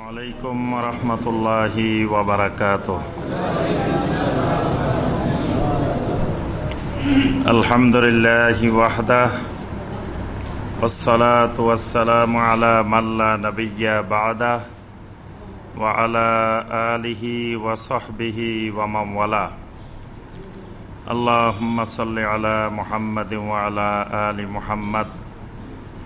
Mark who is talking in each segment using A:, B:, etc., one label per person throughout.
A: عليكم ورحمة الله وبركاته. الحمد لله وحده والصلاة والسلام على من لا نبي بعده وعلى آله وصحبه ومن والاه. اللهم صل على محمد وعلى آل محمد.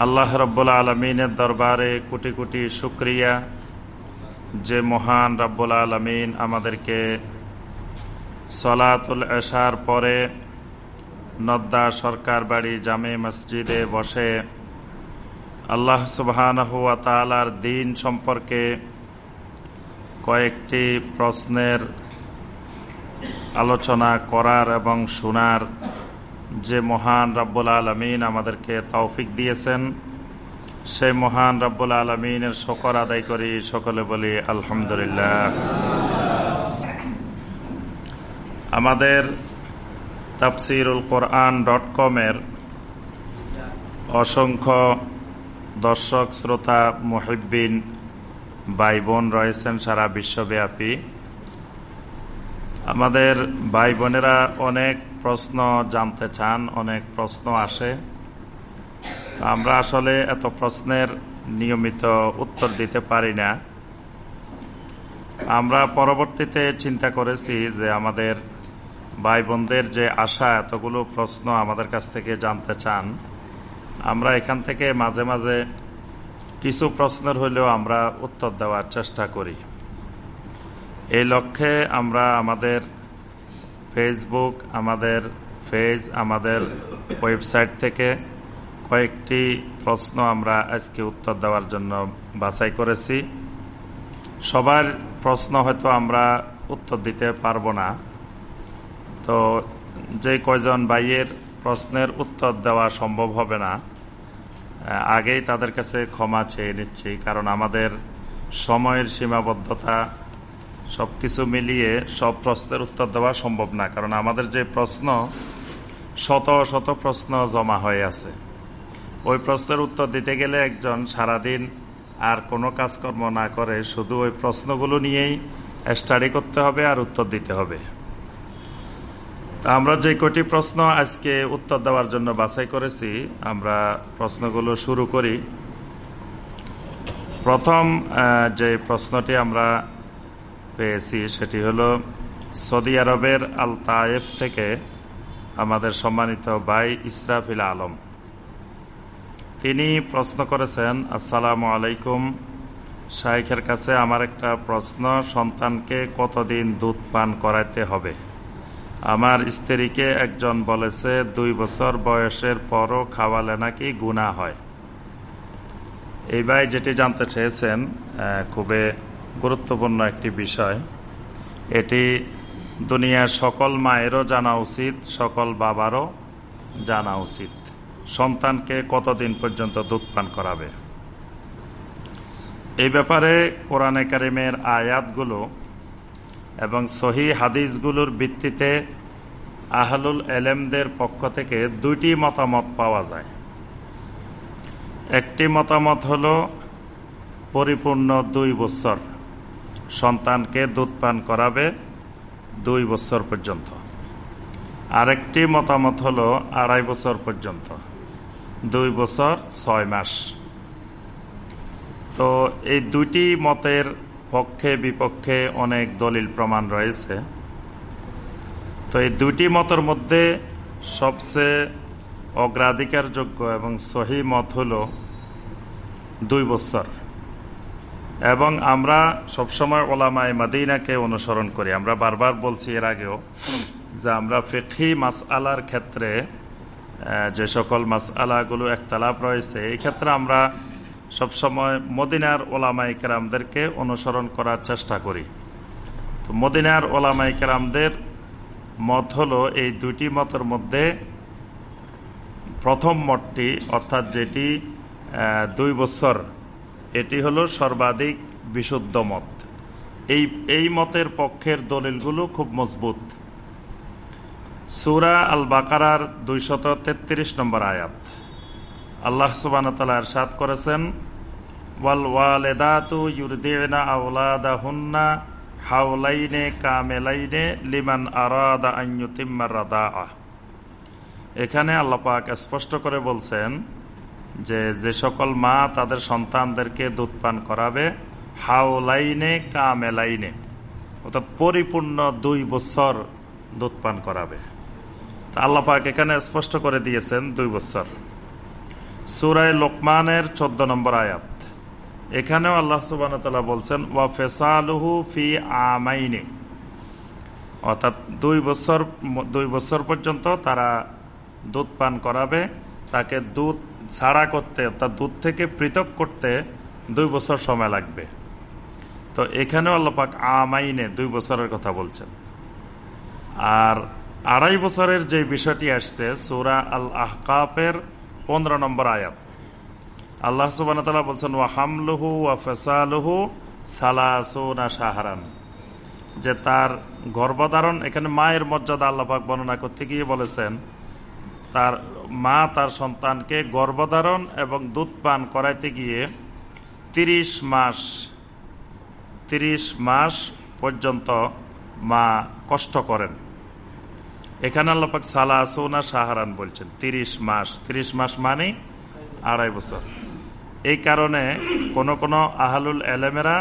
A: আল্লাহ রব্বুল আলমিনের দরবারে কোটি কোটি শুক্রিয়া যে মহান রব্বুল আলমিন আমাদেরকে সলাতুল এশার পরে নদ্দা সরকার বাড়ি জামে মসজিদে বসে আল্লাহ সুবহান হুয়া তালার দিন সম্পর্কে কয়েকটি প্রশ্নের আলোচনা করার এবং শোনার যে মহান রব্বুল আলমিন আমাদেরকে তৌফিক দিয়েছেন, সেই মহান রব্বুল আলমিনের শকর আদায় করি, সকলে বলি আলহামদুলিল্লাহ। আমাদের তাফসিরুল কোরআন ডট কমের অসংখ্য দর্শক, শ্রোতা মুহিবিন ভাই বোন রয়েছেন সারা বিশ্বব্যাপী। আমাদের ভাই বোনেরা অনেক প্রশ্ন জানতে চান, অনেক প্রশ্ন আসে। আমরা আসলে এত প্রশ্নের নিয়মিত উত্তর দিতে পারি না। আমরা পরবর্তীতে চিন্তা করেছি যে আমাদের ভাই বোনদের যে আশা, এতগুলো প্রশ্ন আমাদের কাছ থেকে জানতে চান। আমরা এখান থেকে মাঝে মাঝে কিছু প্রশ্নের হলেও আমরা উত্তর দেওয়ার চেষ্টা করি। এই লক্ষ্যে আমরা আমাদের ফেসবুক আমাদের পেজ আমাদের ওয়েবসাইট থেকে কয়েকটি প্রশ্ন আমরা আজকে উত্তর দেওয়ার জন্য বাছাই করেছি। সবার প্রশ্ন হয়তো আমরা উত্তর দিতে পারব না। তো যে কয়জন ভাইয়ের প্রশ্নের উত্তর দেওয়া সম্ভব হবে না আগেই তাদের কাছে ক্ষমা চেয়ে নিচ্ছি, কারণ আমাদের সময়ের সীমাবদ্ধতা সব কিছু মিলিয়ে সব প্রশ্নের উত্তর দেওয়া সম্ভব না, কারণ আমাদের যে প্রশ্ন, শত শত প্রশ্ন জমা হয়ে আছে। ওই প্রশ্নের উত্তর দিতে গেলে একজন সারাদিন আর কোনো কাজকর্ম না করে শুধু ওই প্রশ্নগুলো নিয়েই স্টাডি করতে হবে আর উত্তর দিতে হবে। আমরা যে কটি প্রশ্ন আজকে উত্তর দেওয়ার জন্য বাছাই করেছি, আমরা প্রশ্নগুলো শুরু করি। প্রথম যে প্রশ্নটি আমরা পেয়েছি সেটি হলো সৌদি আরবের আল তায়েফ থেকে আমাদের সম্মানিত ভাই ইসরাফিল আলম। তিনি প্রশ্ন করেছেন, আসসালামু আলাইকুম। শাইখের কাছে আমার একটা প্রশ্ন, সন্তানকে কতদিন দুধ পান করাইতে হবে? আমার স্ত্রীকে একজন বলেছে, দুই বছর বয়সের পরও খাওয়ালে নাকি গুণা হয়? এই ভাই যেটি জানতে চেয়েছেন খুবই গুরুত্বপূর্ণ একটি বিষয়। এটি দুনিয়ার সকল মায়েরও জানা উচিত, সকল বাবারও জানা উচিত। সন্তানকে কতদিন পর্যন্ত দুধ পান করাবে? এই ব্যাপারে কোরআনে কারিমের আয়াতগুলো এবং সহি হাদিসগুলোর ভিত্তিতে আহলুল এলেমদের পক্ষ থেকে দুইটি মতামত পাওয়া যায়। একটি মতামত হল, পরিপূর্ণ দুই বছর সন্তানকে দুধ পান করাবে দুই বছর পর্যন্ত। আরেকটি মতামত হলো আড়াই বছর পর্যন্ত। দুই বছর ছয় মাস। তো এই দুইটি মতের পক্ষে বিপক্ষে অনেক দলিল প্রমাণ রয়েছে। তো এই দুইটি মতের মধ্যে সবচেয়ে অগ্রাধিকারযোগ্য এবং সহি মত হল দুই বছর। এবং আমরা সবসময় ওলামায় মাদিনাকে অনুসরণ করি। আমরা বারবার বলছি এর আগেও যে আমরা ফেঠি মাস আলার ক্ষেত্রে যে সকল মাস আলাগুলো একতালাপ রয়েছে, এই ক্ষেত্রে আমরা সবসময় মদিনার ওলামাই কেরামদেরকে অনুসরণ করার চেষ্টা করি। তো মদিনার ওলামাই কেরামদের মত হলো, এই দুটি মতের মধ্যে প্রথম মতটি, অর্থাৎ যেটি দুই বছর এটি হলো সর্বাধিক বিশুদ্ধ মত। এই এই মতের পক্ষের দলিলগুলো খুব মজবুত। সুরা আল বাকারার দুইশত তেত্রিশ নম্বর আয়াত। আল্লাহ সুবান এরশাদ করেছেন, ওয়াল ওয়ালেদাতু ইউরদিনা আউলাদাহুন্না হাওলাইনে কামেলাইনে লিমান আরাদা আইয়ুতিম্মার রাদা এখানে আল্লাপাক স্পষ্ট করে বলছেন যে যে সকল মা তাদের সন্তানদেরকে দুধ পান করাবে, হাওলাইনে কামেলাইনে, অর্থাৎ পরিপূর্ণ দুই বছর দুধ পান করাবে আল্লাপাক এখানে স্পষ্ট করে দিয়েছেন দুই বছর। সুরায় লোকমানের চোদ্দ নম্বর আয়াত। এখানেও আল্লাহ সুবান বলছেন, ওয়া ফেসালুহু ফি আমাইনে। অর্থাৎ দুই বছর দুই বছর পর্যন্ত তারা দুধ পান করাবে, তাকে দুধ ছাড়া করতে, অর্থাৎ দুধ থেকে পৃথক করতে দুই বছর সময় লাগবে। তো এখানেও আল্লাপাক আমাইনে দুই বছরের কথা বলছেন। আর আড়াই বছরের যে বিষয়টি আসছে, সুরা আল আহকাপের পনেরো নম্বর আয়াত। আল্লাহ সুবান বলছেন, ওয়া হামলুহু ওয়া ফেসালুহু সালাসুনা সাহারান যে তার গর্ভধারণ, এখানে মায়ের মর্যাদা আল্লাপাক বর্ণনা করতে গিয়ে বলেছেন, তার মা তার সন্তানকে গর্ভধারণ এবং দুধ পান করাইতে গিয়ে তিরিশ মাস তিরিশ মাস পর্যন্ত মা কষ্ট করেন। এখানে আল্লাপাক সালাসুনা সাহারান বলছেন, তিরিশ মাস। তিরিশ মাস মানে আড়াই বছর। এই কারণে কোন কোন আহালুল এলেমেরা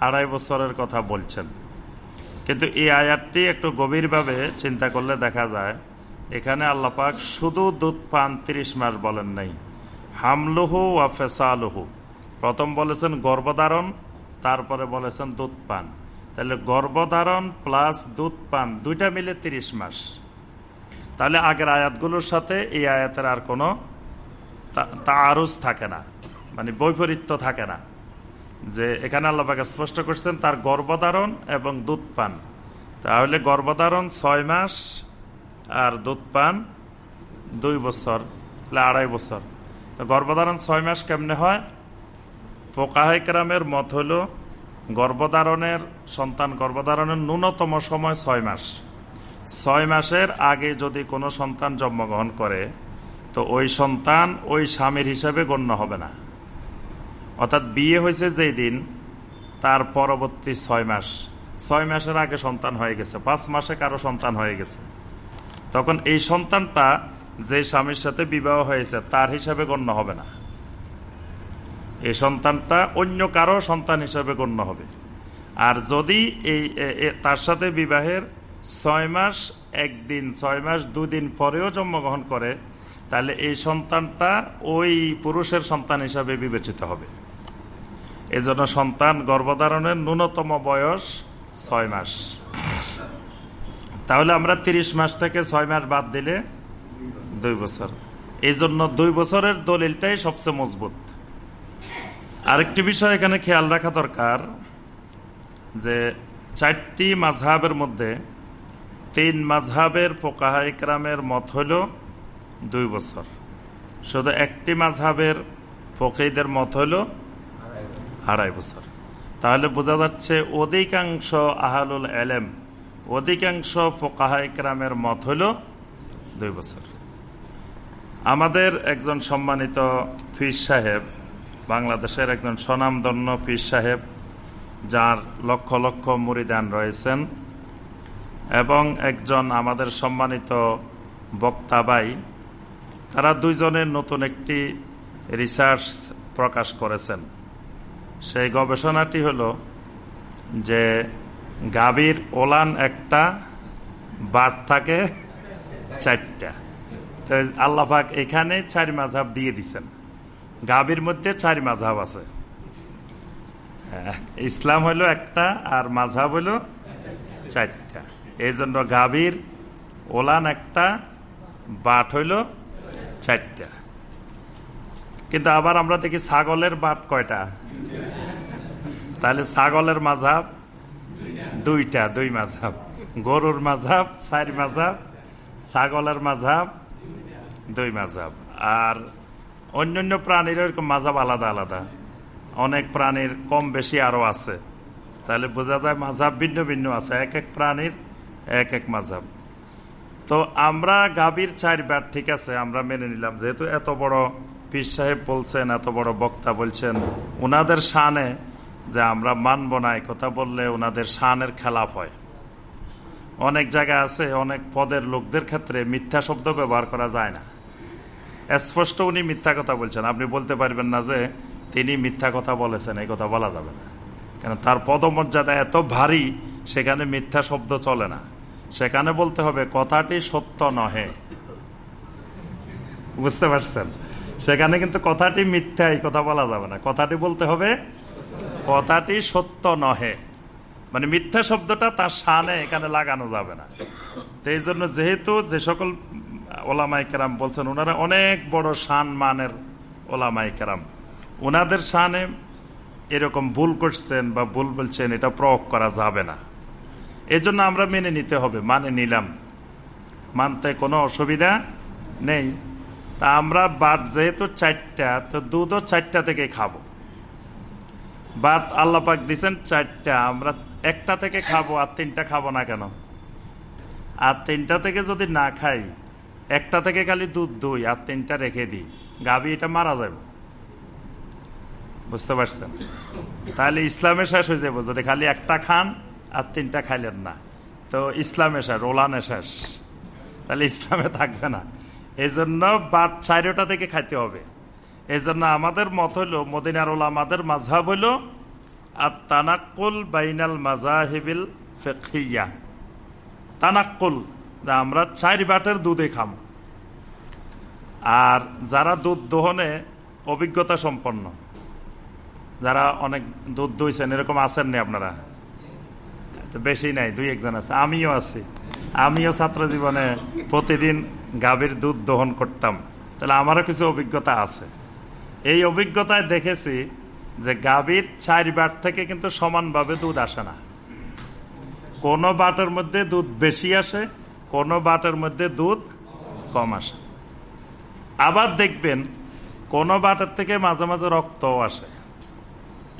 A: আড়াই বছরের কথা বলছেন। কিন্তু এই আয়াতটি একটু গভীরভাবে চিন্তা করলে দেখা যায় এখানে আল্লাপাক শুধু দুধ পান তিরিশ মাস বলেন নাই। হামলুহু ওয়া ফেসালুহু। প্রথম বলেছেন গর্ভধারণ, তারপরে বলেছেন দুধ পান। তাহলে গর্ভধারণ প্লাস দুধ পান, দুইটা মিলে তিরিশ মাস। তাহলে আগের আয়াতগুলোর সাথে এই আয়াতের আর কোনো তারুজ থাকে না মানে বৈপরীত্য থাকে না। যে এখানে আল্লাপাকে স্পষ্ট করছেন তার গর্ভধারণ এবং দুধ পান। তাহলে গর্ভধারণ ছয় মাস আর দুধ পান দুই বছর আড়াই বছর। তো গর্ভধারণ ছয় মাস কেমনে হয়? পোকাহাইকরামের মত হল গর্ভধারণের সন্তান গর্ভধারণের ন্যূনতম সময় ছয় মাস। ছয় মাসের আগে যদি কোনো সন্তান জন্মগ্রহণ করে, তো ওই সন্তান ওই স্বামীর হিসাবে গণ্য হবে না। অর্থাৎ বিয়ে হয়েছে যেই দিন, তার পরবর্তী ছয় মাস। ছয় মাসের আগে সন্তান হয়ে গেছে, পাঁচ মাসে কারও সন্তান হয়ে গেছে। তখন এই সন্তানটা যে স্বামীর সাথে বিবাহ হয়েছে, তার হিসাবে গণ্য হবে না। এই সন্তানটা অন্য কারও সন্তান হিসাবে গণ্য হবে। আর যদি এই তার সাথে বিবাহের ছয় মাস, একদিন, ছয় মাস, দুদিন পরেও জন্মগ্রহণ করে, তাহলে এই সন্তানটা ওই পুরুষের সন্তান হিসাবে বিবেচিত হবে। এজন্য সন্তান গর্ভধারণের ন্যূনতম বয়স ছয় মাস। তাহলে আমরা ৩০ মাস থেকে ছয় মাস বাদ দিলে দুই বছর। এই জন্য দুই বছরের দলিলটাই সবচেয়ে মজবুত। আরেকটি বিষয় এখানে খেয়াল রাখা দরকার, যে চারটি মাঝহাবের মধ্যে তিন মাঝহাবের পোকাহা ইকরামের মত হল দুই বছর। শুধু একটি মাঝহাবের ফকিদের মত হল আড়াই বছর। তাহলে বোঝা যাচ্ছে অধিকাংশ আহালুল এলেম অধিকাংশ ফোকাহা ইকরামের মত হল দুই বছর। আমাদের একজন সম্মানিত ফির সাহেব, বাংলাদেশের একজন স্বনামধন্য পীর সাহেব, যার লক্ষ লক্ষ মুরিদান রয়েছেন, এবং একজন আমাদের সম্মানিত বক্তাবাই তারা দুইজনের নতুন একটি রিসার্চ প্রকাশ করেছেন। সেই গবেষণাটি হল যে গাভীর ওলান একটা বাদ থাকে চারটা। তো আল্লাহাক এখানে চারি মাঝাব দিয়ে দিচ্ছেন গাভীর মধ্যে চারি মাঝাব আছে। হ্যাঁ, ইসলাম হলো একটা আর মাঝাব হলো চারটা। এই জন্য গাভীর ওলান একটা বাট হইল চারটা। কিন্তু আবার আমরা দেখি ছাগলের বাট কয়টা? তাহলে ছাগলের মাঝাব দুইটা, দুই মাঝাব গরুর মাঝাব চার মাঝাব ছাগলের মাঝাব দুই মাঝাব আর অন্যান্য প্রাণীর এরকম মাঝাব আলাদা আলাদা। অনেক প্রাণীর কম বেশি আরও আছে। তাহলে বোঝা যায় মাঝাব ভিন্ন ভিন্ন আছে। এক এক প্রাণীর এক এক মাঝাব তো আমরা গাভীর চার ব্যাট, ঠিক আছে, আমরা মেনে নিলাম। যেহেতু এত বড় পীর সাহেব বলছেন, এত বড় বক্তা বলছেন ওনাদের শানে যে আমরা মানব না কথা বললে ওনাদের শানের খেলাফ হয়। অনেক জায়গা আছে, অনেক পদের লোকদের ক্ষেত্রে মিথ্যা শব্দ ব্যবহার করা যায় না। স্পষ্ট উনি মিথ্যা কথা বলছেন। আপনি বলতে পারবেন না যে তিনি মিথ্যা কথা বলেছেন, এই কথা বলা যাবে না। কেন তার পদমর্যাদা এত ভারী, সেখানে মিথ্যা শব্দ চলে না। সেখানে বলতে হবে, কথাটি সত্য নহে। বুঝতে পারছেন? সেখানে কিন্তু কথাটি মিথ্যা, এই কথা বলা যাবে না। কথাটি বলতে হবে কথাটি সত্য নহে। মানে মিথ্যা শব্দটা তার সানে এখানে লাগানো যাবে না। তো এই জন্য যেহেতু যে সকল ওলামাই কেরাম বলছেন, ওনারা অনেক বড় শান মানের ওলামাই কেরাম। ওনাদের শানে এরকম ভুল করছেন বা ভুল বলছেন, এটা প্রয়োগ করা যাবে না। এজন্য আমরা মেনে নিতে হবে মানে নিলাম। মানতে কোনো অসুবিধা নেই। তা আমরা বাদ, যেহেতু চারটা, তো দুধও চারটা থেকে খাব। বাট আল্লাপাক দিচ্ছেন চারটা, আমরা একটা থেকে খাব আর তিনটা খাব না কেন? আর তিনটা থেকে যদি না খাই, একটা থেকে খালি দুধ দুই আর তিনটা রেখে দিই, গাবি এটা মারা যাবে। বুঝতে পারছেন? তাহলে ইসলামে শেষ হয়ে যাব, যদি খালি একটা খান আর তিনটা খাইলেন না। তো ইসলামে শেষ, ওলানে শেষ। তাহলে ইসলামে থাকবে না। এই জন্য বাদ চারোটা থেকে খাইতে হবে। এই জন্য আমাদের মত হইল, মদিনার ওলামাদের মাঝহাব হইল আর তানাক্কুল বাইনাল মাজাহিবিল ফেকিয়া তানাক্কুল আমরা চার বাটের দুধে খাম। আর যারা দুধ দোহনে অভিজ্ঞতা সম্পন্ন, যারা অনেক দুধ দইছেন, এরকম আছেন নি আপনারা? বেশি নাই, দুই একজন আছে, আমিও আছি। আমিও ছাত্র জীবনে প্রতিদিন গাভীর দুধ দহন করতাম। তাহলে আমারও কিছু অভিজ্ঞতা আছে। এই অভিজ্ঞতায় দেখেছি যে গাভীর চার বাট থেকে কিন্তু সমানভাবে দুধ আসে না। কোনো বাটের মধ্যে দুধ বেশি আসে, কোনো বাটের মধ্যে দুধ কম আসে। আবার দেখবেন কোনো বাটের থেকে মাঝে মাঝে রক্তও আসে।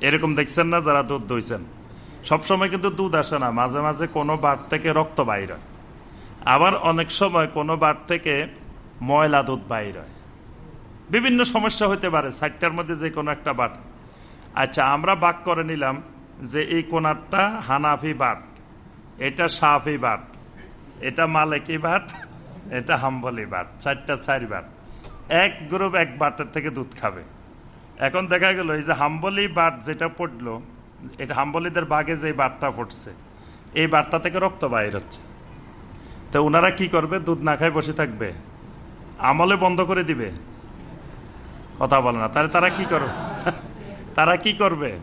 A: এরকম দেখছেন না যারা দুধ দইছেন? সবসময় কিন্তু দুধ আসে না, মাঝে মাঝে কোনো বাট থেকে রক্ত বাইর হয়। আবার অনেক সময় কোনো বাট থেকে ময়লা দুধ বাইর হয়। বিভিন্ন সমস্যা হতে পারে সাইটটার মধ্যে যে কোনো একটা বাট আচ্ছা আমরা বাক করে নিলাম যে এই কোনারটা হানাফি বাট এটা সাফি বাট এটা মালেকি বাট এটা হাম্বলি বাট চারটা চার বাট এক গ্রুপ এক বাটের থেকে দুধ খাবে। এখন দেখা গেল এই যে হাম্বলি বাট যেটা পড়ল, এটা হাম্বলিদের বাঘে যে বাটটা পড়ছে, এই বাটটা থেকে রক্ত বাইর হচ্ছে। তো ওনারা কি করবে? দুধ না খায় বসে থাকবে। আমলে বন্ধ করে দিবে। কথা বলে না। তাহলে তারা কি করবে? তারা কি করবে?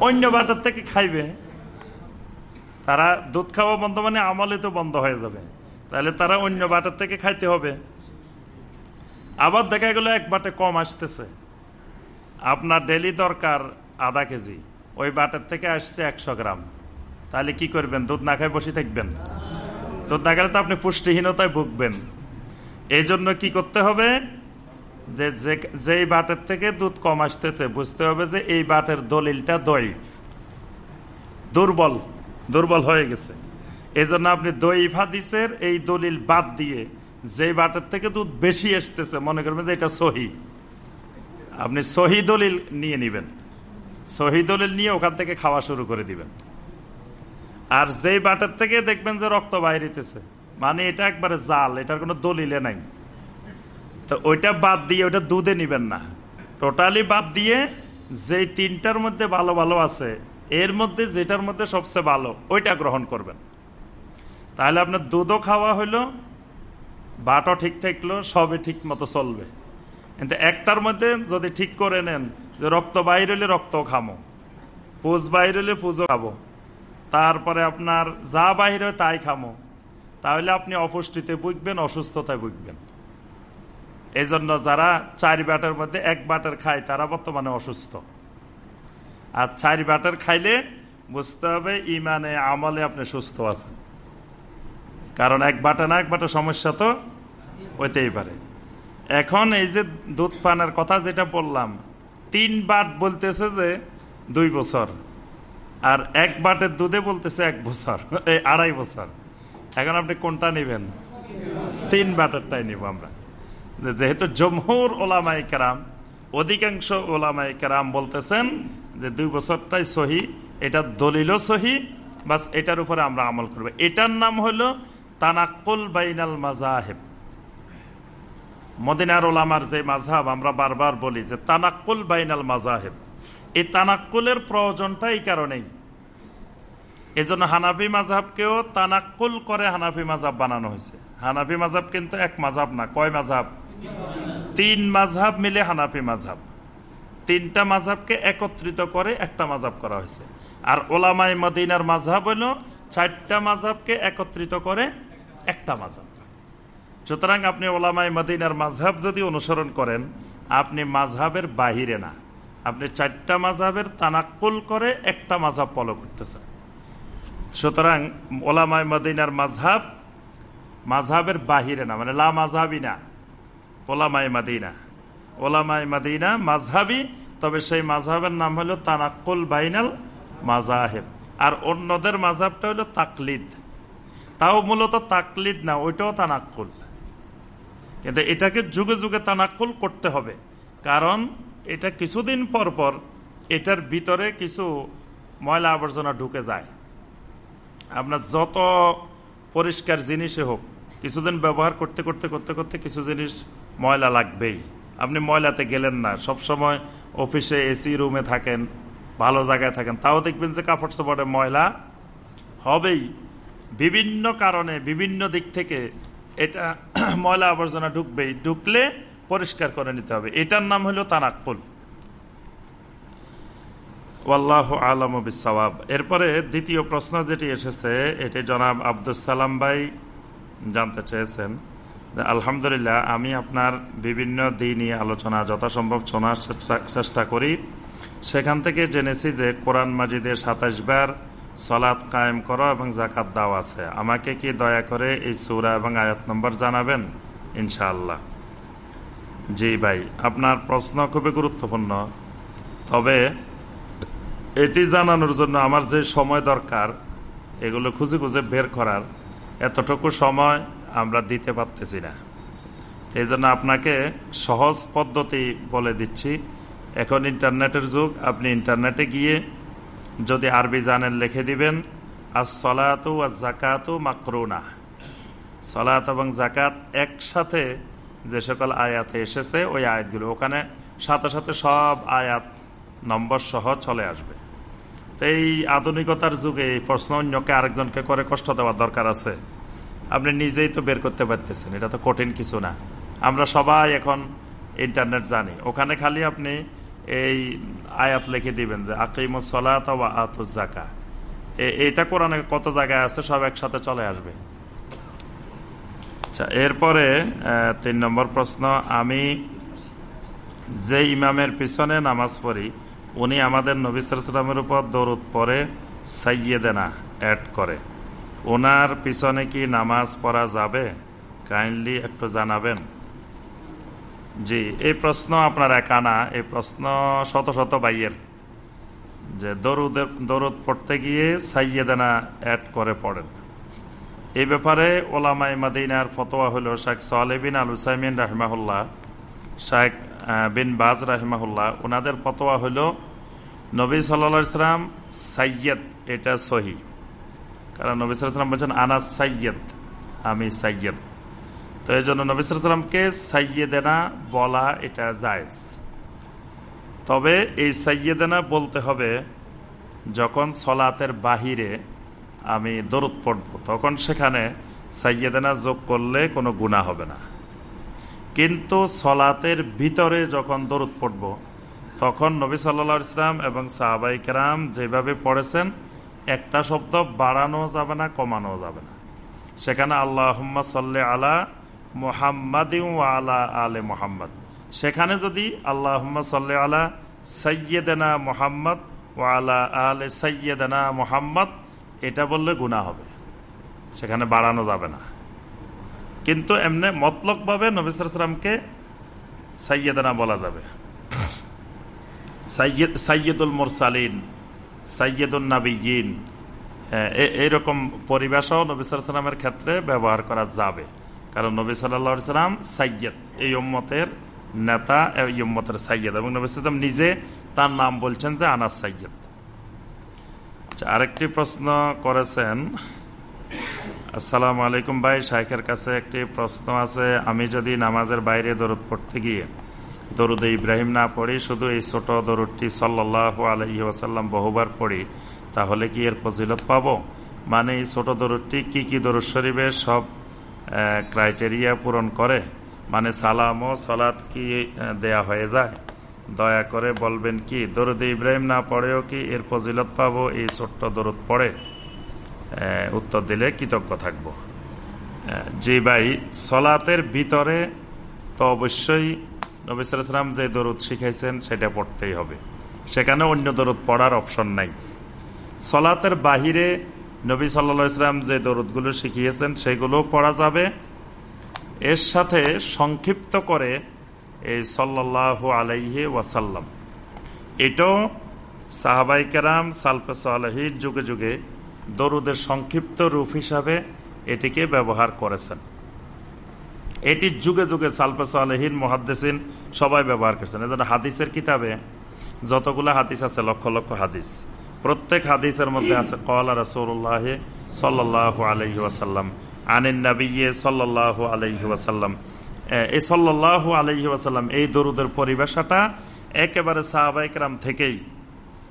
A: অন্য বাটার থেকে খাইবে। তারা দুধ খাওয়া বন্ধ মানে আমলে তো বন্ধ হয়ে যাবে। তাহলে তারা অন্য বাটার থেকে খাইতে হবে। আবার দেখা গেল এক বাটে কম আসতেছে। আপনার ডেলি দরকার আধা কেজি। ওই বাটার থেকে আসছে একশো গ্রাম। তাহলে কি করবেন? দুধ না খায় বসে থাকবেন। দুধ না খেলে তো আপনি পুষ্টিহীনতায় ভুগবেন। এই জন্য কি করতে হবে? যে যেই বাটের থেকে দুধ কম আসতেছে, বুঝতে হবে যে এই বাটের দলিলটা দই। দুর্বল দুর্বল হয়ে গেছে। এই জন্য আপনি দই হাদিসের এই দলিল বাদ দিয়ে যে বাটের থেকে দুধ বেশি আসতেছে, মনে করবেন যে এটা সহি। আপনি সহি দলিল নিয়ে নিবেন। সহি দলিল নিয়ে ওখান থেকে খাওয়া শুরু করে দিবেন। আর যেই বাটের থেকে দেখবেন যে রক্ত বাইরেতেছে মানে এটা একবারে জাল, এটার কোনো দলিলে নাই। তো ওইটা বাদ দিয়ে ওইটা দুধে নিবেন না। টোটালি বাদ দিয়ে যেই তিনটার মধ্যে ভালো ভালো আছে, এর মধ্যে যেটার মধ্যে সবচেয়ে ভালো, ওইটা গ্রহণ করবেন। তাহলে আপনার দুধও খাওয়া হইল বাটও ঠিক থাকল, সবই ঠিক মতো চলবে। কিন্তু একটার মধ্যে যদি ঠিক করে নেন যে রক্ত বাইর হলে রক্ত খামো, পুজ বাইর হলে পুজো খাব, তারপরে আপনার যা বাহির হয় তাই খামো, তাহলে আপনি অপুষ্টিতে বুঝবেন অসুস্থতায় বুঝবেন এই জন্য যারা চার বাটের মধ্যে এক বাটের খায়, তারা বর্তমানে অসুস্থ। আর চার বাটের খাইলে বুঝতে হবে ইমানে, আমলে আপনি সুস্থ আছেন। কারণ এক বাটে না, এক বাটে সমস্যা তো হইতেই পারে। এখন এই যে দুধ পানের কথা যেটা বললাম, তিন বাট বলতেছে যে দুই বছর, আর এক বাটের দুধে বলতেছে এক বছর এই আড়াই বছর। এখন আপনি কোনটা নেবেন? তিন বাটেরটাই নিব আমরা। যেহেতু জমহুর ওলামাই কেরাম, অধিকাংশ ওলামাই কেরাম বলতেছেন যে দুই বছরটাই সহি এটা দলিলও সহি, বাস এটার উপরে আমরা আমল করব। এটার নাম হলো তানাক্কুল বাইনাল মাজাহেব মদিনার ওলামার যে মাঝহাব আমরা বারবার বলি যে তানাক্কুল বাইনাল মাজাহেব এই তানাক্কুলের প্রয়োজনটা এই কারণেই। এজন্য হানাফি মাঝহাবকেও তানাক্কুল করে হানাফি মাঝহাব বানানো হয়েছে। হানাফি মাঝহাব কিন্তু এক মাঝহাব না, কয় মাঝহাব তিন মাঝহাব মিলে হানাফি মাঝহাব। তিনটা মাঝহাবকে একত্রিত করে একটা মাঝহাব করা হয়েছে। আর ওলামাই মদিনার মাঝহাব হলো চারটা মাঝহাবকে একত্রিত করে একটা মাঝহাব। সুতরাং আপনি ওলামাই মদিনার মাঝহাব যদি অনুসরণ করেন, আপনি মাঝহাবের বাহিরে না। আপনি চারটা মাঝহাবের তানাক্কুল করে একটা মাঝহাব ফলো করতেছেন। সুতরাং ওলামাই মদিনার মাঝহাব মাঝহাবের বাহিরে না মানে লা মাঝহাবি না। ওলামাই মাদিনা। ওলামাই মাদিনা মাঝহাবি তবে সেই মাঝহাবের নাম হলো তানাক্কুল বাইনাল মাজাহেব আর অন্যদের মাঝহাবটা হলো তাকলিদ। তাও মূলত তাকলিদ না, ওইটাও তানাক্কুল। কিন্তু এটাকে যুগে যুগে তানাক্কুল করতে হবে। কারণ এটা কিছুদিন পর পর এটার ভিতরে কিছু ময়লা আবর্জনা ঢুকে যায়। আপনার যত পরিষ্কার জিনিসে হোক, কিছুদিন ব্যবহার করতে করতে করতে করতে কিছু জিনিস ময়লা লাগবেই। আপনি ময়লাতে গেলেন না। সব সময় অফিসে এসি রুমে থাকেন, ভালো জায়গায় থাকেন। তাও দেখবেন যে কাপড় চোপড়ে ময়লা হবেই। বিভিন্ন কারণে, বিভিন্ন দিক থেকে এটা ময়লা আবর্জনা ঢুকবেই। ঢুকলে পরিষ্কার করে নিতে হবে। এটার নাম হলো তানাক্কুল। ওয়াল্লাহ আলম বিসাওয়াব এরপরে দ্বিতীয় প্রশ্ন যেটি এসেছে, এটি জনাব আব্দুল সালাম ভাই জানতে চেয়েছেন। আলহামদুলিল্লাহ, আমি আপনার বিভিন্ন দিনই আলোচনা যথাসম্ভব শোনার চেষ্টা করি। সেখান থেকে জেনেছি যে কোরআন মাজিদের সাতাশ বার সলাৎ কায়েম করো এবং জাকাত দাও আছে। আমাকে কি দয়া করে এই সুরা এবং আয়াত নম্বর জানাবেন? ইনশাআল্লাহ। জি ভাই, আপনার প্রশ্ন খুবই গুরুত্বপূর্ণ। তবে এটি জানানোর জন্য আমার যে সময় দরকার, এগুলো খুঁজে খুঁজে বের করার এতটুকু সময় আমরা দিতে পারতেছি না। এই জন্য আপনাকে সহজ পদ্ধতি বলে দিচ্ছি। এখন ইন্টারনেটের যুগ, আপনি ইন্টারনেটে গিয়ে যদি আরবি জানেন লিখে দিবেন আর সলাতু আর জাকাতু মাকরুনা। সলাত এবং জাকাত একসাথে যে সকল আয়াতে এসেছে, ওই আয়াতগুলো ওখানে সাথে সাথে সব আয়াত নম্বর সহ চলে আসবে। তো এই আধুনিকতার যুগে এই প্রশ্ন অন্যকে আরেকজনকে করে কষ্ট দেওয়ার দরকার আছে। আপনি নিজেই তো বের করতে পারতেছেন, এটা তো কঠিন কিছু না। আমরা সবাই এখন ইন্টারনেট জানি। ওখানে খালি আপনি এই আয়াত লিখে দিবেন যে আকিমুসলাত জাকা এটা কোরআনে কত জায়গায় আছে, সব একসাথে চলে আসবে। আচ্ছা এরপরে তিন নম্বর প্রশ্ন, আমি যে ইমামের পিছনে নামাজ পড়ি, উনি আমাদের নবিসামের উপর দরুদ পরে সাইয়েদেনা অ্যাড করে। ওনার পিছনে কি নামাজ পড়া যাবে? কাইন্ডলি একটু জানাবেন। জি, এই প্রশ্ন আপনার একানা এই প্রশ্ন শত শত বাইয়ের যে দরুদের দরুদ পড়তে গিয়ে সাইয়েদানা অ্যাড করে পড়েন। এই ব্যাপারে ওলামাই মাদিনার ফতোয়া হল শেখ সালেবিন আল হুসাইমিন রাহমাহুল্লাহ শেখ বিন বাজ রাহমাহুল্লাহ, ওনাদের ফতোয়া হল, নবী সাল্লা সাল্লাম সাইয়দ, এটা সহি। কারণ নবী সাল্লাম বলছেন আনাস সাইয়দ আমি সাইয়দ তো এই জন্য নবী সাল্লামকে সাইয়েদেনা বলা এটা জায়জ। তবে এই সাইয়েদেনা বলতে হবে, যখন সলাতের বাহিরে আমি দরুদ পড়ব, তখন সেখানে সাইয়েদেনা যোগ করলে কোনো গুণা হবে না। কিন্তু সলাতের ভিতরে যখন দরুদ পড়ব, তখন নবী সাল্লা ইসলাম এবং সাহাবাই কেরাম যেভাবে পড়েছেন একটা শব্দ বাড়ানো যাবে না কমানো যাবে না। সেখানে আল্লাহ সাল্লে আলা মোহাম্মদ আলা আলে মোহাম্মদ। সেখানে যদি আল্লাহ সাল্লি আলা সৈয়দনা মোহাম্মদ ও আলা আলে সৈয়দনা মোহাম্মদ, এটা বললে গুণা হবে। সেখানে বাড়ানো যাবে না। কিন্তু এমনি মতলকভাবে নবিসামকে সাইয়েদানা বলা যাবে। সাইয়দুল মোরসালিন। সাইয়দুল নাবিগিন এইরকম পরিবেশও নবী সালামের ক্ষেত্রে ব্যবহার করা যাবে। কারণ নবী সাল্লা সাল্লাম সাইয়দ এই উম্মতের নেতা এই উম্মতের সাইয়দ। এবং নবী সালাম নিজে তার নাম বলছেন যে আনাস সাইয়দ। আচ্ছা, আরেকটি প্রশ্ন করেছেন। আসসালামু আলাইকুম ভাই শাইখের কাছে একটি প্রশ্ন আছে। আমি যদি নামাজের বাইরে দরুদ পড়তে গিয়ে দরুদে ইব্রাহিম না পড়ি, শুধু এই ছোট দরুদটি সাল্লাহ আলহি ওয়াসাল্লাম বহুবার পড়ি, তাহলে কি এর ফজিলত পাবো? মানে এই ছোট দরুদটি কি কি দরুদ শরীফের সব ক্রাইটেরিয়া পূরণ করে? মানে সালাম ও সলাদ কি দেয়া হয়ে যায়? দয়া করে বলবেন কি, দরুদে ইব্রাহিম না পড়েও কি এর ফজিলত পাবো? এই ছোট্ট দরুদ পড়ে উত্তর দিলে কৃতজ্ঞ থাকব। যে ভাই সলাতের ভিতরে তো অবশ্যই নবিসাম যে দরুদ শিখাইছেন, সেটা পড়তেই হবে। সেখানে অন্য দরুদ পড়ার অপশন নাই। সলাতের বাহিরে নবী সাল্লা ইসলাম যে দরুদগুলো শিখিয়েছেন সেগুলো পড়া যাবে। এর সাথে সংক্ষিপ্ত করে এই সাল্লাহ আলাইহে ওয়াসাল্লাম। এটাও সাহাবাই কেরাম সালফে সালহির যুগে যুগে দরুদের সংক্ষিপ্ত রূপ হিসাবে এটিকে ব্যবহার করেছেন। এটি যুগে যুগে সালফে সালহীন মহাদ্দেসিন সবাই ব্যবহার করেছেন। এজন্য হাদিসের কিতাবে যতগুলো হাদিস আছে, লক্ষ লক্ষ হাদিস। প্রত্যেক হাদিসের মধ্যে আছে কলা রসৌল্লাহ সাল্লাহ আলহি ওয়াসাল্লাম, আনিন নবীয়ে সাল্লাহ আলহি ওয়াসাল্লাম। এই সাল্লাহ আলহি ওয়াসাল্লাম এই দরুদের পরিবেশাটা একেবারে সাহাবাইকরাম থেকেই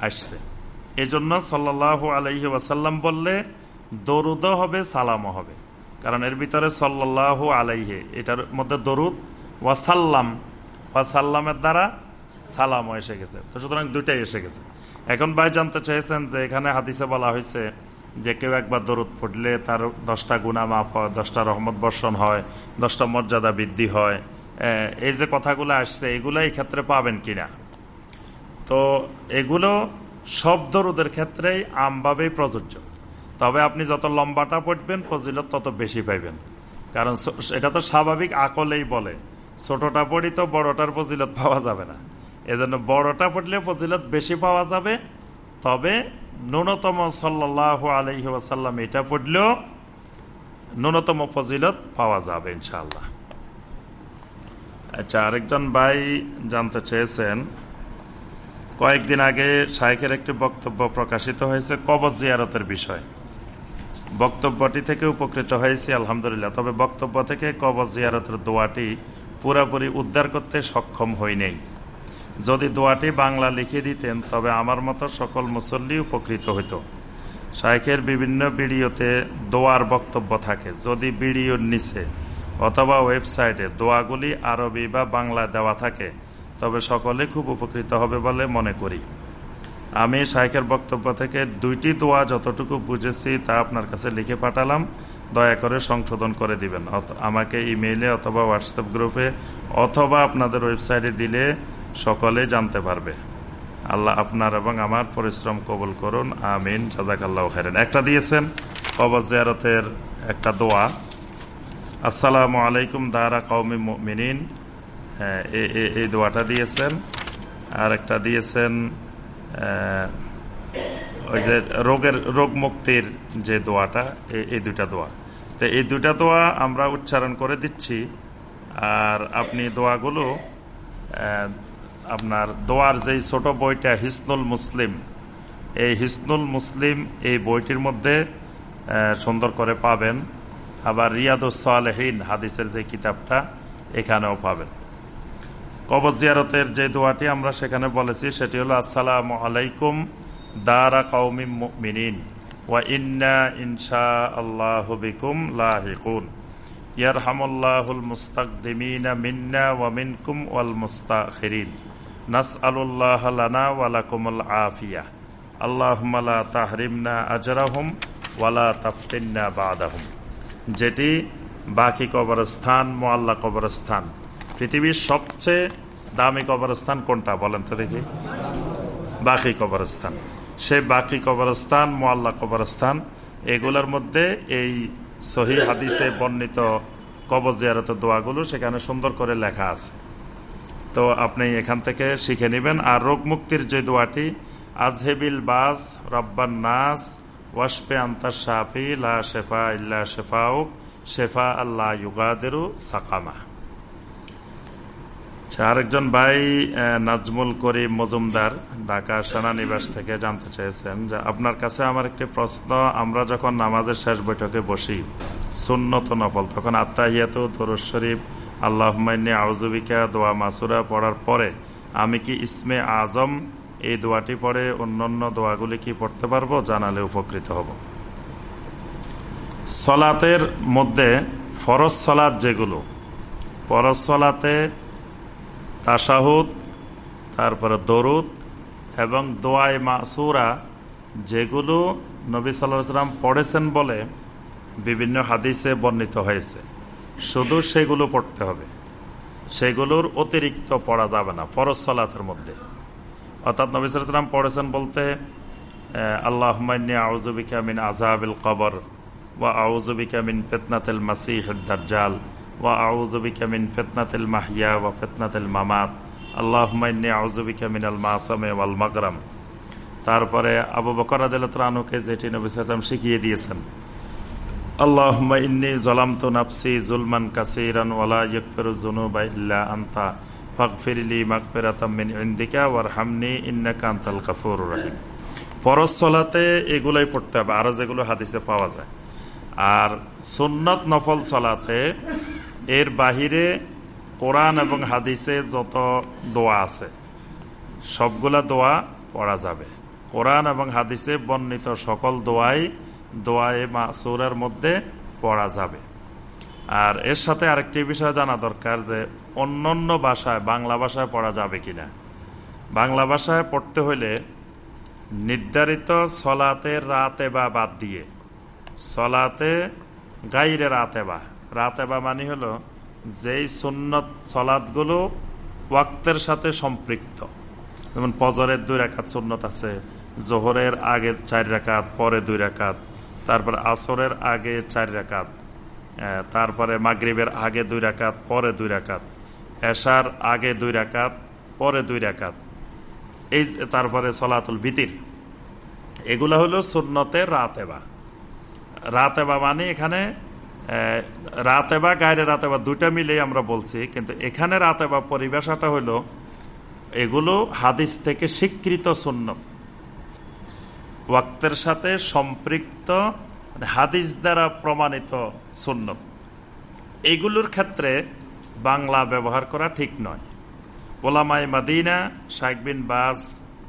A: আসছে। এই জন্য সাল্লাহ আলহি ওয়াসাল্লাম বললে, দরুদও হবে, সালামও হবে। কারণ এর ভিতরে সাল্লাহ আলাইহে, এটার মধ্যে দরুদ, ওয়াসাল্লাম, ওয়াসাল্লামের দ্বারা সালামও এসে গেছে। তো সুতরাং দুইটাই এসে গেছে। এখন ভাই জানতে চেয়েছেন যে এখানে হাদিসে বলা হয়েছে যে কেউ একবার দরুদ পড়লে তার দশটা গুণা মাপ হয়, দশটা রহমত বর্ষণ হয়, দশটা মর্যাদা বৃদ্ধি হয়। এই যে কথাগুলো আসছে, এগুলো এই ক্ষেত্রে পাবেন কিনা? তো এগুলো সব দরুদের ক্ষেত্রেই আমভাবেই প্রযোজ্য। তবে আপনি যত লম্বাটা পড়বেন, ফজিলত তত বেশি পাইবেন। কারণ এটা তো স্বাভাবিক আকলেই বলে, ছোটটা পড়ি তো বড়টার ফজিলত পাওয়া যাবে না। এজন্য বড়টা পড়লে ফজিলত বেশি পাওয়া যাবে। তবে ন্যূনতম সাল্লাহ আলহি ওয়াসাল্লাম এটা পড়লেও ন্যূনতম ফজিলত পাওয়া যাবে ইনশাল্লাহ আচ্ছা আরেকজন ভাই জানতে চেয়েছেন, কয়েকদিন আগে শাইখের একটি বক্তব্য প্রকাশিত হয়েছে কবজ জিয়ারতের বিষয়। বক্তব্যটি থেকে উপকৃত হয়েছি, আলহামদুলিল্লাহ। তবে বক্তব্য থেকে কবজ জিয়ারতের দোয়াটি পুরাপুরি উদ্ধার করতে সক্ষম হই নেই। যদি দোয়াটি বাংলা লিখে দিতেন, তবে আমার মতো সকল মুসল্লি উপকৃত হইত। শাইখের বিভিন্ন ভিডিওতে দোয়ার বক্তব্য থাকে। যদি ভিডিওর নিচে অথবা ওয়েবসাইটে দোয়াগুলি আরবি বা বাংলা দেওয়া থাকে, তবে সকলে খুব উপকৃত হবে বলে মনে করি। আমি শাইখের বক্তব্য থেকে দুইটি দোয়া যতটুকু বুঝেছি তা আপনার কাছে লিখে পাঠালাম। দয়া করে সংশোধন করে দিবেন। আমাকে ইমেইলে অথবা হোয়াটসঅ্যাপ গ্রুপে অথবা আপনাদের ওয়েবসাইটে দিলে সকলে জানতে পারবে। আল্লাহ আপনার এবং আমার পরিশ্রম কবুল করুন। আমিন। জাদাকাল্লাহ খাইরেন। একটা দিয়েছেন কবজ জিয়ারতের একটা দোয়া। আসসালামু আলাইকুম দারা কৌমি মিনিন হ্যাঁ এই দোয়াটা দিয়েছেন। আর একটা দিয়েছেন ওই যে রোগের, রোগ মুক্তির যে দোয়াটা এই দুইটা দোয়া। তো এই দুইটা দোয়া আমরা উচ্চারণ করে দিচ্ছি। আর আপনি দোয়াগুলো আপনার দোয়ার যেই ছোট বইটা, হিসনুল মুসলিম, এই হিসনুল মুসলিম এই বইটির মধ্যে সুন্দর করে পাবেন। আবার রিয়াদুসালেহীন হাদিসের যে কিতাবটা, এখানেও পাবেন। কবর জিয়ারতের যে দোয়াটি আমরা সেখানে বলেছি, সেটি হলো, আসসালাম আলাইকুম দারা কৌমিম মিনিন ওয়া ইন্না ইনশা আল্লাহ বিকুম লাহিকুন। ইয়ারহামুল্লাহুল মুস্তাকদিমিনা মিন্না ওয়া মিনকুম ওয়াল মুস্তাখিরিন। নাসআলুল্লাহ লানা ওয়া লাকুমুল আফিয়া। আল্লাহুম্মা লা তাহরিমনা আজরাহুম ওয়ালা তাফতিন্না বাদাহুম। যেটি বাকি কবরস্থান মোয়াল্লা কবরস্থান। পৃথিবীর সবচেয়ে দামি কবরস্থান কোনটা? বলেন তো দেখি। বাকি কবরস্থান। সে বাকি কবরস্থান, মোয়াল্লা কবরস্থান, এগুলোর মধ্যে এই সহি হাদিসে বর্ণিত কবর জিয়ারতের দোয়াগুলো সেখানে সুন্দর করে লেখা আছে। তো আপনি এখান থেকে শিখে নেবেন। আর রোগ মুক্তির যে দোয়াটি, আজহেবিল বাস রব্বান নাস ওয়াসপে আন্তার শাফি, লা শেফা ইল্লা শেফাউ শেফা আল্লাহ ইউগাদেরু সাকামা। আচ্ছা, আরেকজন ভাই নাজমুল করিম মজুমদার ঢাকা সেনানিবাস থেকে জানতে চেয়েছেন যে আপনার কাছে আমার একটি প্রশ্ন আমরা যখন নামাজের শেষ বৈঠকে বসি সুন্নত নফল তখন আত্মাহিয়াত দরুদ শরীফ আল্লাহ আউজুবিকা দোয়া মাসুরা পড়ার পরে আমি কি ইসমে আজম এই দোয়াটি পড়ে অন্যান্য দোয়াগুলি কি পড়তে পারব? জানালে উপকৃত হব। সলাতের মধ্যে ফরজ সলাত যেগুলো ফরজ সলাতে তাসাহুদ তারপরে দরুদ এবং দোয়াই মাসুরা, যেগুলো নবী সাল্লাম পড়েছেন বলে বিভিন্ন হাদিসে বর্ণিত হয়েছে। শুধু সেগুলো পড়তে হবে। সেগুলোর অতিরিক্ত পড়া যাবে না, ফরজ সলাতের মধ্যে। অর্থাৎ নবী সাল্লাম পড়েছেন বলতে আল্লাহ আউজুবিকা মিন আজাবিল কবর ওয়া আউজুবিকা মিন ফেতনাতেল মাসিহ দার্জাল আউজুবিকা মিন ফেতনাতেল মাহিয়া ওয়া ফেতনাতেল মামাত। আল্লাহ আউজুবিকা মিন আল মাসামে ওয়াল মাগরাম। তারপরে আবু বকর আনুকে যেটি নবী শিখিয়ে দিয়েছেন। আল্লাহ ইন্নি জলাম তো নাফসি জুলমান মিন রহিম। সলাতে এগুলাই পড়তে হবে, আরও যেগুলো হাদিসে পাওয়া যায়। আর সুন্নত নফল চলাতে এর বাহিরে কোরআন এবং হাদিসে যত দোয়া আছে, সবগুলা দোয়া পড়া যাবে। কোরআন এবং হাদিসে বর্ণিত সকল দোয়াই দোয়ায়ে মাসুরের মধ্যে পড়া যাবে। আর এর সাথে আরেকটি বিষয় জানা দরকার যে অন্য অন্য ভাষায়, বাংলা ভাষায় পড়া যাবে কিনা। বাংলা ভাষায় পড়তে হইলে নির্ধারিত সলাতে রাতে বা বাদ দিয়ে, সলাতে গাইরে রাতে বা রাতে বা মানে হলো, যেই সুন্নত সলাদগুলো ওয়াক্তের সাথে সম্পৃক্ত। যেমন পজরের দুই রেখাত সুন্নত আছে, জোহরের আগে চার রেখাত পরে দুই রেখাত তারপর আসরের আগে চার রেখাত তারপরে মাগরীবের আগে দুই রাকাত, পরে দুই রাকাত, এশার আগে দুই রাকাত, পরে দুই রাকাত। এই তারপরে সলাতুল ভিতির এগুলো হলো সুন্নতের রাতেবা। রাতেবা মানে এখানে রাতেবা গায়ের রাতেবা দুটা মিলেই আমরা বলছি, কিন্তু এখানে রাতেবা পরিবেশাটা হলো এগুলো হাদিস থেকে স্বীকৃত শূন্য ওয়াক্তের সাথে সম্পৃক্ত মানে হাদিস দ্বারা প্রমাণিত শূন্য এগুলোর ক্ষেত্রে বাংলা ব্যবহার করা ঠিক নয়। ওলামাই মাদিনা শাইক বিন বাজ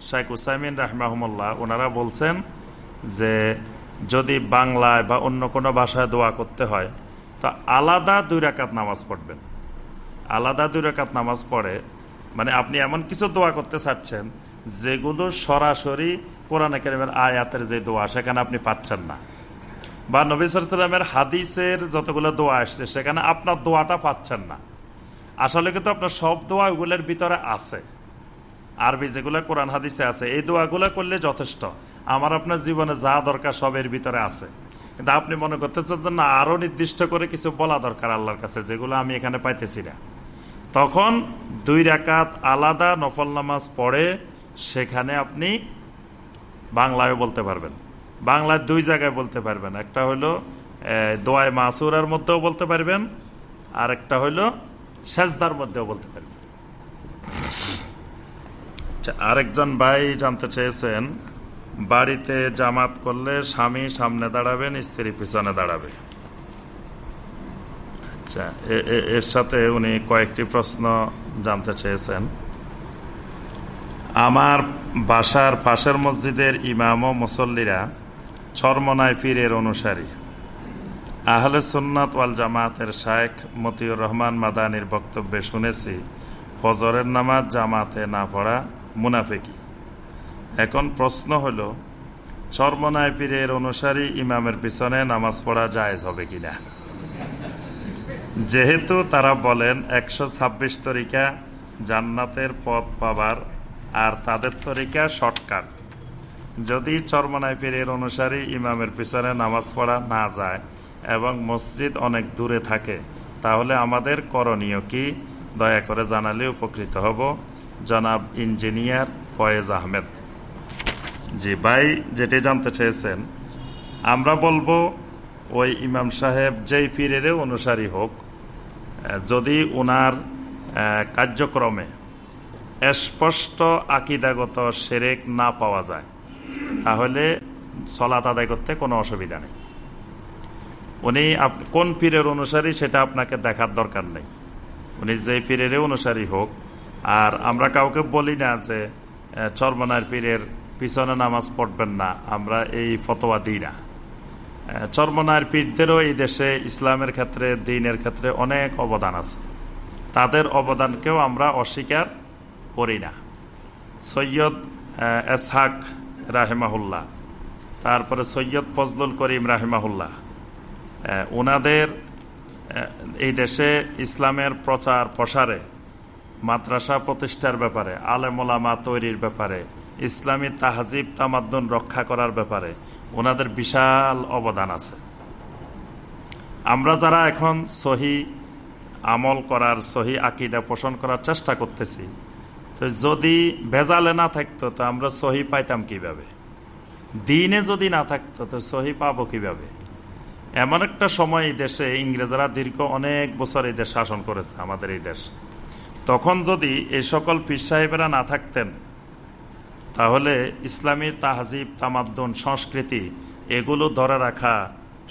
A: শাইক উসাইমিন রাহমাহমুল্লাহ, ওনারা বলছেন যে যদি বাংলায় বা অন্য কোনো ভাষায় দোয়া করতে হয়, তো আলাদা দুই রাকাত নামাজ পড়বেন। আলাদা দুই রাকাত নামাজ পড়ে মানে আপনি এমন কিছু দোয়া করতে চাচ্ছেন, যেগুলো সরাসরি কোরআন কেরিমের আয়াতের যে দোয়া, সেখানে আপনি পাচ্ছেন না। বা নবী সালামের হাদিসের যতগুলো দোয়া আসছে, সেখানে আপনার দোয়াটা পাচ্ছেন না। আসলে কিন্তু আপনার সব দোয়া ওগুলোর ভিতরে আছে। আরবি যেগুলো কোরআন হাদিসে আছে, এই দোয়াগুলো করলে যথেষ্ট। আমার আপনার জীবনে যা দরকার সবের ভিতরে আছে। কিন্তু আপনি মনে করতে চাচ্ছেন না, আরও নির্দিষ্ট করে কিছু বলা দরকার আল্লাহর কাছে, যেগুলো আমি এখানে পাইতেছি না। তখন দুই রাকাত আলাদা নফল নামাজ পড়ে সেখানে আপনি বাংলায় বলতে পারবেন। বাংলায় দুই জায়গায় বলতে পারবেন। একটা হলো দোয়ায় মাসুরার মধ্যেও বলতে পারবেন আর একটা হইল সেজদার মধ্যেও বলতে পারবেন। আরেকজন ভাই জানতে চেয়েছেন, বাড়িতে জামাত করলে স্বামী সামনে দাঁড়াবেন, স্ত্রী পিছনে দাঁড়াবে। আচ্ছা এর সাথে উনি কয়েকটি প্রশ্ন জানতে চেয়েছেন। আমার বাসার পাশের মসজিদের ইমাম ও মুসল্লিরা চরমনায় পীরের অনুসারী। আহলে সুন্নাত ওয়াল জামাতের শায়েখ মতিউর রহমান মাদানির বক্তব্যে শুনেছি, ফজরের নামাজ জামাতে না পড়া মুনাফেকি। এখন প্রশ্ন হল চরমনায় পীরের অনুসারী ইমামের পিছনে নামাজ পড়া জায়েজ হবে কিনা? যেহেতু তারা বলেন একশো ছাব্বিশ তরিকা জান্নাতের পথ পাবার আর তাদের তরিকা শর্টকাট। যদি চরমনায় পীরের অনুসারী ইমামের পিছনে নামাজ পড়া না যায় এবং মসজিদ অনেক দূরে থাকে, তাহলে আমাদের করণীয় কি? দয়া করে জানালে উপকৃত হব। জনাব ইঞ্জিনিয়ার ফয়েজ আহমেদ। জি ভাই, যেটি জানতে চেয়েছেন, আমরা বলব ওই ইমাম সাহেব যেই পীরের অনুসারী হোক, যদি ওনার কার্যক্রমে স্পষ্ট আকিদাগত সেরেক না পাওয়া যায়, তাহলে চলাত আদায় করতে কোনো অসুবিধা নেই। উনি কোন পীরের অনুসারী সেটা আপনাকে দেখার দরকার নেই। উনি যে পীরের অনুসারী হোক আর আমরা কাউকে বলি না যে চরমনার পীরের পিছনে নামাজ পড়বেন না, আমরা এই ফতোয়া দিই না। চরমনার পীরদেরও এই দেশে ইসলামের ক্ষেত্রে, দিনের ক্ষেত্রে অনেক অবদান আছে। তাদের অবদানকেও আমরা অস্বীকার করি না। সৈয়দ এসহাক রাহেমাহুল্লাহ, তারপরে সৈয়দ ফজলুল করিম রাহেমাহুল্লাহ ওনাদের এই দেশে ইসলামের প্রচার প্রসারে মাদ্রাসা প্রতিষ্ঠার ব্যাপারে, আলেমোলামা তৈরির ব্যাপারে, ইসলামী তাহাজিব তামাদ্দুন রক্ষা করার ব্যাপারে ওনাদের বিশাল অবদান আছে। আমরা যারা এখন সহি আমল করার, সহি আকিদা পোষণ করার চেষ্টা করতেছি, তো যদি ভেজালে না থাকতো, তো আমরা সহি পাইতাম কীভাবে? দিনে যদি না থাকতো, তো সহি পাবো কীভাবে? এমন একটা সময় দেশে ইংরেজরা দীর্ঘ অনেক বছর এই দেশ শাসন করেছে, আমাদের এই দেশ। তখন যদি এই সকল পীর সাহেবেরা না থাকতেন, তাহলে ইসলামী তাহাজিব, তামাদ্দন, সংস্কৃতি, এগুলো ধরে রাখা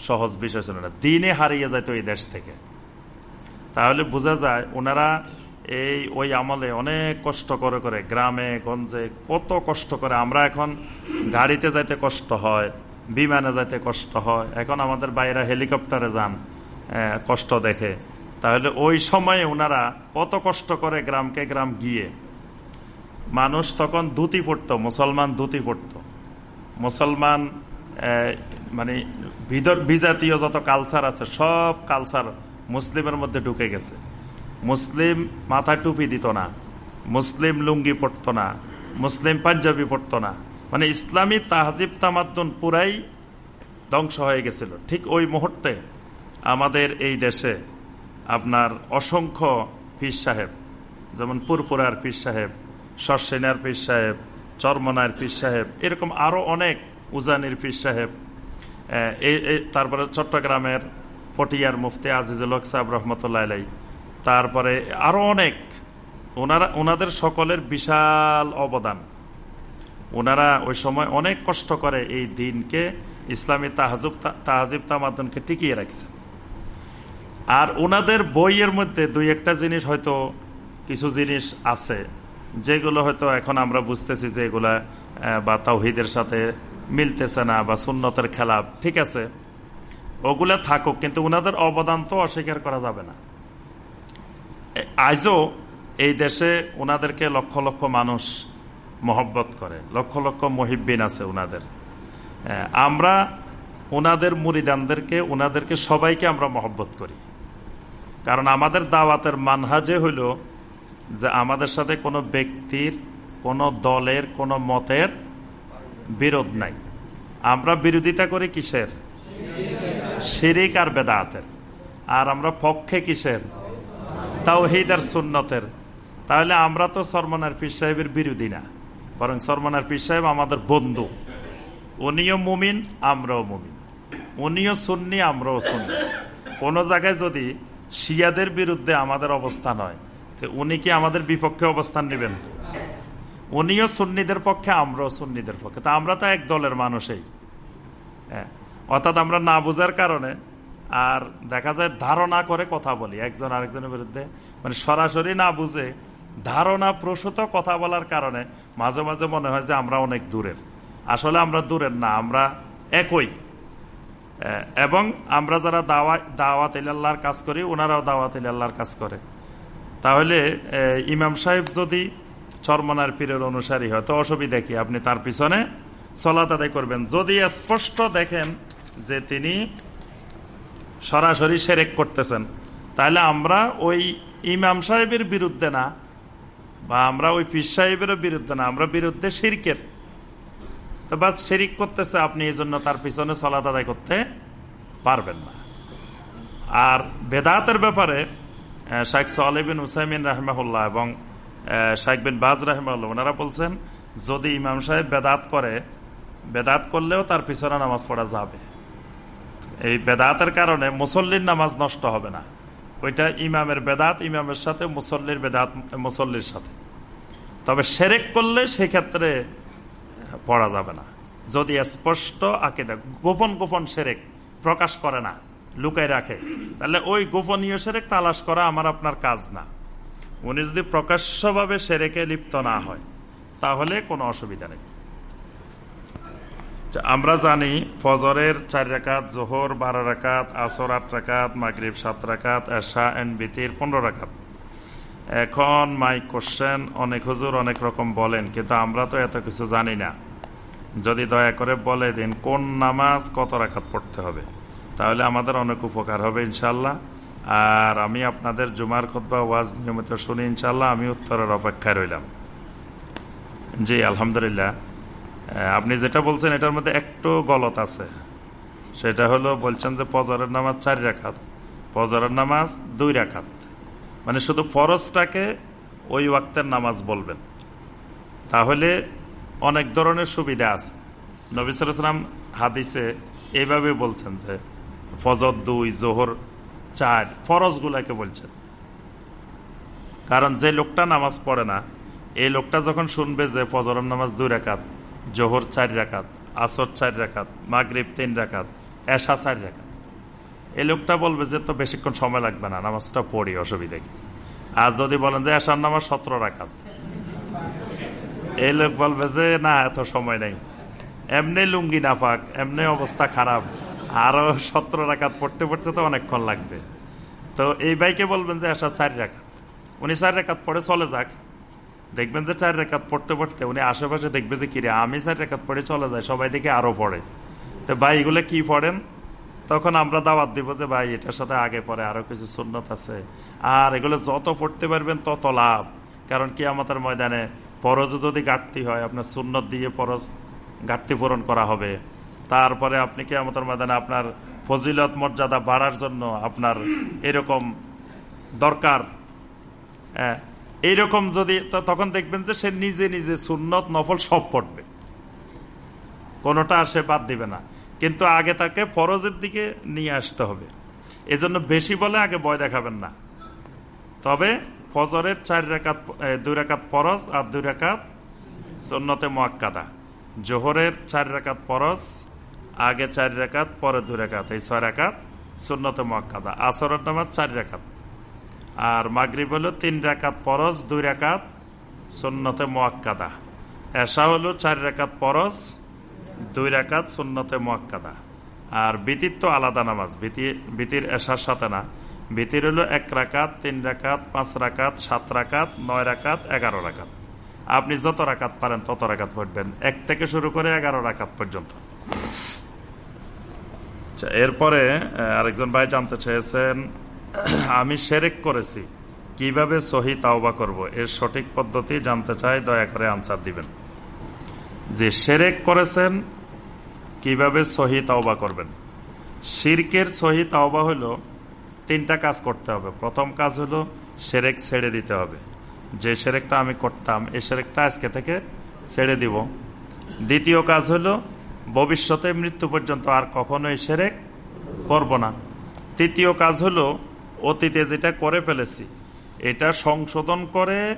A: সহজ বিষয় ছিল না। দিনে হারিয়ে যেত এই দেশ থেকে। তাহলে বোঝা যায় ওনারা এই, ওই আমলে অনেক কষ্ট করে করে গ্রামে, গঞ্জে কত কষ্ট করে। আমরা এখন গাড়িতে যাইতে কষ্ট হয়, বিমানে যাইতে কষ্ট হয়। এখন আমাদের বাইরে হেলিকপ্টারে যান কষ্ট দেখে। তাহলে ওই সময়ে ওনারা কত কষ্ট করে গ্রামকে গ্রাম গিয়ে মানুষ তখন ধুতি পড়ত মুসলমান ধুতি পড়ত মুসলমান মানে বিজাতীয় যত কালচার আছে, সব কালচার মুসলিমের মধ্যে ঢুকে গেছে। মুসলিম মাথায় টুপি দিত না, মুসলিম লুঙ্গি পড়তো না, মুসলিম পাঞ্জাবি পড়তো না। মানে ইসলামী তাহজিব তামাদ্দন পুরাই ধ্বংস হয়ে গেছিল। ঠিক ওই মুহূর্তে আমাদের এই দেশে আপনার অসংখ্য পীর সাহেব, যেমন পুরপুরার পীর সাহেব, সরসেনার পীর সাহেব, চরমনার পীর সাহেব, এরকম আরও অনেক উজানির পীর সাহেব। তারপরে চট্টগ্রামের পটিয়ার মুফতি আজিজুল হক সাহেব রহমতুল্লাহ আলাই তারপরে আরও অনেক ওনারা ওনাদের সকলের বিশাল অবদান। ওনারা ওই সময় অনেক কষ্ট করে এই দিনকে, ইসলামী তাহাজুব, তাহাজিব তামাদনকে টিকিয়ে রাখছে আর ওনাদের বইয়ের মধ্যে দুই একটা জিনিস হয়তো কিছু জিনিস আছে, যেগুলো হয়তো এখন আমরা বুঝতেছি যে এগুলা বা তাওহিদের সাথে মিলতেছে না বা সুন্নতের খেলা ঠিক আছে? ওগুলা থাকুক, কিন্তু ওনাদের অবদান তো অস্বীকার করা যাবে না। আজও এই দেশে ওনাদেরকে লক্ষ লক্ষ মানুষ মহব্বত করে, লক্ষ লক্ষ মহিবিন আছে ওনাদের আমরা ওনাদের মুরিদানদেরকে ওনাদেরকে সবাইকে আমরা মহব্বত করি। কারণ আমাদের দাওয়াতের মানহাজে হইল যে আমাদের সাথে কোনো ব্যক্তির, কোনো দলের, কোনো মতের বিরোধ নাই। আমরা বিরোধিতা করি কিসের? শিরিক আর বেদাতের। আর আমরা পক্ষে কিসের? তাওহিদ আর সুন্নতের। তাহলে আমরা তো সরমনার পীর সাহেবের বিরোধী না, বরং সরমনার পীর সাহেব আমাদের বন্ধু। উনিও মুমিন, আমরাও মুমিন। উনিও সুন্নি, আমরাও সুন্নি। কোনো জায়গায় যদি শিয়াদের বিরুদ্ধে আমাদের অবস্থান হয় তো উনি কি আমাদের বিপক্ষে অবস্থান নেবেন? উনিও সুন্নিদের পক্ষে, আমরাও সুন্নিদের পক্ষে। তা আমরা তো এক দলের মানুষই। হ্যাঁ অর্থাৎ আমরা না বোঝার কারণে আর দেখা যায় ধারণা করে কথা বলি একজন আরেকজনের বিরুদ্ধে। মানে সরাসরি না বুঝে ধারণা প্রসূত কথা বলার কারণে মাঝে মাঝে মনে হয় যে আমরা অনেক দূরের। আসলে আমরা দূরের না, আমরা একই। এবং আমরা যারা দাওয়া, দাওয়াত আল্লাহর কাজ করি ওনারাও দাওয়াত আল্লাহর কাজ করে। তাহলে ইমাম সাহেব যদি চরমনার পীরের অনুসারী হয়, তো অসুবিধা কি? আপনি তার পিছনে চলা আদায় করবেন। যদি স্পষ্ট দেখেন যে তিনি সরাসরি সেরেক করতেছেন, তাহলে আমরা ওই ইমাম সাহেবের বিরুদ্ধে না, বা আমরা ওই পীর সাহেবেরও বিরুদ্ধে না, আমরা বিরুদ্ধে শিরকের। তো বাস শিরিক করতেছে, আপনি এই জন্য তার পিছনে সলাত আদায় করতে পারবেন না। আর বেদাতের ব্যাপারে শাইখ সালেবিন হুসাইমিন রাহমাহুল্লাহ এবং শাইখ বিন বাজ রাহমাল্লাহ ওনারা বলছেন, যদি ইমাম সাহেব বেদাত করে, বেদাত করলেও তার পিছনে নামাজ পড়া যাবে। এই বেদাতের কারণে মুসল্লির নামাজ নষ্ট হবে না। ওইটা ইমামের বেদাত, ইমামের সাথে, মুসল্লির বেদাত, মুসল্লির সাথে। তবে সেরেক করলে সেক্ষেত্রে পড়া যাবে না। যদি স্পষ্ট আকিদা, গোপন গোপন সেরেক প্রকাশ করে না লুকাই রাখে, তাহলে ওই গোপনীয় সেরেক তালাশ করা আমার আপনার কাজ না। উনি যদি প্রকাশ্যভাবে সেরেকে লিপ্ত না হয়, তাহলে কোনো অসুবিধা নেই। আমরা জানি ফজরের চার রাকাত, জোহর বারো রাকাত, আসর আট রাকাত, মাগরীব সাত রাকাত, এশা এন্ড বিতির পনেরো রাকাত। এখন মাই কোশ্চেন অনেক হুজুর অনেক রকম বলেন, কিন্তু আমরা তো এত কিছু জানি না। যদি দয়া করে বলে দিন, কোন নামাজ কত রাখাত পড়তে হবে? তাহলে আমাদের অনেক উপকার হবে ইনশাল্লাহ আর আমি আপনাদের জুমার খোদ্া ওয়াজ নিয়মিত শুনি ইনশাল্লাহ আমি উত্তরের অপেক্ষায় রইলাম। জি, আলহামদুলিল্লাহ। আপনি যেটা বলছেন, এটার মধ্যে একটু গলত আছে। সেটা হলো, বলছেন যে পজরের নামাজ চার রাখাত পজরের নামাজ দুই রাখাত মানে শুধু ফরজটাকে ওই ওয়াক্তের নামাজ বলবেন। তাহলে অনেক ধরনের সুবিধা আছে। নবিসাম হাদিসে এইভাবে বলছেন যে, ফজর দুই, জোহর চার, ফরজগুলাকে বলছেন। কারণ যে লোকটা নামাজ পড়ে না, এই লোকটা যখন শুনবে যে ফজরের নামাজ দুই রাকাত, জোহর চার রাকাত, আসর চার রাকাত, মাগরীব তিন রাকাত, এশা চার রাকাত এই লোকটা বলবে যে, তো বেশিক্ষণ সময় লাগবে না, নামাজটা পড়ি, অসুবিধা কি? আর যদি বলেন যে, এশার নামাজ সতেরো রাকাত। এই লোক বলবে যে, না, এত সময় নেই। এমনি লুঙ্গি না পাক এমনি অবস্থা খারাপ। আরও সতেরো রাকাত পড়তে পড়তে তো অনেকক্ষণ লাগবে। তো এই বাইকে বলবেন যে এসা চার রাকাত। উনি চার রেখাত পড়ে চলে যাক। দেখবেন যে, চার রেখাত পড়তে পড়তে উনি আশেপাশে দেখবে যে, কিরে, আমি চার রেখাত পড়ে চলে যায় সবাই দেখে আরও পড়ে। তো ভাই এগুলো কি পড়েন? তখন আমরা দাওয়াত দিব যে, ভাই, এটার সাথে আগে পরে আরও কিছু সুন্নত আছে। আর এগুলো যত পড়তে পারবেন তত লাভ। কারণ কি আমাদের ময়দানে ফরজ যদি ঘাটতি হয়, আপনার সুন্নত দিয়ে পরজ ঘাটতি পূরণ করা হবে। তারপরে আপনি কি আমাদের ময়দানে আপনার ফজিলত, মর্যাদা বাড়ার জন্য আপনার এরকম দরকার। হ্যাঁ এইরকম যদি তখন দেখবেন যে সে নিজে নিজে সুন্নত নফল সব পড়বে। কোনোটা সে বাদ দিবে না। কিন্তু আগে তাকে ফরজের দিকে নিয়ে আসতে হবে। এজন্য বেশি বলে আগে ভয় দেখাবেন না। তবে ফজরের চার রেখাত দুই রেখাত ফরজ আর দুই রেখাত সন্নতে মোয়াক্কাদা। জোহরের চার রেখাত ফরজ, আগে চার রেখাত পরে দুই রেখাত এই ছয় রেখাত সুন্নতে মোয়াক্কাদা। আসরের নামাজ চার রেখাত আর মাগরিব হলো তিন রেখাত ফরজ, দুই রেখাত সুন্নতে মোয়াক্কাদা। এসা হলো চার রেখাত ফরজ দুই রাকাত সুন্নতে মোয়াক্কাদা। আর বিতির তো আলাদা নামাজ বিতির এসার সাথে না। বিতির হলো এক রাকাত তিন রাকাত পাঁচ রাকাত সাত রাকাত নয় রাকাত এগারো রাকাত। আপনি যত রাকাত পারেন তত রাকাত পড়বেন এক থেকে শুরু করে এগারো রাকাত পর্যন্ত। আচ্ছা, এরপরে আরেকজন ভাই জানতে চেয়েছেন আমি সেরেক করেছি কীভাবে সহি তাওবা করব? এর সঠিক পদ্ধতি জানতে চাই দয়া করে আনসার দিবেন। যে সেরেক করেছেন, কীভাবে সহি তাওবা করবেন? শিরকের সহি তাওবা হলো তিনটা কাজ করতে হবে। প্রথম কাজ হলো সেরেক ছেড়ে দিতে হবে। যে সেরেকটা আমি করতাম এই সেরেকটা আজকে থেকে ছেড়ে দিব। দ্বিতীয় কাজ হলো ভবিষ্যতে মৃত্যু পর্যন্ত আর কখনো এই সেরেক করব না। তৃতীয় কাজ হলো অতীতে যেটা করে ফেলেছি, এটা সংশোধন করে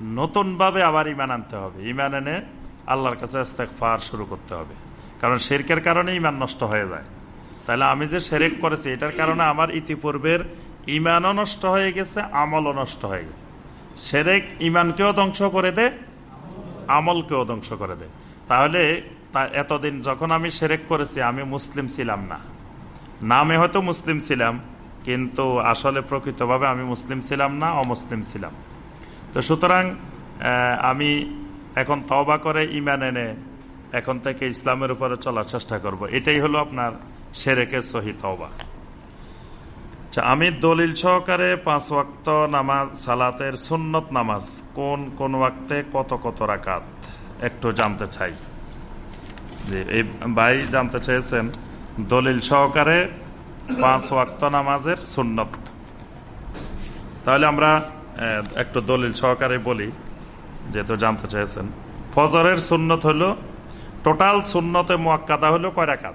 A: নতুনভাবে আবার ইমান আনতে হবে। ইমান এনে আল্লাহর কাছে ফার শুরু করতে হবে। কারণ শেরকের কারণে ইমান নষ্ট হয়ে যায়। তাহলে আমি যে সেরেক করেছি, এটার কারণে আমার ইতিপূর্বের ইমানও নষ্ট হয়ে গেছে, আমলও নষ্ট হয়ে গেছে। সেরেক ইমানকেও ধ্বংস করে দে, আমলকেও ধ্বংস করে দে। তাহলে তা এতদিন যখন আমি সেরেক করেছি, আমি মুসলিম ছিলাম না। নামে হয়তো মুসলিম ছিলাম, কিন্তু আসলে প্রকৃতভাবে আমি মুসলিম ছিলাম না, অমুসলিম ছিলাম। তো সুতরাং আমি এখন তবা করে ইমান এনে এখন থেকে ইসলামের উপরে চলার চেষ্টা করব। এটাই হলো আপনার সেরেকের সহি তবা আচ্ছা আমি দলিল সহকারে পাঁচ ওয়াক্ত নামাজ, সালাতের সুন্নত নামাজ কোন কোন ওয়াক্তে কত কত রাকাত একটু জানতে চাই। যে এই ভাই জানতে চেয়েছেন, দলিল সহকারে পাঁচ ওয়াক্ত নামাজের সুন্নত। তাহলে আমরা একটু দলিল সহকারে বলি। যেহেতু জানতে চেয়েছেন। ফজরের সুন্নত হলো, টোটাল সুন্নতে মোয়াক্কাদা হলো কয় রাকাত?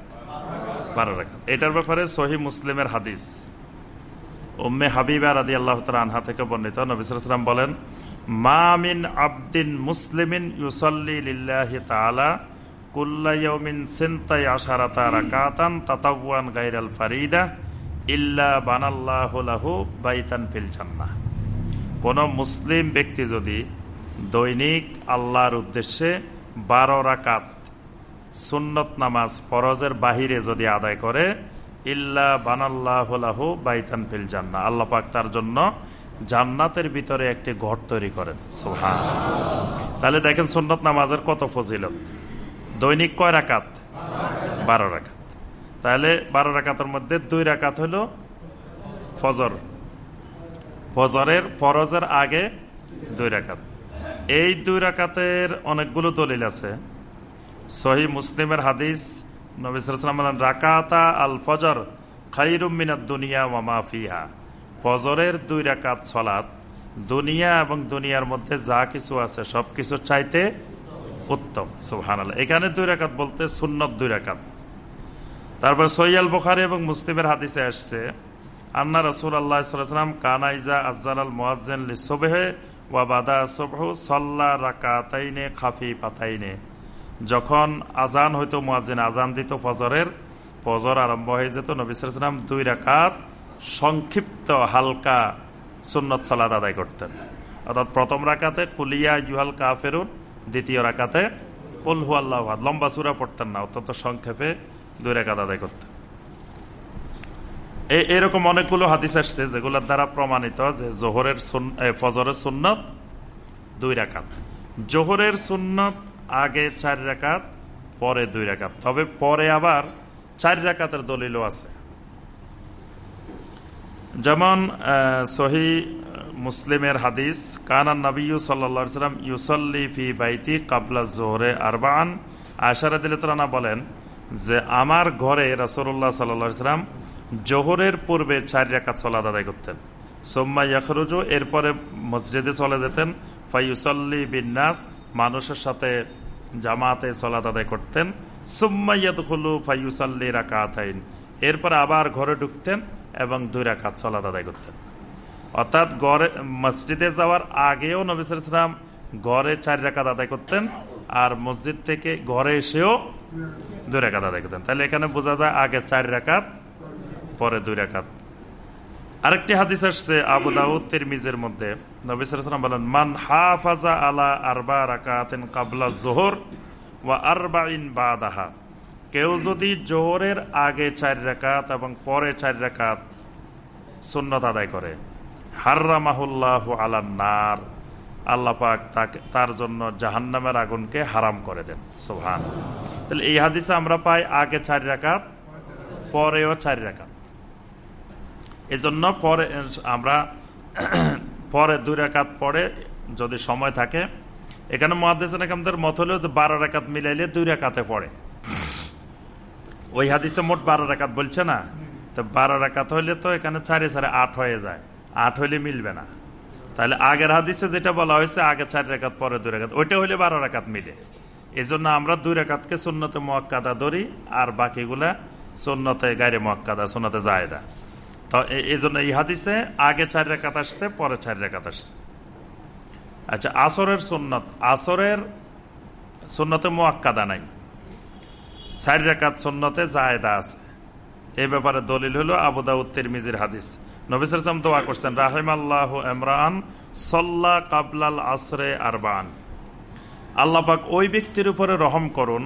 A: বারো রাকাত। এটার ব্যাপারে সহি মুসলিমের হাদিস। উম্মে হাবিবা রাদি আল্লাহ আনহা থেকে বর্ণিত। নবিসাম বলেন মামিন আবদিন মুসলিমিন ইউসল্লি লিল্লাহি কুল্লাইয়মিন সিনতাই আশারাতা রাকাতান তাতাওয়ান গায়রাল ফারিদা ইল্লা বানাল্লাহু লাহু বাইতান ফিল কোন মুসলিম ব্যক্তি যদি দৈনিক আল্লাহর উদ্দেশ্যে বারো রাকাত। সুন্নত নামাজ ফরজের বাহিরে যদি আদায় করে, ইল্লা বানাল্লাহু বাইতান ফিল জান্না আল্লাহ পাক তার জন্য জান্নাতের ভিতরে একটি ঘর তৈরি করেন। সোহা তাহলে দেখেন সুন্নত নামাজের কত ফজিলত। দৈনিক কয় রাকাত? বারো রাকাত। তাহলে বারো রাকাতের মধ্যে দুই রাকাত হলো ফজর। ফজরের ফরজের আগে দুই রাকাত। এই দুই রাকাতের অনেকগুলো দলিল আছে। সহি মুসলিমের হাদিস নবিসাম রাকাতা আল ফজর খাইরুমিনাত দুনিয়া ওয়ামা ফিহা। ফজরের দুই রাকাত সলাত, দুনিয়া এবং দুনিয়ার মধ্যে যা কিছু আছে সবকিছু চাইতে উত্তম। সুহান এখানে দুই রাকাত বলতে সুন্নত দুই রাকাত। তারপর সৈয়াল বুখারি এবং মুসলিমের হাদিসে আসছে, আন্না রসুল আল্লাহাম কানাইজা আজাল আল মোয়াজ্জেন লিসোবেহে পাতাইনে যখন আজান হইতো মোয়াজ্জিন, আজান দিত ফজরের, ফজর আরম্ভ হয়ে যেত নবিসাম দুই রাকাত সংক্ষিপ্ত হালকা সুন্নত সালাদ আদায় করতেন। অর্থাৎ প্রথম রাকাতে কুলিয়া ইউহাল কাফেরুন দ্বিতীয় রাকাতে পলহু আল্লাহ লম্বা সুরা পড়তেন না, অত্যন্ত সংক্ষেপে দুই রেখাত আদায় করতেন। এরকম অনেকগুলো হাদিস আসছে যেগুলোর দ্বারা প্রমাণিত যে জোহরের ফজরের সুন্নত দুই রাকাত। জোহরের সুন্নত আগে চার রাকাত, পরে দুই রাকাত। তবে পরে আবার চার রাকাতের দলিলও আছে। যেমন সহি মুসলিমের হাদিস কানান নবী সাল্লাম ইউসল্লি ফি বাইতি কাবলা জোহরে আরবান। আশারা দিলে তারা বলেন যে, আমার ঘরে রাসুল্লাহ সাল্লাম জোহরের পূর্বে চার রেখা চলাদ আদায় করতেন। সোম্মা ইয়াখরুজু, এরপরে মসজিদে চলে যেতেন। ফাইউসল্লি বিন্যাস মানুষের সাথে জামাতে চলাদ আদায় করতেন। সুম্মাইয়াদ হলু ফাইউসাল্লি রাকাতাইন, এরপরে আবার ঘরে ঢুকতেন এবং দুই রাকাত চলাদ আদায় করতেন। অর্থাৎ গড়ে, মসজিদে যাওয়ার আগেও নবিসাম ঘরে চার রেখাত আদায় করতেন আর মসজিদ থেকে ঘরে এসেও দুই রেখাত আদায় করতেন। তাহলে এখানে বোঝা যায় আগে চার রেখাত পরে দুই রেখাত আরেকটি হাদিস আসছে আবু দাউদ তিরমিজের মধ্যে। নবিসাম বলেন, মান হাফাজা আলা আরবা রাকাতেন কাবলা জোহর ওয়া আরবা ইন বাদাহা। কেউ যদি জোহরের আগে চার রেখাত এবং পরে চার রেখাত সুন্নত আদায় করে হার্রামাহুল্লাহ আলান্নার আল্লাহ পাক তাকে, তার জন্য জাহান্নামের আগুনকে হারাম করে দেন। সোহান তাহলে এই হাদিসে আমরা পাই আগে চার রাকাত, পরেও চার রাকাত। এজন্য পরে আমরা পরে দুই রাকাত পরে যদি সময় থাকে, এখানে মহাদেশের মত হলেও বারো রাকাত মিলাইলে দুই রাকাতে পড়ে। ওই হাদিসে মোট বারো রাকাত বলছে না? তো বারো রাকাত হইলে তো এখানে চারে চারে আট হয়ে যায়। আট হইলে মিলবে না। তাহলে আগের হাদিসে যেটা বলা হয়েছে, আগে চার রেখাত, পরে দুই রেখাত, ওইটা হইলে বারো রেখাত মিলে। এই জন্য আমরা দুই রেখাতকে শূন্যতে মোয়াক্কাদা ধরি, আর বাকিগুলা শূন্যতে গাড়ি মোয়াক্কাদা শূন্যতে জায়দা। তো এই জন্য এই হাদিসে আগে চার রেখাত আসছে, পরে চার রেখাত আসছে। আচ্ছা আসরের সুন্নত, আসরের সুন্নতে মোয়াক্কাদা নাই। চার রেখাত সুন্নতে জায়দা আছে। এই ব্যাপারে দলিল হলো আবুদাউত্তির মিজির হাদিস। নবিসাম দোয়া করছেন রাহিম আল্লাহ এমরান সল্লা কাবলাল আসরে আরবান। আল্লাপাক ওই ব্যক্তির উপরে রহম করুন,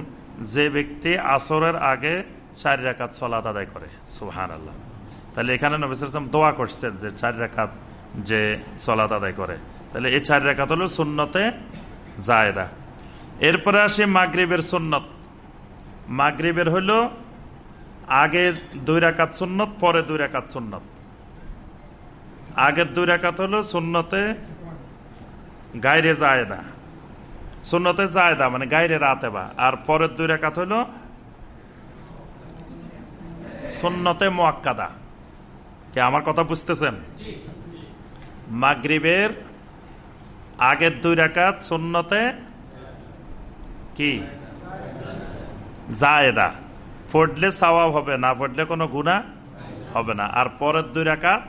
A: যে ব্যক্তি আসরের আগে চার রেখাত সলাত আদায় করে। সুহান আল্লাহ তাহলে এখানে নবিসাম দোয়া করছেন যে চার রেখাত যে সলাত আদায় করে। তাহলে এই চার রেখাত হলো সুন্নতে জায়দা। এরপরে আসে মাগরীবের সুন্নত। মাগরীবের হলো আগে দুই রাকাত সুন্নত, পরে দুই রাকাত সুন্নত। আগের দুই রাকাত হলো সুন্নতে গাইরে জায়দা। সুন্নতে জায়দা মানে গাইরে রাতে বা আর পরের দুই রাকাত হলো সুন্নতে মোয়াক্কাদা। কে আমার কথা বুঝতেছেন? মাগরিবের আগের দুই রাকাত সুন্নতে কি? জায়দা। পড়লে সওয়াব হবে, না পড়লে কোনো গুণা হবে না। আর পরের দুই রাকাত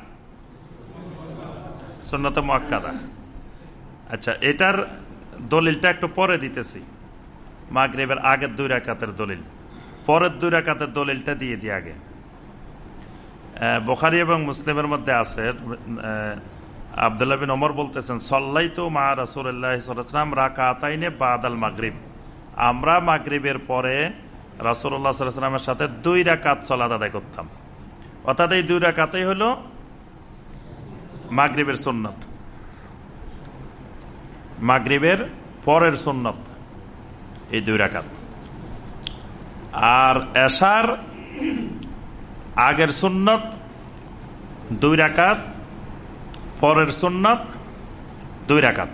A: সুন্নতে মোয়াক্কাদা। আচ্ছা এটার দলিলটা একটু পরে দিতেছি। মাগরিবের আগের দুই রাকাতের দলিল। পরের দুই রাকাতের দলিলটা দিয়ে দিই আগে। বোখারি এবং মুসলিমের মধ্যে আছে আবদুল্লাহ বিন ওমর বলতেছেন সল্লাই তো মা রাসুল্লাহাম রাকাতাইনে বাদাল মাগরিব। আমরা মাগরিবের পরে রাসুল্লাহ সাল্লামের সাথে দুই রাকাত চলাদ আদায় করতাম। অর্থাৎ এই দুই রাকাতেই হলো মাগরিবের সুন্নত। মাগরিবের পরের সুন্নত, এই দুই রাকাত। আর এশার আগের সুন্নত, দুই রাকাত, পরের সুন্নত, দুই রাকাত।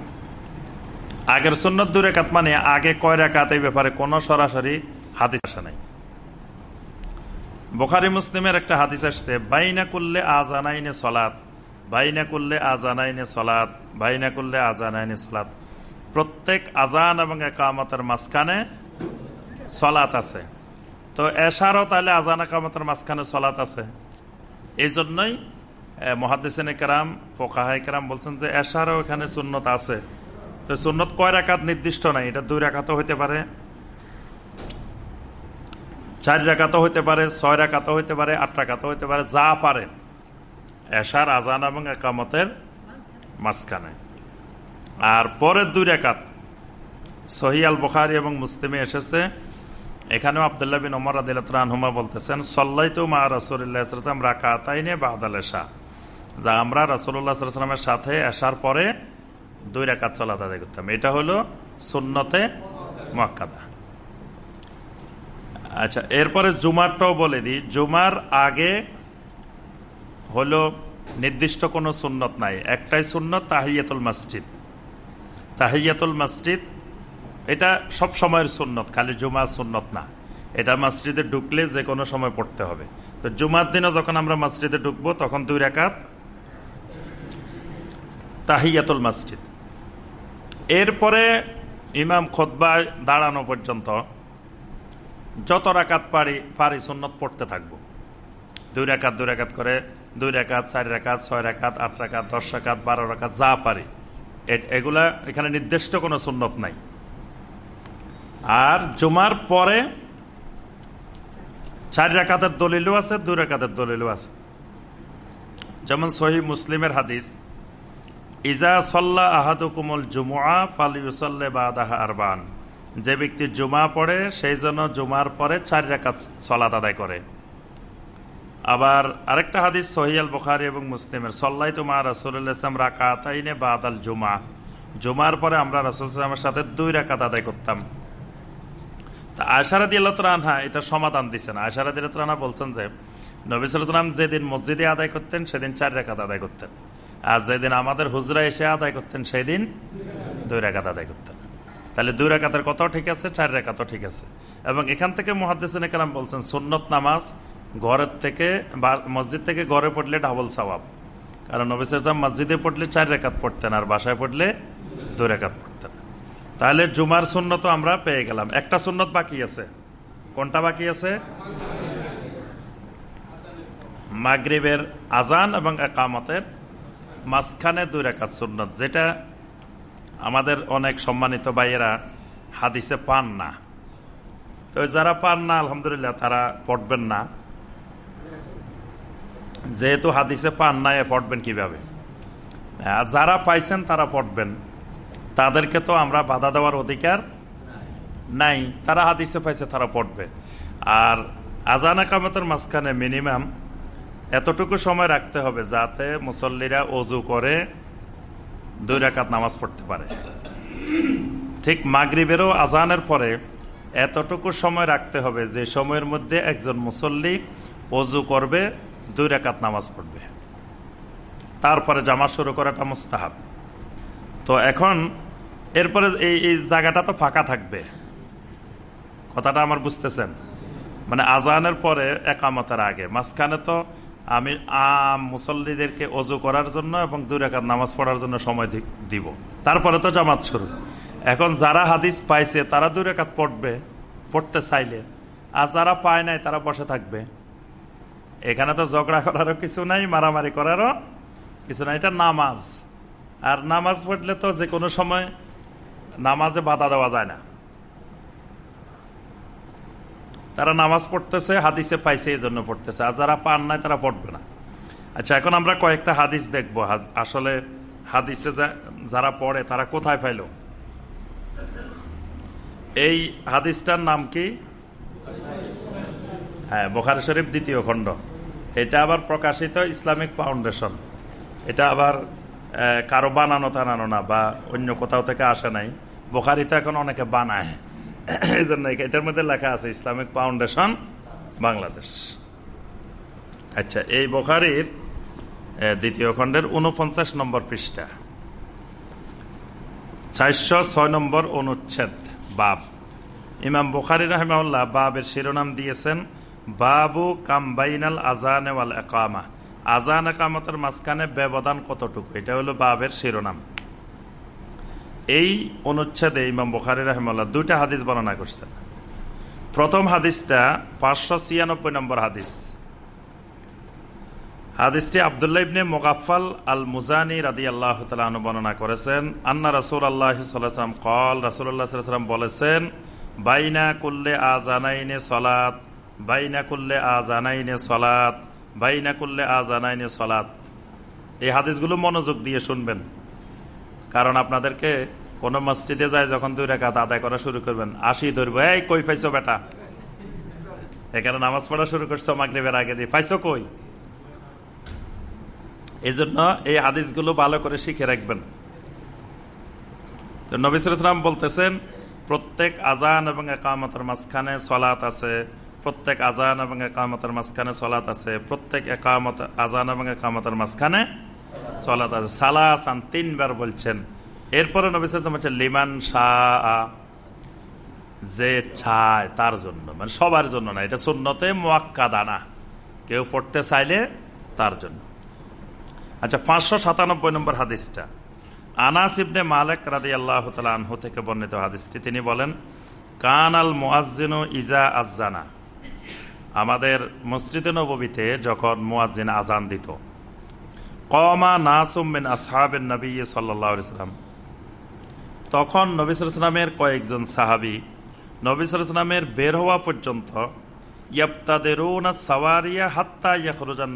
A: আগের সুন্নত, দুই রাকাত মানে আগে কয় রাকাত এই ব্যাপারে কোনো সরাসরি হাদিস আসে নাই। বোখারি, মুসলিমের একটা হাদিস আসছে, বাইনা করলে আজানাইনে সলাৎ বাইনা করলে আজানাইনে সলাৎ বাইনা করলে আজানাইনে সলাৎ প্রত্যেক আজান এবং একামতের মাঝখানে সলাৎ আছে। তো এশারও তাহলে আজান একামতের মাঝখানে সলাৎ আছে। এই জন্যই মহাদিসেন কেরাম পোকাহাই কেরাম বলছেন যে এশারও এখানে সুন্নত আছে। তো সুন্নত কয় রাকাত নির্দিষ্ট নাই, এটা দুই রাকাতও হইতে পারে, চার রাকাতও হইতে পারে, ছয় রাখাতও হইতে পারে, আট রাকাতও হইতে পারে, যা পারে। এশার, আজান এবং একামতের মাঝখানে। আর পরের দুই রেখাত সহি আল বখারি এবং মুসলিমে এসেছে এখানেও আবদুল্লাহ বিন ওমর আদিলাতহুমা বলতেছেন সল্লাই তো মা রাসুল্লাহাম রসুল্লাহাম রাকাতাইনে বাদাল এশা। যা আমরা রসুল্লাহামের সাথে আসার পরে দুই রেখাত চলা তাদের করতাম। এটা হলো সুন্নতে মক্কাদা আচ্ছা এরপরে জুমারটাও বলে দিই। জুমার আগে হলো নির্দিষ্ট কোনো সুন্নত নাই। একটাই সুন্নত তাহিয়াতুল মসজিদ। তাহিয়াতুল মসজিদ এটা সব সময়ের সুন্নত, খালি জুমা সুন্নত না। এটা মসজিদে ঢুকলে যে কোনো সময় পড়তে হবে। তো জুমার দিনে যখন আমরা মসজিদে ঢুকবো, তখন দুই রেখাত তাহিয়াতুল মসজিদ। এরপরে ইমাম খোদ্বায় দাঁড়ানো পর্যন্ত যত রাকাত পারি পারি সুন্নত পড়তে থাকব। দুই রেখাত দুই রেখাত করে, দুই রেখাত চার রেখাত ছয় রেখাত আট রেখাত দশ রেখাত বারো রেখাত যা পারি। এগুলা এখানে নির্দিষ্ট কোনো সুন্নত নাই। আর জুমার পরে চার রেখাতের দলিলও আছে, দুই রেখাতের দলিলও আছে। যেমন সহি মুসলিমের হাদিস, ইজা সল্লা আহাদুকুমল জুমুয়া ফাল ইউসল্লে বাদাহা আরবান। যে ব্যক্তি জুমা পড়ে, সেই জন্য জুমার পরে চার রেখাত সলাত আদায় করে। আবার আরেকটা হাদিস সহিয়াল বখারি এবং মুসলিমের, সল্লাই তোমার রাসুল্লাহ ইসলাম রাকাতাইনে বাদাল জুমা। জুমার পরে আমরা রাসুলের সাথে দুই রাকাত আদায় করতাম। তা আশারাদি আল্লাহ এটা সমাধান দিচ্ছেন আশারাদি আল্লাহ বলছেন যে, নবী সালাম যেদিন মসজিদে আদায় করতেন, সেদিন চার রেখাত আদায় করতেন। আর যেদিন আমাদের হুজরা এসে আদায় করতেন, সেদিন দুই রেখাত আদায় করতেন। তাহলে দুই রেখাতের কথাও ঠিক আছে, চার রেখাতও ঠিক আছে। এবং এখান থেকে মহাদিসিন কালাম বলছেন, সুন্নত নামাজ ঘরের থেকে বা মসজিদ থেকে ঘরে পড়লে ডাবল সওয়াব কারণ নবী সালাম মসজিদে পড়লে চার রেখাত পড়তেন আর বাসায় পড়লে দুই রেখাত পড়তেন। তাহলে জুমার সুন্নত আমরা পেয়ে গেলাম। একটা সুন্নত বাকি আছে। কোনটা বাকি আছে? মাগরিবের আজান এবং একামতের মাঝখানে দুই রেখাত সুন্নত, যেটা আমাদের অনেক সম্মানিত ভাইয়েরা হাদিসে পান না। তো যারা পান না, আলহামদুলিল্লাহ, তারা পড়বেন না। যেহেতু হাদিসে পান না, এ পড়বেন কীভাবে? যারা পাইছেন, তারা পড়বেন। তাদেরকে তো আমরা বাধা দেওয়ার অধিকার নাই। তারা হাদিসে পাইছে, তারা পড়বে। আর আজান একামতের মাঝখানে মিনিমাম এতটুকু সময় রাখতে হবে যাতে মুসল্লিরা অজু করে, দুই রাকাত নামাজ পড়তে পারে। ঠিক মাগরিবেরও আজানের পরে এতটুকু সময় রাখতে হবে যে সময়ের মধ্যে একজন মুসল্লি অজু করবে, দুই রাকাত নামাজ পড়বে। তারপরে জামা শুরু করাটা মুস্তাহাব। তো এখন এরপরে এই এই জায়গাটা তো ফাঁকা থাকবে। কথাটা আমার বুঝতেছেন। মানে আজানের পরে একামতের আগে। মাঝখানে তো আমি আম মুসল্লিদেরকে অজু করার জন্য এবং দুই রেখাত নামাজ পড়ার জন্য সময় দিব। তারপরে তো জামাত শুরু। এখন যারা হাদিস পাইছে, তারা দুই রেখাত পড়বে, পড়তে চাইলে। আর যারা পায় নাই, তারা বসে থাকবে। এখানে তো ঝগড়া করারও কিছু নাই, মারামারি করারও কিছু নাই। এটা নামাজ। আর নামাজ পড়লে তো যে কোনো সময় নামাজে বাধা দেওয়া যায় না। তারা নামাজ পড়তেছে, হাদিসে পাইছে, এই জন্য পড়তেছে। আর যারা পান নাই, তারা পড়বে না। আচ্ছা এখন আমরা কয়েকটা হাদিস দেখব। আসলে হাদিসে যারা পড়ে, তারা কোথায় পাইল? এই হাদিসটার নাম কি? হ্যাঁ বোখার শরীফ দ্বিতীয় খণ্ড। এটা আবার প্রকাশিত ইসলামিক ফাউন্ডেশন। এটা আবার কারও বানানো টানানো না বা অন্য কোথাও থেকে আসে নাই। বোখারিতে এখন অনেকে বানায়। এই জন্য এটার মধ্যে লেখা আছে, ইসলামিক ফাউন্ডেশন বাংলাদেশ। আচ্ছা এই বোখারির দ্বিতীয় খণ্ডের উনপঞ্চাশ নম্বর পৃষ্ঠা। চারশো ছয় নম্বর অনুচ্ছেদ, বাব। ইমাম বুখারি রহমাউল্লাহ বাবের শিরোনাম দিয়েছেন, বাবু কাম্বাইনাল আজান ওয়াল একামা আজান একামতের মাঝখানে ব্যবধান কতটুকু? এটা হলো বাবের শিরোনাম। এই অনুচ্ছেদে ইমাম বুখারি রহমাল্লাহ দুইটা হাদিস বর্ণনা করছেন প্রথম হাদিসটা পাঁচশো ছিয়ানব্বই নম্বর হাদিস। হাদিসটি আবদুল্লাহ ইবনে মোগাফাল আল মুজানি রাদি আল্লাহ তালু বর্ণনা করেছেন, আন্না রাসুল আল্লাহ সাল্লাম কল রাসুল্লাহ সাল্লাম বলেছেন, বাইনা কুল্লে আ আজানাইনে সলাত, বাইনা কুল্লে আ আজানাইনে সলাত, বাইনা কুল্লে আ আজানাইনে সলাত। এই হাদিসগুলো মনোযোগ দিয়ে শুনবেন। কারণ আপনাদেরকে কোনো মসজিদে যায় যখন দুই রেখা আদায় করা শুরু করবেন আসি ধরবো, এই, কই পাইছো বেটা? এখানে নামাজ পড়া শুরু করছ, মাগরীবের আগে দিয়ে। পাইছো কই? এই জন্য এই হাদিসগুলো ভালো করে শিখে রাখবেন। তো নবিসাম বলতেছেন, প্রত্যেক আজান এবং একামতের মাঝখানে সলাত আছে, প্রত্যেক আজান এবং একামতের মাঝখানে সলাত আছে, প্রত্যেক একামত, আজান এবং একামতের মাঝখানে আছে। তিনবার বলছেন। এরপরে নবিসাম হচ্ছে লিমান শাহ যে তার জন্য। মানে সবার জন্য না, এটা মোয়াক্কা দানা কেউ পড়তে চাইলে তার জন্য। আচ্ছা পাঁচশো সাতানব্বই নম্বর হাদিসটা। আনাস ইবনে মালেক রাদি আল্লাহ আনহু থেকে বর্ণিত হাদিসটি। তিনি বলেন কান আল মোয়াজিন ইজা আজানা আমাদের মসজিদে নবীতে যখন মোয়াজিন আজান দিত কমা নাসুমিন আসহাবেন নবী সাল্লাম। তখন নবিসামের কয়েকজন সাহাবি নবিসামের বের হওয়া পর্যন্ত সাওয়ারিয়া হাত্তা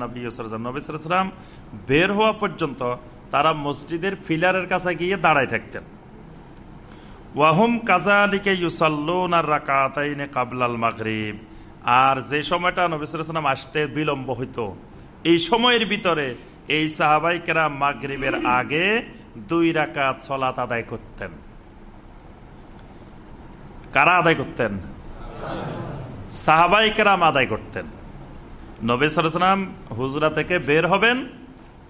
A: নবী বের হওয়া পর্যন্ত তারা মসজিদের ফিলারের কাছে গিয়ে দাঁড়ায় থাকতেন। ওয়াহুম কাজালিকে ইউসাল্লুন আর রাকাতাইনে কাবলাল মাগরিব। আর যে সময়টা নবিসাম আসতে বিলম্ব হইতো, এই সময়ের ভিতরে এই সাহাবাই কেরাম মাগরিবের আগে দুই রাকাত সলাত আদায় করতেন। কারা আদায় করতেন? সাহাবাই কেরাম আদায় করতেন। নবী সালাম হুজরা থেকে বের হবেন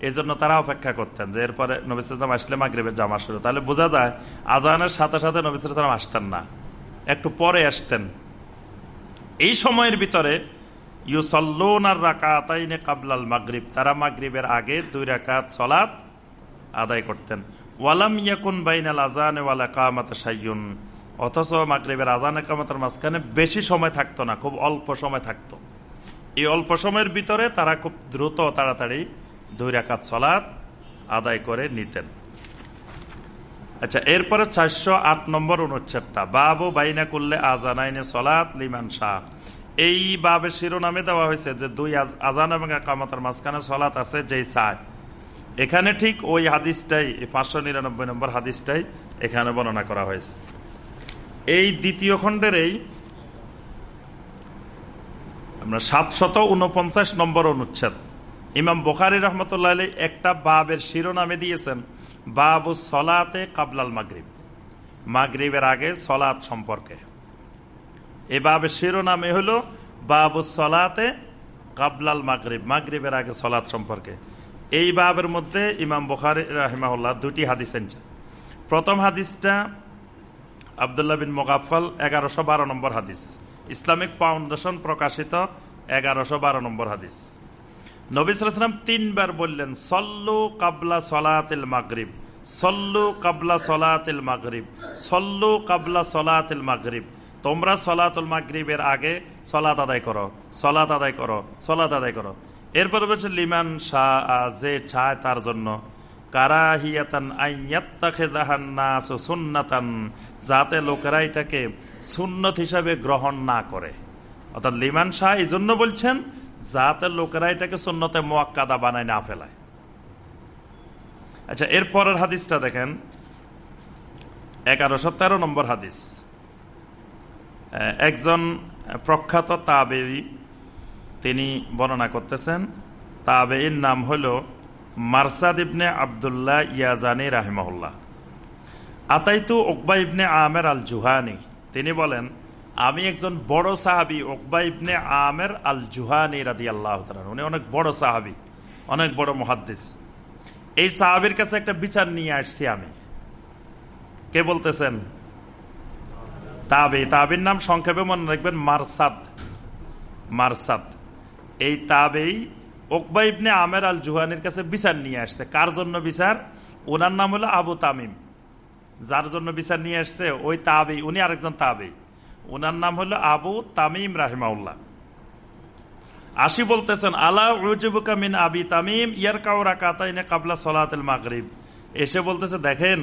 A: এই জন্য তারা অপেক্ষা করতেন যে এরপরে নবী সালাম আসলে মাগরীবের জামা শুরু তাহলে বোঝা যায় আজানের সাথে সাথে নবী সালাম আসতেন না। একটু পরে আসতেন। এই সময়ের ভিতরে কাবলাল মাগরিব। তারা মাগরিবের আগে দুই আদায় করতেন। আজান ওয়ালা অথচ মাগরীবের আজান মাঝখানে বেশি সময় থাকতো না, খুব অল্প সময় থাকতো। এই অল্প সময়ের ভিতরে তারা খুব দ্রুত তাড়াতাড়ি দুই রাকাত সলাৎ আদায় করে নিতেন। আচ্ছা এরপরে চারশো আট নম্বর অনুচ্ছেদটা। বাবু বাইনা করলে আজানাইনে সলাৎ লিমান শাহ। এই বাবের শিরোনামে দেওয়া হয়েছে যে দুই আজান এবং একামতের মাঝখানে সলাৎ আছে, যেই চায়। এখানে ঠিক ওই হাদিসটাই পাঁচশো নিরানব্বই নম্বর হাদিসটাই এখানে বর্ণনা করা হয়েছে। এই দ্বিতীয় খণ্ডের এই আমরা সাতশত উনপঞ্চাশ নম্বর অনুচ্ছেদ। ইমাম বোখারি রহমতুল্লাহ আলী একটা বাবের শিরোনামে দিয়েছেন, বাবু সলাতে কাবলাল মাগরিব। মাগরিবের আগে সলাত সম্পর্কে। এই বাবের শিরোনামে হলো বাবু সলাতে কাবলাল মাগরিব, মাগরিবের আগে সলাত সম্পর্কে। এই বাবের মধ্যে ইমাম বখারি রাহিমাহুল্লাহ দুটি হাদিস এনেছেন প্রথম হাদিসটা আবদুল্লাহ বিন মোকাফল এগারোশো বারো নম্বর হাদিস। ইসলামিক ফাউন্ডেশন প্রকাশিত এগারোশো বারো নম্বর হাদিস। নবিসাম তিনবার বললেন, সল্লু কাবলা সলাতিল মাগরিব, সল্লু কাবলা সলাতিল মাগরিব, সল্লু কাবলা সলাতিল মাগরিব। তোমরা সলাতুল মাগরিবের আগে সলাত আদায় করো, সলাত আদায় করো, সলাত আদায় করো। এরপরে বলছে, লিমান শাহ যে চায় তার জন্য। কারাহিয়াতান সুন্নাতান, যাতে লোকেরা এটাকে সুন্নত হিসাবে গ্রহণ না করে। অর্থাৎ লিমান শাহ এই জন্য বলছেন, যাতে লোকেরা এটাকে সুন্নতে মোয়াক্কাদা বানায়, না ফেলায়। আচ্ছা এরপরের হাদিসটা দেখেন। এগারোশো তেরো নম্বর হাদিস। একজন প্রখ্যাত তাবেই তিনি বর্ণনা করতেছেন। তাবেইর নাম হল মারসাদ ইবনে আবদুল্লাহ ইয়াজানি রাহিমহল্লা আতাইতু ওকবা ইবনে আমের আল জুহানি তিনি বলেন, আমি একজন বড় সাহাবি ওকবা ইবনে আমের আল জুহানি রাদি আল্লাহ উনি অনেক বড় সাহাবি, অনেক বড় মহাদ্দিস। এই সাহাবির কাছে একটা বিচার নিয়ে আসছি আমি। কে বলতেছেন? তাবি, তাবির নাম সংক্ষেপে মনে রাখবেন মারসাদ। মারসাদ। এই তাবেই ওকবা ইবনে আমের আল জুহানির কাছে বিচার নিয়ে আসছে। কার জন্য বিচার? ওনার নাম হলো আবু তামিম। যার জন্য বিচার নিয়ে আসছে? ওই তাবেই, উনি আরেকজন তাবেই। ওনার নাম হলো আবু তামিম রাহিমাউল্লাহ। আসি বলতেছেন, আলা উজুবুকা মিন আবি তামিম ইয়ার কাউরা কাতাইনে কাবলা সলাতুল মাগরিব। এসে বলতেছে, দেখেন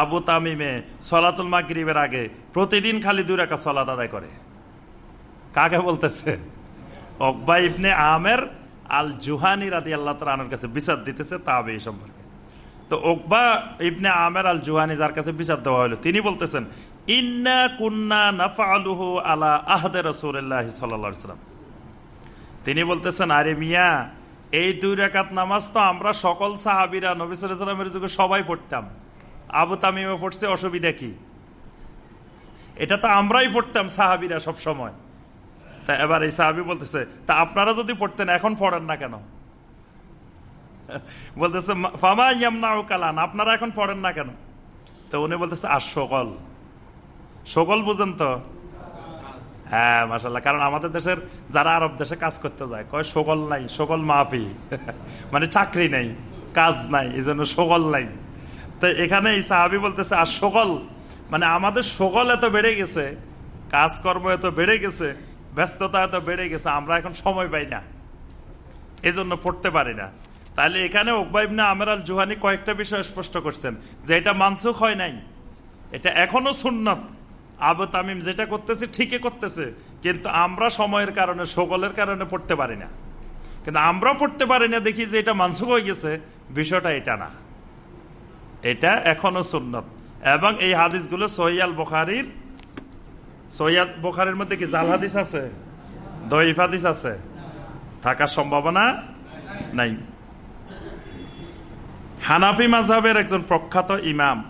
A: আবু তামিমে সলাতুল মাগরিবের আগে প্রতিদিন খালি দুই রাখা সলাত আদায় করে। কাকে বলতেছে? অকবা ইবনে আমের আল জুহানি রাদি আল্লাহ তালানোর কাছে বিচার দিতেছে তাবে এই সম্পর্কে। তো ওকবা ইবনে আমের আল জুহানি যার কাছে বিচার দেওয়া হলো, তিনি বলতেছেন, ইন্না কুন্না নাফা আলুহু আলা আহদে রসুল্লাহ সাল্লাম। তিনি বলতেছেন, আরে মিয়া, এই দুই রেখাত নামাজ তো আমরা সকল সাহাবিরা নবিসামের যুগে সবাই পড়তাম। আবু তামিমে পড়ছে অসুবিধা কি? এটা তো আমরাই পড়তাম সাহাবিরা সব সময় তা এবার এই সাহাবি বলতেছে, তা আপনারা যদি পড়তেন, এখন পড়েন না কেন? বলতেছে ফামা ইয়ামনা কালান, আপনারা এখন পড়েন না কেন? তো উনি বলতেছে, আর সকল সকল বুঝেন তো? হ্যাঁ মাসাল্লাহ কারণ আমাদের দেশের, যারা আরব দেশে কাজ করতে যায়, কয় সকল নাই সকল মাফি। মানে চাকরি নাই, কাজ নাই, এই জন্য সকল নাই। তো এখানে এই সাহাবি বলতেছে, আর সকল মানে আমাদের সকল এত বেড়ে গেছে, কাজকর্ম এত বেড়ে গেছে, ব্যস্ততা এত বেড়ে গেছে, আমরা এখন সময় পাই না। এই জন্য পড়তে পারি না। তাহলে এখানে ওকবাইবনা আমের আল জুহানি কয়েকটা বিষয় স্পষ্ট করছেন, যে এটা মানসুখ হয় নাই, এটা এখনও সুন্নত। আবু তামিম যেটা করতেছে ঠিকই করতেছে, কিন্তু আমরা সময়ের কারণে সকলের কারণে পড়তে পারি না। কিন্তু আমরা পড়তে পারি না দেখি যে এটা মানসুখ হয়ে গেছে, বিষয়টা এটা না। এটা এখনও সুন্নত। এবং এই হাদিসগুলো সহিয়াল বোখারির সৈয়াদ বোখারের মধ্যে কি জাল হাদিস আছে? দইফ হাদিস আছে? থাকার সম্ভাবনা নাই। হানাফি মাঝহের একজন প্রখ্যাত ইমাম।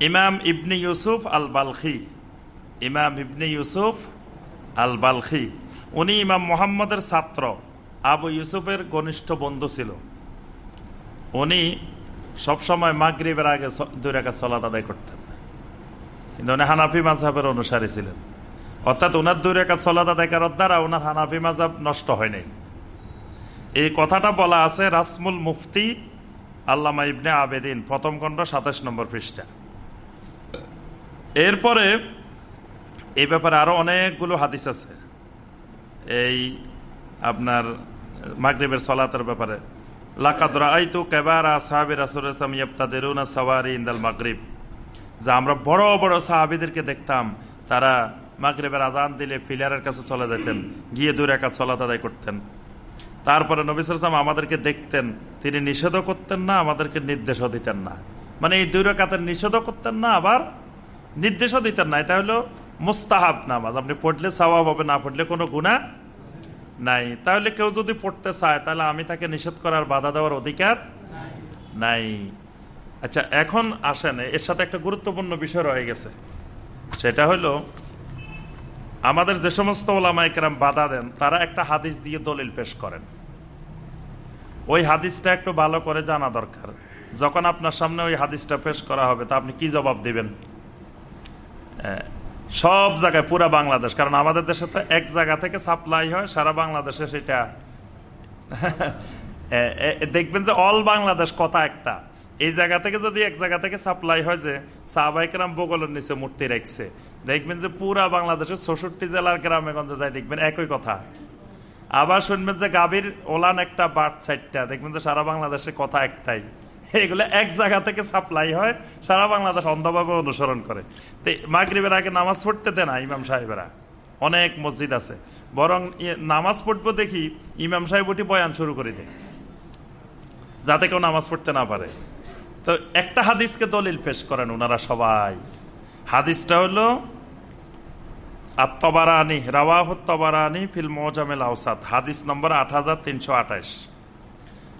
A: ইমাম ইবনি ইউসুফ আল বালখি ইমাম ইবনে ইউসুফ আল বালখি উনি ইমাম মোহাম্মদের ছাত্র। আবু ইউসুফের ঘনিষ্ঠ বন্ধু ছিল। উনি সবসময় মাগরীবের আগে দুই রেখা চলাত আদায় করতেন। কিন্তু উনি হানাফি মাঝহের অনুসারী ছিলেন। অর্থাৎ ওনার দুই রেখা চলাত আদায় করার দ্বারা ওনার হানাফি মাঝাব নষ্ট হয় নাই। এই কথাটা বলা আছে রাসমুল মুফতি আল্লামা ইবনে আবেদিন, প্রথম খণ্ড, সাতাশ নম্বর পৃষ্ঠা। এরপরে এই ব্যাপারে আরও অনেকগুলো হাদিস আছে। এই আপনার মাগরীবের সলাতের ব্যাপারে। মাগরিব যা আমরা বড় বড় সাহাবিদেরকে দেখতাম, তারা মাগরীবের আজান দিলে ফিলারের কাছে চলে যেতেন, গিয়ে দূরে একা চলাত আদায় করতেন। তারপরে নবিসাম আমাদেরকে দেখতেন, তিনি নিষেধও করতেন না, আমাদেরকে নির্দেশও দিতেন না। মানে এই দুই রেখাতের নিষেধও করতেন না, আবার নির্দেশও দিতেন না। এটা হলো মুস্তাহাব নামাজ। আপনি পড়লে সবাব হবে, না পড়লে কোনো গুণা নাই। তাহলে কেউ যদি পড়তে চায়, তাহলে আমি তাকে নিষেধ করার বাধা দেওয়ার অধিকার নাই। আচ্ছা এখন আসেন, এর সাথে একটা গুরুত্বপূর্ণ বিষয় রয়ে গেছে। সেটা হলো, আমাদের যে সমস্ত ওলামাইকেরাম বাধা দেন, তারা একটা হাদিস দিয়ে দলিল পেশ করেন। ওই হাদিসটা একটু ভালো করে জানা দরকার। যখন আপনার সামনে ওই হাদিসটা পেশ করা হবে, তা আপনি কি জবাব দিবেন? সব জায়গায় পুরা বাংলাদেশ, কারণ আমাদের দেশে তো এক জায়গা থেকে সাপ্লাই হয়, সারা বাংলাদেশে সেটা। দেখবেন যে অল বাংলাদেশ কথা একটা। এই জায়গা থেকে যদি এক জায়গা থেকে সাপ্লাই হয় যে, সাহবাইকেরাম বগলের নিচে মূর্তি রাখছে। দেখবেন যে পুরা বাংলাদেশের চৌষট্টি জেলার গ্রামে গঞ্জে যায়, দেখবেন একই কথা। আবার শুনবেন যে গাভীর ওলান একটা বাট সাইডটা, দেখবেন যে সারা বাংলাদেশে কথা একটাই। এগুলো এক জায়গা থেকে সাপ্লাই হয়, সারা বাংলাদেশ অন্ধভাবে অনুসরণ করে। তো মাগরীবের আগে নামাজ পড়তে দেয় না ইমাম সাহেবেরা। অনেক মসজিদ আছে। বরং নামাজ পড়ব দেখি ইমাম সাহেব ওটি বয়ান শুরু করে দেয়। যাতে কেউ নামাজ পড়তে না পারে। তো একটা হাদিসকে দলিল পেশ করেন ওনারা সবাই। হাদিসটা হলো আত্মবারানি রাওয়াহত্তবারানি ফিল মোজামেল আউসাদ হাদিস নম্বর আট হাজার তিনশো আঠাশ।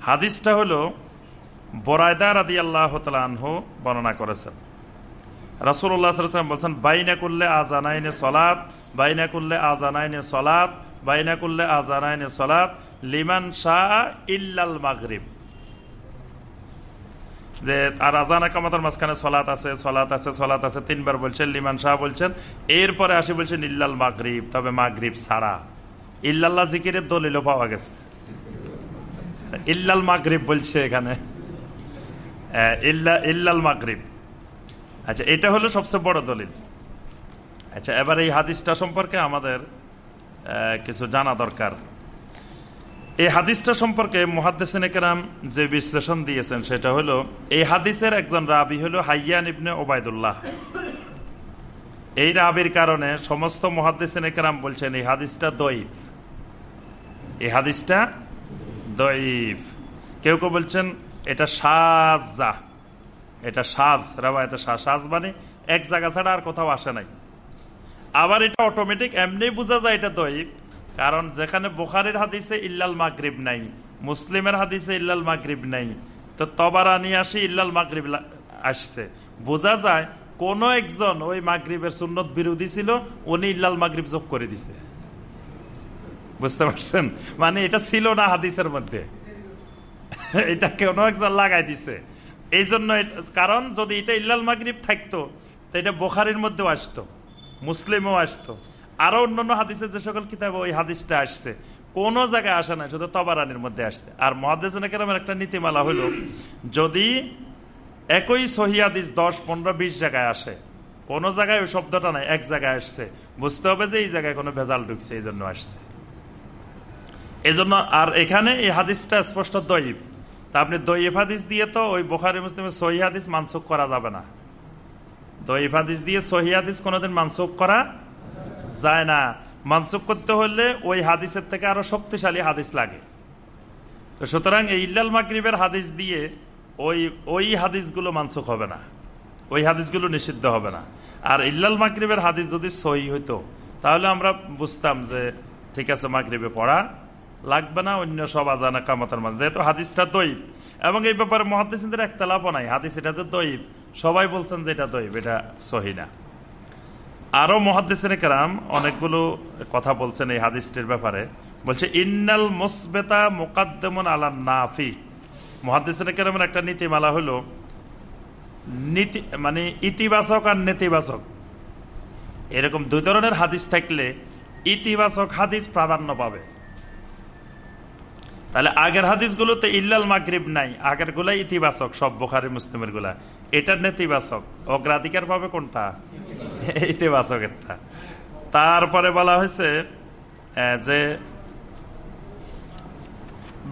A: হাদিসটা হলো বোরায়দা রাদি আল্লাহ তালহ বর্ণনা করেছেন। রাসুল্লাহ বলছেন, বাইনা করলে আজানাইনে সলাদ বাইনা করলে আজানাইনে সলাদ বাইনা করলে আজানাইনে সলাদ লিমান শাহ ইল্লাল মাগরিব। যে, আর আজান একামতের মাঝখানে সলাত আছে সলাত আছে সলাত আছে। তিনবার বলছেন, লিমান শাহ বলছেন, এরপরে আসি বলছেন, ইল্লাল মাগরিব। তবে মাগরিব ছাড়া। ইল্লাল্লাহ জিকিরের দলিলও পাওয়া গেছে। ইল্লাল মাগরিব বলছে এখানে। ইল্লাল মাগরিব। আচ্ছা এটা হলো সবচেয়ে বড় দলিল। আচ্ছা এবার এই হাদিসটা সম্পর্কে আমাদের কিছু জানা দরকার। এই হাদিসটা সম্পর্কে মহাদ্দেসিন একরাম যে বিশ্লেষণ দিয়েছেন, সেটা হলো, এই হাদিসের একজন রাবি হলো হাইয়ান ইবনে ওবায়দুল্লাহ। এই রাবির কারণে সমস্ত মহাদ্দেসিন একরাম বলছেন, এই হাদিসটা দইফ এই হাদিসটা দইফ কেউ কেউ বলছেন এটা সাজা। এটা সাজ রাবা রাবায়তে সাজ মানে এক জায়গা ছাড়া আর কোথাও আসে নাই। আবার এটা অটোমেটিক এমনি বোঝা যায় এটা দইফ কারণ যেখানে বোখারের হাদিসে ইল্লাল মাগরিব নাই, মুসলিমের হাদিসে ইল্লাল মাগরিব নাই, তো তবারানি আসি ইল্লাল মাগরিব আসছে। বোঝা যায় কোন একজন ওই মাগরিবের সুন্নত বিরোধী ছিল, উনি ইল্লাল মাগরিব যোগ করে দিছে। বুঝতে পারছেন? মানে এটা ছিল না হাদিসের মধ্যে। এটা কোনো একজন লাগাই দিছে। এই জন্য কারণ যদি এটা ইল্লাল মাগরিব থাকতো, তো এটা বোখারির মধ্যেও আসতো, মুসলিমও আসতো। আরও অন্যান্য হাদিসের যে সকল কিতাব ওই হাদিসটা আসছে। কোন জায়গায় আসে না শুধু তবারানির মধ্যে আসছে। আর মহাদেশের একটা নীতিমালা হইল যদি একই সহিদিস দশ, পনেরো, বিশ জায়গায় আসে, কোনো জায়গায় ওই শব্দটা নাই, এক জায়গায় আসছে। বুঝতে হবে যে এই জায়গায় কোনো ভেজাল ঢুকছে এই জন্য আসছে। এই জন্য আর এখানে এই হাদিসটা স্পষ্ট দইব তা আপনি দইফ হাদিস দিয়ে তো ওই বোখারি মুসলিমের সহি হাদিস মানসুক করা যাবে না। দইফ হাদিস দিয়ে সহি হাদিস কোনোদিন মানসুক করা যায় না। মানসুক করতে হলে ওই হাদিসের থেকে আরও শক্তিশালী হাদিস লাগে। তো সুতরাং এই ইল্লাল মাকরিবের হাদিস দিয়ে ওই ওই হাদিসগুলো মানসুক হবে না। ওই হাদিসগুলো নিষিদ্ধ হবে না। আর ইল্লাল মাকরিবের হাদিস যদি সহি হইতো, তাহলে আমরা বুঝতাম যে ঠিক আছে মাকরিবে পড়া লাগবে না, অন্য সব আজানা কামাতার মাঝে। যেহেতু হাদিসটা দৈব, এবং এই ব্যাপারে মহাদিসদের একতলাপও নাই। হাদিস এটা তো দৈব, সবাই বলছেন যে এটা দৈব, এটা সহি না। আরও মহাদিসের কেরাম অনেকগুলো কথা বলছেন এই হাদিসটির ব্যাপারে। বলছে, ইন্নাল মুসবেতা মোকাদ্দমন আলা নাফি। মহাদিসের কেরামের একটা নীতিমালা হলো, নীতি মানে ইতিবাচক আর নেতিবাচক। এরকম দুই ধরনের হাদিস থাকলে ইতিবাচক হাদিস প্রাধান্য পাবে। তাহলে আগের হাদিসগুলোতে ইল্লাল মাগরিব নাই আগেরগুলা ইতিবাচক, সব বোখারি, মুসলিমেরগুলা। এটার নেতিবাচক অগ্রাধিকার পাবে কোনটা? ইতিবাচক একটা। তারপরে বলা হয়েছে যে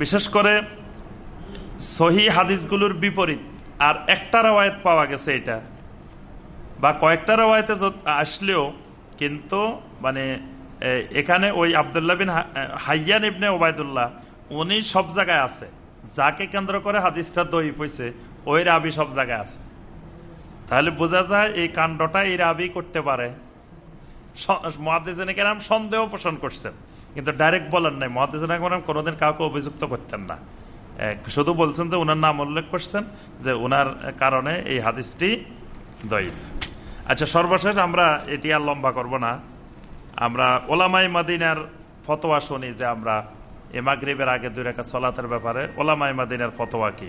A: বিশেষ করে সহি হাদিসগুলোর বিপরীত, আর একটা রেওয়ায়ত পাওয়া গেছে এটা। বা কয়েকটা রেওয়ায়তে আসলেও, কিন্তু মানে এখানে ওই Abdullah bin Haiyan ibn Obaidullah উনি সব জায়গায় আছে। যাকে কেন্দ্র করে হাদিসটা দই হয়েছে ওই রাবি সব জায়গায় আছে। তাহলে বোঝা যায় এই কাণ্ডটা এই রাবি করতে পারে। মহাদিসাম সন্দেহ পোষণ করছেন। কিন্তু ডাইরেক্ট বলেন নাই। মহাদিসাম কোনোদিন কাউকে অভিযুক্ত করতেন না। শুধু বলছেন যে উনার নাম উল্লেখ করছেন যে উনার কারণে এই হাদিসটি দইফ আচ্ছা সর্বশেষ আমরা এটি আর লম্বা করব না। আমরা ওলামাই মাদিনার ফতোয়া শুনি যে আমরা এ মাগরিবের আগে দুই রেখা সলাতের ব্যাপারে ওলামা ইমাদিনের ফতোয়া কি?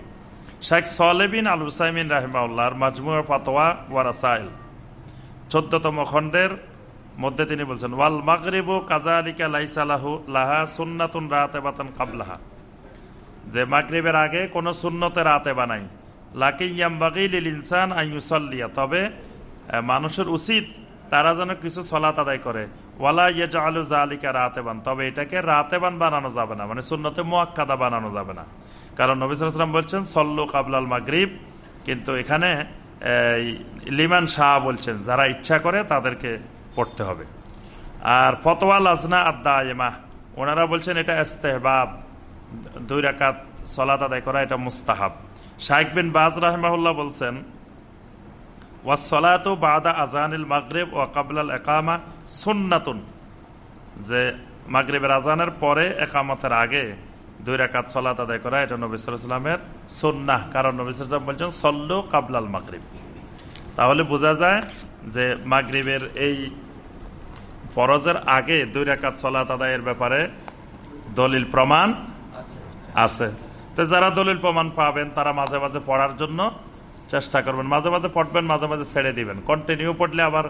A: শেখ সলেবিন আল হুসাইমিন রাহিমাউল্লাহর মাজমুর ফতোয়া ওয়ারাসাইল চোদ্দতম খণ্ডের মধ্যে তিনি বলছেন, ওয়াল মাগরিবু কাজা আলিকা লাইসালাহু লাহা সুন্নাতুন রাতে বাতান কাবলাহা। যে মাগরিবের আগে কোনো সুন্নতে রাতে বানাই। লাকিয়াম বাগিল ইনসান আইসল্লিয়া তবে মানুষের উচিত তারা যেন কিছু সলাত আদায় করে। ওয়ালা ইয়ে জালু জালিকা রাতে বান তবে এটাকে রাতে বান বানানো যাবে না। মানে সুন্নতে মোয়াক্কাদা বানানো যাবে না। কারণ নবিসাম বলছেন, সল্লু কাবলাল মাগরিব। কিন্তু এখানে লিমান শাহ বলছেন, যারা ইচ্ছা করে তাদেরকে পড়তে হবে। আর ফতোয়াল আজনা আদা এমা ওনারা বলছেন, এটা এস্তেহবাব দুই রাকাত সলাত আদায় করা এটা মুস্তাহাব। শাইক বিন বাজ রাহমাহুল্লাহ বলছেন ওয়াসলাত বাদা আজানিল মাগরেব ও কাবলাল একামা সুন্নাতুন যে মাগরেবের আজানের পরে একামতের আগে দুই রাকাত সলাত আদায় করা, এটা নবিসামের সন্না কারণ নবিসাম বলছেন, সল্লু কাবলাল মাগরিব। তাহলে বোঝা যায় যে মাগরিবের এই ফরজের আগে দুই রাকাত সলাত আদায়ের ব্যাপারে দলিল প্রমাণ আছে। তো যারা দলিল প্রমাণ পাবেন, তারা মাঝে মাঝে পড়ার জন্য চেষ্টা করবেন। মাঝে মাঝে পড়বেন, মাঝে মাঝে ছেড়ে দিবেন। কন্টিনিউ পড়লে আবার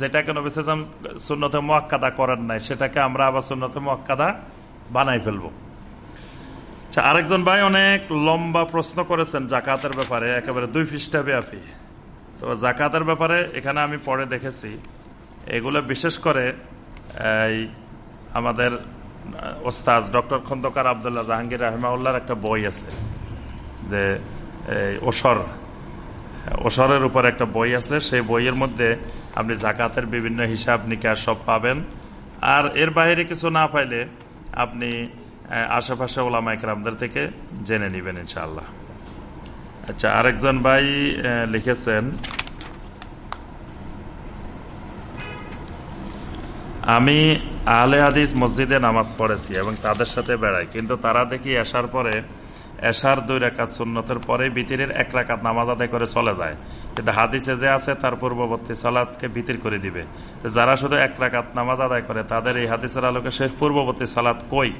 A: যেটাকে নবিসাম শূন্যতে মোয়াক্কাদা করেন নাই, সেটাকে আমরা আবার শূন্যতে মোয়াক্কাদা বানাই ফেলব। আচ্ছা আরেকজন ভাই অনেক লম্বা প্রশ্ন করেছেন জাকাতের ব্যাপারে, একেবারে দুই পৃষ্ঠা ব্যাপী। তো জাকাতের ব্যাপারে এখানে আমি পড়ে দেখেছি। এগুলো বিশেষ করে, এই আমাদের ওস্তাদ ডক্টর খন্দকার আবদুল্লাহ জাহাঙ্গীর রাহমাউল্লার একটা বই আছে, যে ওসর ওসরের উপর একটা বই আছে, সেই বইয়ের মধ্যে আপনি জাকাতের বিভিন্ন হিসাব নিকাশ সব পাবেন। আর এর বাইরে কিছু না পাইলে আপনি আশেপাশে ওলামা একরামদের থেকে জেনে নেবেন ইনশাআল্লাহ। আচ্ছা আরেকজন ভাই লিখেছেন, আমি আহলে হাদিস মসজিদে নামাজ পড়েছি এবং তাদের সাথে বেড়াই, কিন্তু তারা দেখি আসার পরে এশার দুই রেখাত সুন্নতের পরে বিতিরের এক রাকাত নামাজ আদায় করে চলে যায়। কিন্তু হাদিসে যে আছে, তার পূর্ববর্তী সালাদকে বিতির করে দিবে। যারা শুধু এক রাকাত নামাজ আদায় করে, তাদের এই হাদিসের আলোকে শেষ পূর্ববর্তী সালাদ কই?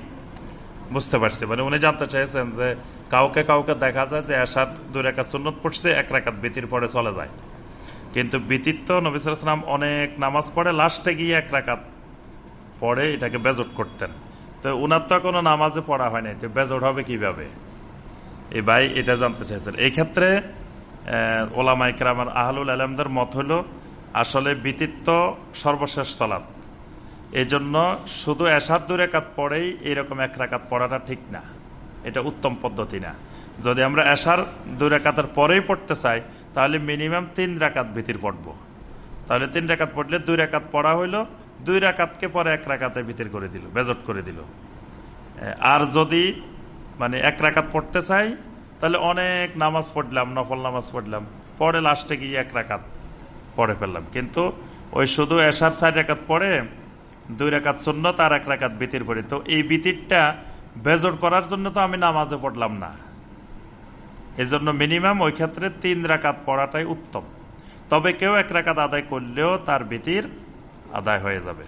A: বুঝতে পারছি। মানে উনি জানতে চাইছেন যে কাউকে কাউকে দেখা যায় যে এশার দুই রেখাত সুন্নত পড়ছে, এক রাকাত বিতির পরে চলে যায়। কিন্তু বিতির তো নবিসাম অনেক নামাজ পড়ে, লাস্টে গিয়ে এক রাকাত পড়ে, এটাকে বেজট করতেন। তো উনার তো কোনো নামাজে পড়া হয় নাই। তো বেজট হবে কীভাবে? এই ভাই, এটা জানতে চাইছেন। এই ক্ষেত্রে ওলামা ইকরামার আহলুল আলমদের মত হল, আসলে বিতিত্ব সর্বশেষ চলাত এই জন্য শুধু এসার দু রেখাত পড়েই এইরকম এক রাকাত পড়াটা ঠিক না। এটা উত্তম পদ্ধতি না। যদি আমরা এসার দুই রেখাতের পরেই পড়তে চাই, তাহলে মিনিমাম তিন রাকাত ভীতির পড়ব। তাহলে তিন রেখাত পড়লে দুই রেখাত পড়া হইল, দুই রাকাতকে পরে এক রাকাতে ভিতর করে দিল, বেজট করে দিল। আর যদি মানে এক রাকাত পড়তে চাই তাহলে অনেক নামাজ পড়লাম নফল নামাজ পড়লাম। পরে লাস্টে গিয়ে এক রাকাত পড়ে ফেললাম। কিন্তু ওই শুধু এশার চার রাকাত পড়ে দুই রাকাত শূন্য তার এক রাকাত বিতির পড়ি তো এই বিতিরটা বেজট করার জন্য তো আমি নামাজে পড়লাম না। এই জন্য মিনিমাম ওই ক্ষেত্রে তিন রাকাত পড়াটাই উত্তম। তবে কেউ এক রাকাত আদায় করলেও তার বিতির আদায় হয়ে যাবে।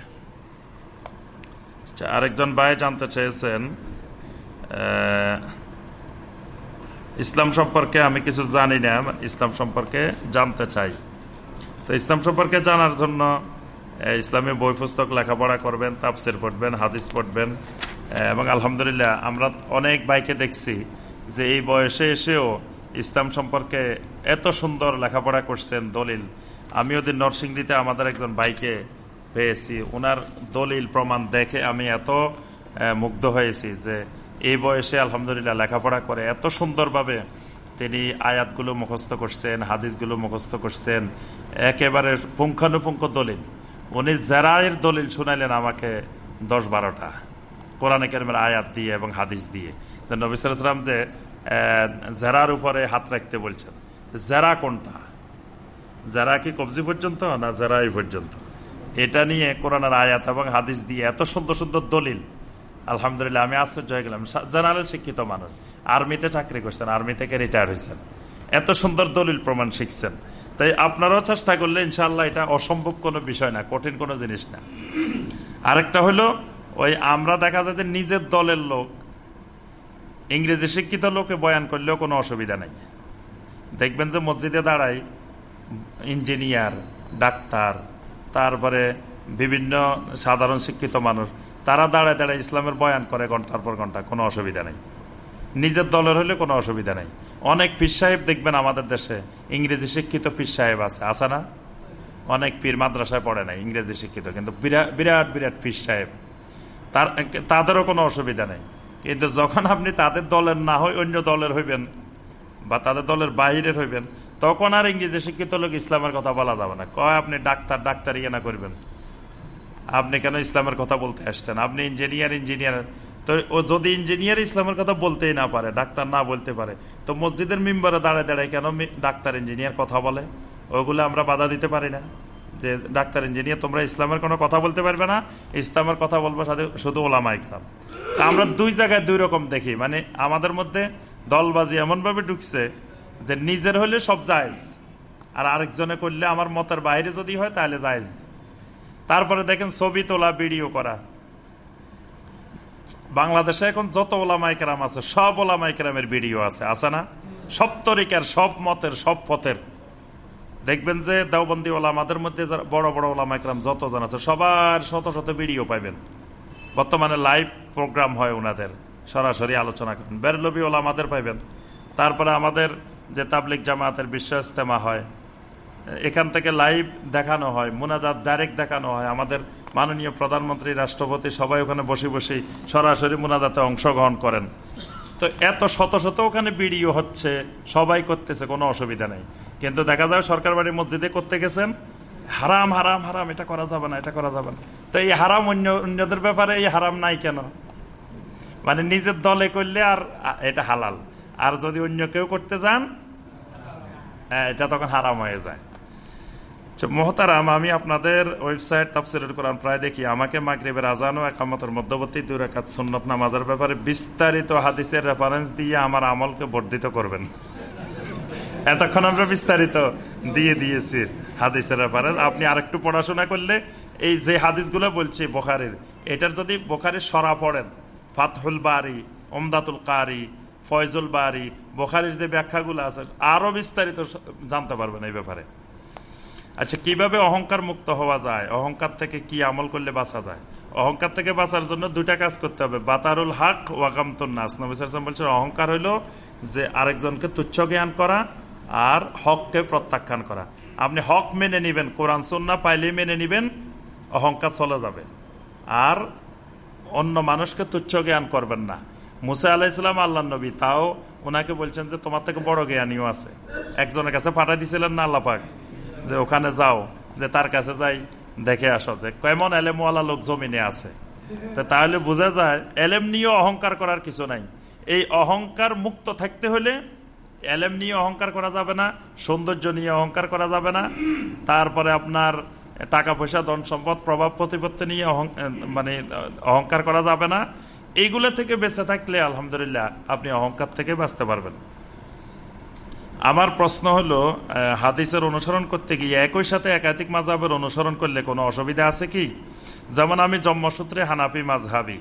A: আচ্ছা, আরেকজন ভাই জানতে চেয়েছেন ইসলাম সম্পর্কে আমি কিছু জানি না, ইসলাম সম্পর্কে জানতে চাই। তো ইসলাম সম্পর্কে জানার জন্য ইসলামী বই পুস্তক লেখাপড়া করবেন তাপসের পড়বেন, হাদিস পড়বেন এবং আলহামদুলিল্লাহ আমরা অনেক ভাইকে দেখছি যে এই বয়সে এসেও ইসলাম সম্পর্কে এত সুন্দর লেখাপড়া করছেন দলিল। আমি ওদের নরসিংদীতে আমাদের একজন বাইকে পেয়েছি ওনার দলিল প্রমাণ দেখে আমি এত মুগ্ধ হয়েছি যে এই বয়সে আলহামদুলিল্লাহ লেখাপড়া করে এত সুন্দরভাবে তিনি আয়াতগুলো মুখস্থ করছেন, হাদিসগুলো মুখস্থ করছেন, একেবারে পুঙ্খানুপুঙ্খ দলিল। উনি জেরায়ের দলিল শুনাইলেন আমাকে দশ বারোটা। কোরআনে কেরমের আয়াত দিয়ে এবং হাদিস দিয়ে। নবিসাম যে জেরার উপরে হাত রাখতে বলছেন, জেরা কোনটা? জেরা কি কবজি পর্যন্ত না জেরাই পর্যন্ত? এটা নিয়ে কোরআনের আয়াত এবং হাদিস দিয়ে এত সুন্দর সুন্দর দলিল আলহামদুলিল্লাহ, আমি আশ্চর্য হয়ে গেলাম। জেনারেল শিক্ষিত মানুষ। আর্মিতে চাকরি করছেন আর্মি থেকে রিটায়ার হয়েছেন। এত সুন্দর দলিল প্রমাণ শিখছেন। তাই আপনারাও চেষ্টা করলে ইনশাল্লাহ এটা অসম্ভব কোনো বিষয় না, কঠিন কোনো জিনিস না। আরেকটা হলো, ওই আমরা দেখা যায় যে নিজের দলের লোক, ইংরেজি শিক্ষিত লোকে বয়ান করলেও কোনো অসুবিধা নেই। দেখবেন যে মসজিদে দাঁড়ায় ইঞ্জিনিয়ার, ডাক্তার, তারপরে বিভিন্ন সাধারণ শিক্ষিত মানুষ তারা দাঁড়ায় দাঁড়ায় ইসলামের বয়ান করে ঘণ্টার পর ঘণ্টা, কোনো অসুবিধা নেই। নিজের দলের হলে কোনো অসুবিধা নেই। অনেক পীর সাহেব দেখবেন আমাদের দেশে ইংরেজি শিক্ষিত পীর সাহেব আছে। আছে না? অনেক পীর মাদ্রাসায় পড়ে না ইংরেজি শিক্ষিত, কিন্তু বিরাট বিরাট বিরাট পীর সাহেব। তার, তাদেরও কোনো অসুবিধা নেই। কিন্তু যখন আপনি তাদের দলের না হয় অন্য দলের হইবেন বা তাদের দলের বাহিরের হইবেন, তখন আর ইংরেজি শিক্ষিত লোক ইসলামের কথা বলা যাবে না। কয় আপনি ডাক্তার ডাক্তার ইয়ে না করবেন? আপনি কেন ইসলামের কথা বলতে আসছেন? আপনি ইঞ্জিনিয়ার ইঞ্জিনিয়ার তো ও যদি ইঞ্জিনিয়ার ইসলামের কথা বলতেই না পারে, ডাক্তার না বলতে পারে, তো মসজিদের মেম্বারে দাঁড়ায় দাঁড়ায় কেন ডাক্তার ইঞ্জিনিয়ার কথা বলে? ওগুলো আমরা বাধা দিতে পারি না। যে ডাক্তার ইঞ্জিনিয়ার তোমরা ইসলামের কোনো কথা বলতে পারবে না, ইসলামের কথা বলব সাথে শুধু ওলামাই খারাপ আমরা দুই জায়গায় দুই রকম দেখি। মানে আমাদের মধ্যে দলবাজি এমনভাবে ঢুকছে যে নিজের হলে সব জায়েজ, আর আরেকজনে করলে আমার মতের বাইরে যদি হয় তাহলে জায়েজ। তারপরে দেখেন ছবি তোলা, ভিডিও করা। বাংলাদেশে এখন যত ওলামাইকেরাম আছে, সব ওলামাইকেরামের ভিডিও আছে। আছে না? সব তরিকার, সব মতের, সব পথের। দেখবেন যে দেওবন্দি ওলামাদের মধ্যে বড় বড় ওলামাইকরাম যতজন আছে, সবার শত শত ভিডিও পাইবেন। বর্তমানে লাইভ প্রোগ্রাম হয় ওনাদের সরাসরি আলোচনা করেন। বেরলবি ওলামাদের পাইবেন। তারপরে আমাদের যে তাবলিক জামাতের বিশ্ব ইস্তেমা হয় এখান থেকে লাইভ দেখানো হয়, মোনাজাত ডাইরেক্ট দেখানো হয়। আমাদের মাননীয় প্রধানমন্ত্রী, রাষ্ট্রপতি সবাই ওখানে বসে বসে সরাসরি মোনাজাতে অংশগ্রহণ করেন। তো এত শত শত ওখানে ভিডিও হচ্ছে, সবাই করতেছে, কোনো অসুবিধা নেই। কিন্তু দেখা যায় সরকার বাড়ির মসজিদে করতে গেছেন, হারাম হারাম হারাম, এটা করা যাবে না, এটা করা যাবে না। তো এই হারাম অন্য, অন্যদের ব্যাপারে এই হারাম নাই কেন? মানে নিজের দলে করলে আর এটা হালাল। আর যদি অন্য কেউ করতে যান হ্যাঁ এটা তখন হারাম হয়ে যায়। মোহতারাম, আমি আপনাদের ওয়েবসাইট তাফসিরুল কোরআন প্রায় দেখি। আমাকে মাগরিবের আজান ও একামতের মধ্যবর্তী দুই রেখাত সুন্নত নামাজের ব্যাপারে বিস্তারিত হাদিসের রেফারেন্স দিয়ে আমার আমলকে বর্ধিত করবেন। এতক্ষণ আমরা বিস্তারিত দিয়ে দিয়েছি হাদিসের রেফারেন্স আপনি আরেকটু পড়াশোনা করলে এই যে হাদিসগুলো বলছি বোখারির, এটার যদি বোখারির সরা পড়েন, ফাতহুল বাড়ি ওমদাতুল কারি, ফয়জুল বাড়ি বোখারির যে ব্যাখ্যাগুলো আছে, আরও বিস্তারিত জানতে পারবেন এই ব্যাপারে। আচ্ছা কীভাবে অহংকার মুক্ত হওয়া যায়? অহংকার থেকে কি আমল করলে বাঁচা যায়? অহংকার থেকে বাঁচার জন্য দুইটা কাজ করতে হবে। বাতারুল হাক ওয়াকামতুল নাস। নবিসাম বলছেন, অহংকার হইল যে আরেকজনকে তুচ্ছ জ্ঞান করা আর হককে প্রত্যাখ্যান করা। আপনি হক মেনে নিবেন, কোরআন সন্না পাইলে মেনে নিবেন, অহংকার চলে যাবে। আর অন্য মানুষকে তুচ্ছ জ্ঞান করবেন না। মুসা আলাহিসাম আল্লাহ নবী, তাও ওনাকে বলছেন যে তোমার থেকে বড় জ্ঞানীও আছে। একজনের কাছে পাঠাই দিছিলেন না আল্লাপাক যে ওখানে যাও, যে তার কাছে যাই, দেখে আসো যে কেমন এলেমওয়ালা লোক জমিনে আছে। তাহলে বোঝা যায়, এলেম নিয়ে অহংকার করার কিছু নাই। এই অহংকার মুক্ত থাকতে হলে এলেম নিয়ে অহংকার করা যাবে না, সৌন্দর্য নিয়ে অহংকার করা যাবে না। তারপরে আপনার টাকা পয়সা, ধন সম্পদ, প্রভাব প্রতিপত্তি নিয়ে মানে অহংকার করা যাবে না। এইগুলো থেকে বেঁচে থাকলে, আলহামদুলিল্লাহ, আপনি অহংকার থেকে বাঁচতে পারবেন। আমার প্রশ্ন হলো হাদিসের অনুসরণ করতে গিয়ে একই সাথে একাধিক মাঝাবের অনুসরণ করলে কোনো অসুবিধা আছে কি? যেমন আমি জন্মসূত্রে হানাফি মাঝহাবি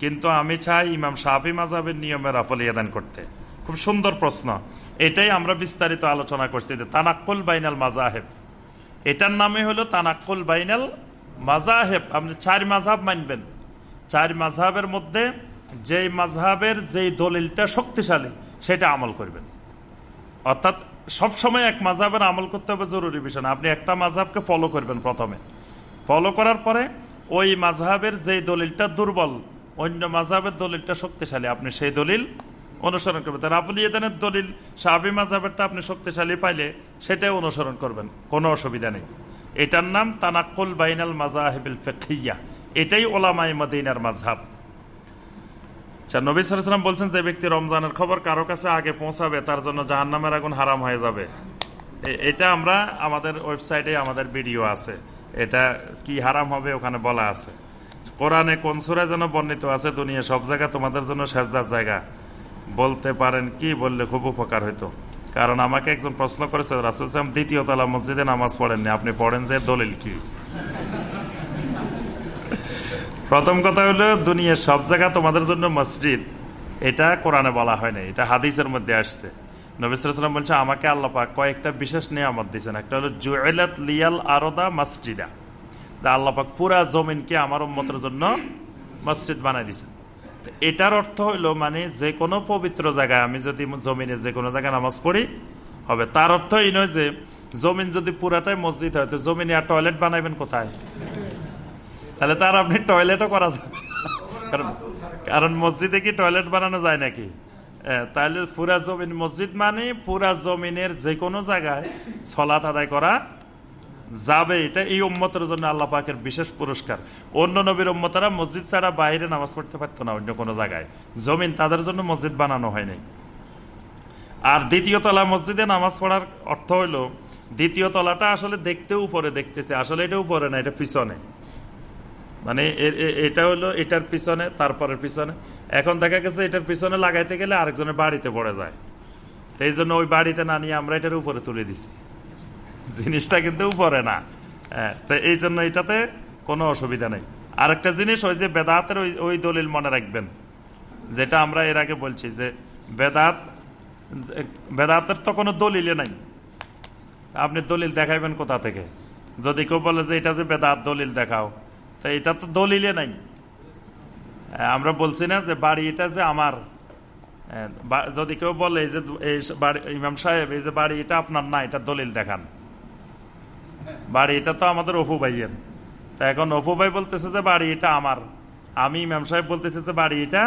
A: কিন্তু আমি চাই ইমাম সাহাবি মাঝহাবের নিয়মের আফলিয়াদান করতে। খুব সুন্দর প্রশ্ন। এটাই আমরা বিস্তারিত আলোচনা করছি যে তানাক্কুল বাইনাল মাজাহেব এটার নামে হলো তানাক্কুল বাইনাল মাজাহেব আপনি চার মাঝহাব মানবেন। চার মাঝহাবের মধ্যে যেই মাঝহাবের যেই দলিলটা শক্তিশালী, সেটা আমল করবেন। অর্থাৎ সবসময় এক মাঝাবের আমল করতে হবে জরুরি বিষয় না। আপনি একটা মাঝহাবকে ফলো করবেন প্রথমে। ফলো করার পরে ওই মাঝহাবের যেই দলিলটা দুর্বল, অন্য মাঝহাবের দলিলটা শক্তিশালী, আপনি সেই দলিল অনুসরণ করবেন। তার আফলিয়াদানের দলিল সাহাবি মাঝহাবেরটা আপনি শক্তিশালী পাইলে সেটাই অনুসরণ করবেন, কোনো অসুবিধা নেই। এটার নাম তানাক্কুল বাইনাল মাজাহেবিল ফেকিয়া এটাই ওলামাই মদিনার মাঝহাব নবী সালাম বলছেন যে ব্যক্তি রমজানের খবর কারও কাছে আগে পৌঁছাবে, তার জন্য জাহান নামের আগুন হারাম হয়ে যাবে। এটা আমরা আমাদের ওয়েবসাইটে আমাদের ভিডিও আছে। এটা কি হারাম হবে ওখানে বলা আছে। কোরআনে কোন সুরায় যেন বর্ণিত আছে, দুনিয়া সব জায়গা তোমাদের জন্য সেজদার জায়গা। বলতে পারেন কি, বললে খুব উপকার হইতো। কারণ আমাকে একজন প্রশ্ন করেছে, রাসুল সালাম দ্বিতীয় তলা মসজিদে নামাজ পড়েননি, আপনি পড়েন যে দলিল কি? প্রথম কথা হলো, দুনিয়ার সব জায়গা তোমাদের জন্য মসজিদ। এটা কোরআনে বলা হয় না এটা হাদিসের মধ্যে আসছে। নবিসাম বলছে, আমাকে আল্লাপাক কয়েকটা বিশেষ নিয়ামত দিয়েছেন। একটা হলো জুয়েলাত লিয়াল আরদা মসজিদা। তা আল্লাপাক পুরা জমিনকে আমার উম্মতের জন্য মসজিদ বানাই দিয়েছেন। এটার অর্থ হইল মানে যে কোনো পবিত্র জায়গায় আমি যদি জমিনে যে কোনো জায়গায় নামাজ পড়ি, হবে। তার অর্থ এই নয় যে, জমিন যদি পুরাটাই মসজিদ হয়, তো জমিনে আর টয়লেট বানাইবেন কোথায়? তাহলে তার আপনি টয়লেটও করা যাবে কারণ কারণ মসজিদে কি টয়লেট বানানো যায় নাকি? তাহলে পুরা জমিন মসজিদ মানে পুরা জমিনের যে কোনো জায়গায় সলাত আদায় করা যাবে। এটা এই উম্মতের জন্য আল্লাহ পাকের বিশেষ পুরস্কার। অন্য নবীর উম্মতরা মসজিদ ছাড়া বাইরে নামাজ পড়তে পারতো না অন্য কোনো জায়গায়। জমিন তাদের জন্য মসজিদ বানানো হয়নি। আর দ্বিতীয় তলা মসজিদে নামাজ পড়ার অর্থ হইল, দ্বিতীয় তলাটা আসলে দেখতে উপরে দেখতেছে। আসলে এটা উপরে না, এটা পিছনে। মানে এটা হলো এটার পিছনে, তারপরের পিছনে। এখন দেখা গেছে এটার পিছনে লাগাইতে গেলে আরেকজনের বাড়িতে পড়ে যায়। তো এই জন্য ওই বাড়িতে না নিয়ে আমরা এটার উপরে তুলে দিছি। জিনিসটা কিন্তু উপরে না। হ্যাঁ তো এই জন্য এটাতে কোনো অসুবিধা নেই। আরেকটা জিনিস, ওই যে বেদাতের ওই ওই দলিল মনে রাখবেন, যেটা আমরা এর আগে বলছি যে বেদাত, বেদাতের তো কোনো দলিলে নাই। আপনি দলিল দেখাইবেন কোথা থেকে? যদি কেউ বলে যে এটা যে বেদাত দলিল দেখাও। তো এটা তো দলিলে নাই। আমরা বলছি না যে বাড়ি এটা যে আমার। যদি কেউ বলে যে ইমাম সাহেব, এই যে বাড়ি এটা আপনার না, এটা দলিল দেখান। বাড়ি এটা তো আমাদের অপু ভাইয়ের। তা এখন অপু ভাই বলতেছে যে বাড়ি এটা আমার। আমি ইমাম সাহেব বলতেছে যে বাড়ি এটা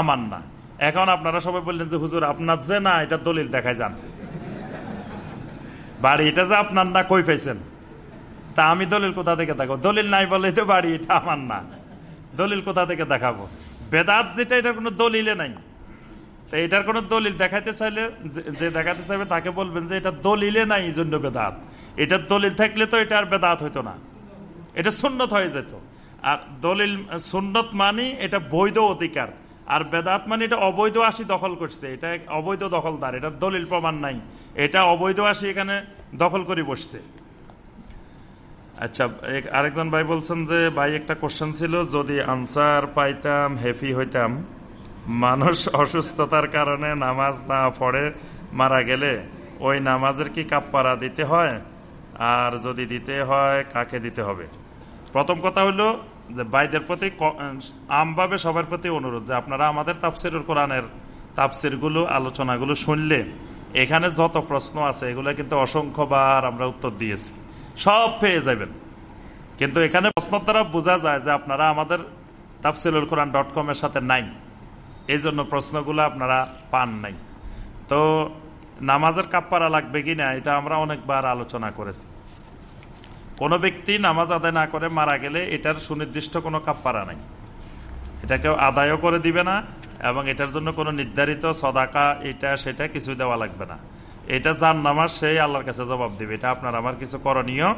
A: আমার না। এখন আপনারা সবাই বললেন যে, হুজুর, আপনার যে না, এটা দলিল দেখায় যান। বাড়ি এটা যে আপনার না, কই পাইছেন? তা আমি দলিল কোথা থেকে দেখাবো? দলিল নাই বলে তো বাড়ি, এটা আমার না। দলিল কোথা থেকে দেখাবো? বেদাত যেটা এটা কোনো দলিলে নাই। তো এটার কোনো দলিল দেখাইতে চাইলে, যে দেখাতে চাইবে তাকে বলবেন যে এটা দলিলে নাই, এই জন্য বেদাত। এটার দলিল থাকলে তো এটা আর বেদাত হইতো না। এটা সুন্নত হয়ে যেত। আর দলিল, সুন্নত মানি এটা বৈধ অধিকার। আর বেদাত মানে এটা অবৈধ আসি দখল করছে। এটা অবৈধ দখলদার। এটার দলিল প্রমাণ নাই। এটা অবৈধ আসি এখানে দখল করে বসছে। আচ্ছা আরেকজন ভাই বলছেন যে, ভাই, একটা কোশ্চেন ছিল, যদি আনসার পাইতাম হ্যাপি হইতাম, মানুষ অসুস্থতার কারণে নামাজ না পড়ে মারা গেলে, ওই নামাজের কি কাপ্পারা দিতে হয়? আর যদি দিতে হয়, কাকে দিতে হবে? প্রথম কথা হলো যে, ভাইদের প্রতি আমভাবে সবার প্রতি অনুরোধ যে, আপনারা আমাদের তাপসিরুল কোরআনের তাপসিরগুলো আলোচনাগুলো শুনলে, এখানে যত প্রশ্ন আছে, এগুলো কিন্তু অসংখ্যবার আমরা উত্তর দিয়েছি। সব পেয়ে যাবেন। কিন্তু এখানে প্রশ্ন দ্বারা বোঝা যায় যে আপনারা আমাদের তাফসিলুল কোরআন ডট কমের সাথে নাই। এই জন্য প্রশ্নগুলো আপনারা পান নাই। তো নামাজের কাপ্পারা লাগবে কি না, এটা আমরা অনেকবার আলোচনা করেছি। কোনো ব্যক্তি নামাজ আদায় না করে মারা গেলে এটার সুনির্দিষ্ট কোনো কাপ্পারা নাই। এটা কেউ আদায়ও করে দিবে না এবং এটার জন্য কোনো নির্ধারিত সদাকা, এটা, সেটা কিছু দেওয়া লাগবে না। এটা যার নামাজ সেই আল্লাহর কাছে জবাব দিবে। এটা আপনার আমার কিছু করণীয়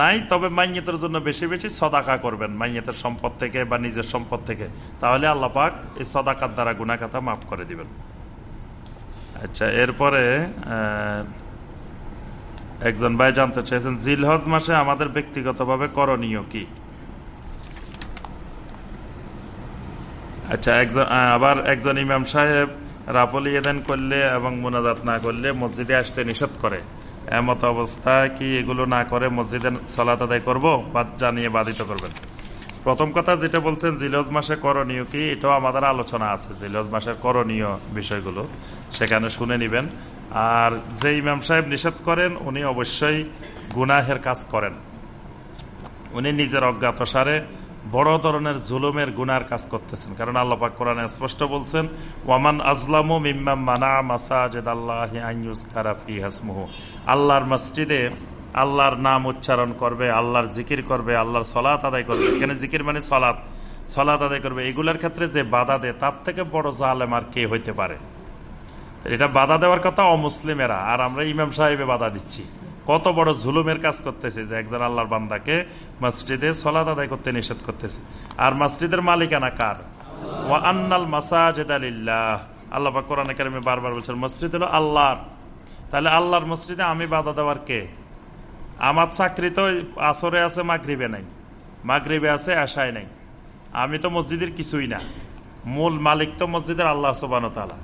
A: নাই, তবে মাইয়েতের জন্য বেশি বেশি সদাকা করবেন, মাইয়েতের সম্পদ থেকে বা নিজের সম্পদ থেকে। তাহলে আল্লাহ পাক এই সদাকার দ্বারা গুণাকাথা মাফ করে দিবেন। আচ্ছা এরপরে একজন ভাই জানতে চেয়েছেন, জিলহজ মাসে আমাদের ব্যক্তিগতভাবে করণীয় কি? আচ্ছা একজন আবার একজন ইমাম সাহেব রাফল ইয়েদান করলে এবং মোনাজাত না করলে মসজিদে আসতে নিষেধ করে। এমত অবস্থায় কি এগুলো না করে মসজিদে সলাত আদায় করব বা জানিয়ে বাধিত করবেন? প্রথম কথা যেটা বলছেন জিলজ মাসে করণীয় কি? এটাও আমাদের আলোচনা আছে জিলজ মাসের করণীয় বিষয়গুলো। সেখানে শুনে নিবেন। আর যে ইমাম সাহেব নিষেধ করেন, উনি অবশ্যই গুনাহের কাজ করেন। উনি নিজের অজ্ঞাতসারে বড় ধরনের জুলুমের গুনার কাজ করতেছেন। কারণ আল্লাপাক কোরআনে স্পষ্ট বলছেন, ওয়ামান আজলামু মিম্মাম মানা মাসাজেদ আল্লাহ খারাফি হাসমুহু আল্লাহর মসজিদে আল্লাহর নাম উচ্চারণ করবে, আল্লাহর জিকির করবে, আল্লাহর সলাত আদায় করবে। এখানে জিকির মানে সলাৎ। সলাত আদায় করবে। এগুলোর ক্ষেত্রে যে বাধা দেয়, তার থেকে বড় জালেম আর কে হইতে পারে? এটা বাধা দেওয়ার কথা অমুসলিমেরা। আর আমরা ইমাম সাহেবে বাধা দিচ্ছি। কত বড় জুলুমের কাজ করতেছে যে একজন আল্লাহর বান্দাকে মসজিদে সলাদ আদায় করতে নিষেধ করতেছে। আর মসজিদের মালিকানা কার? ও আন্নাল মাসাজেদ আলিল্লাহ আল্লাহ বা কোরআন কারিমে বারবার বলছেন, মসজিদ হলো আল্লাহর। তাহলে আল্লাহর মসজিদে আমি বাধা দেওয়ার কে? আমার চাকরি তো আসরে আছে, মাগরিবে নাই। মাগরিবে আছে, আশায় নাই। আমি তো মসজিদের কিছুই না। মূল মালিক তো মসজিদের আল্লাহ সুবান তালা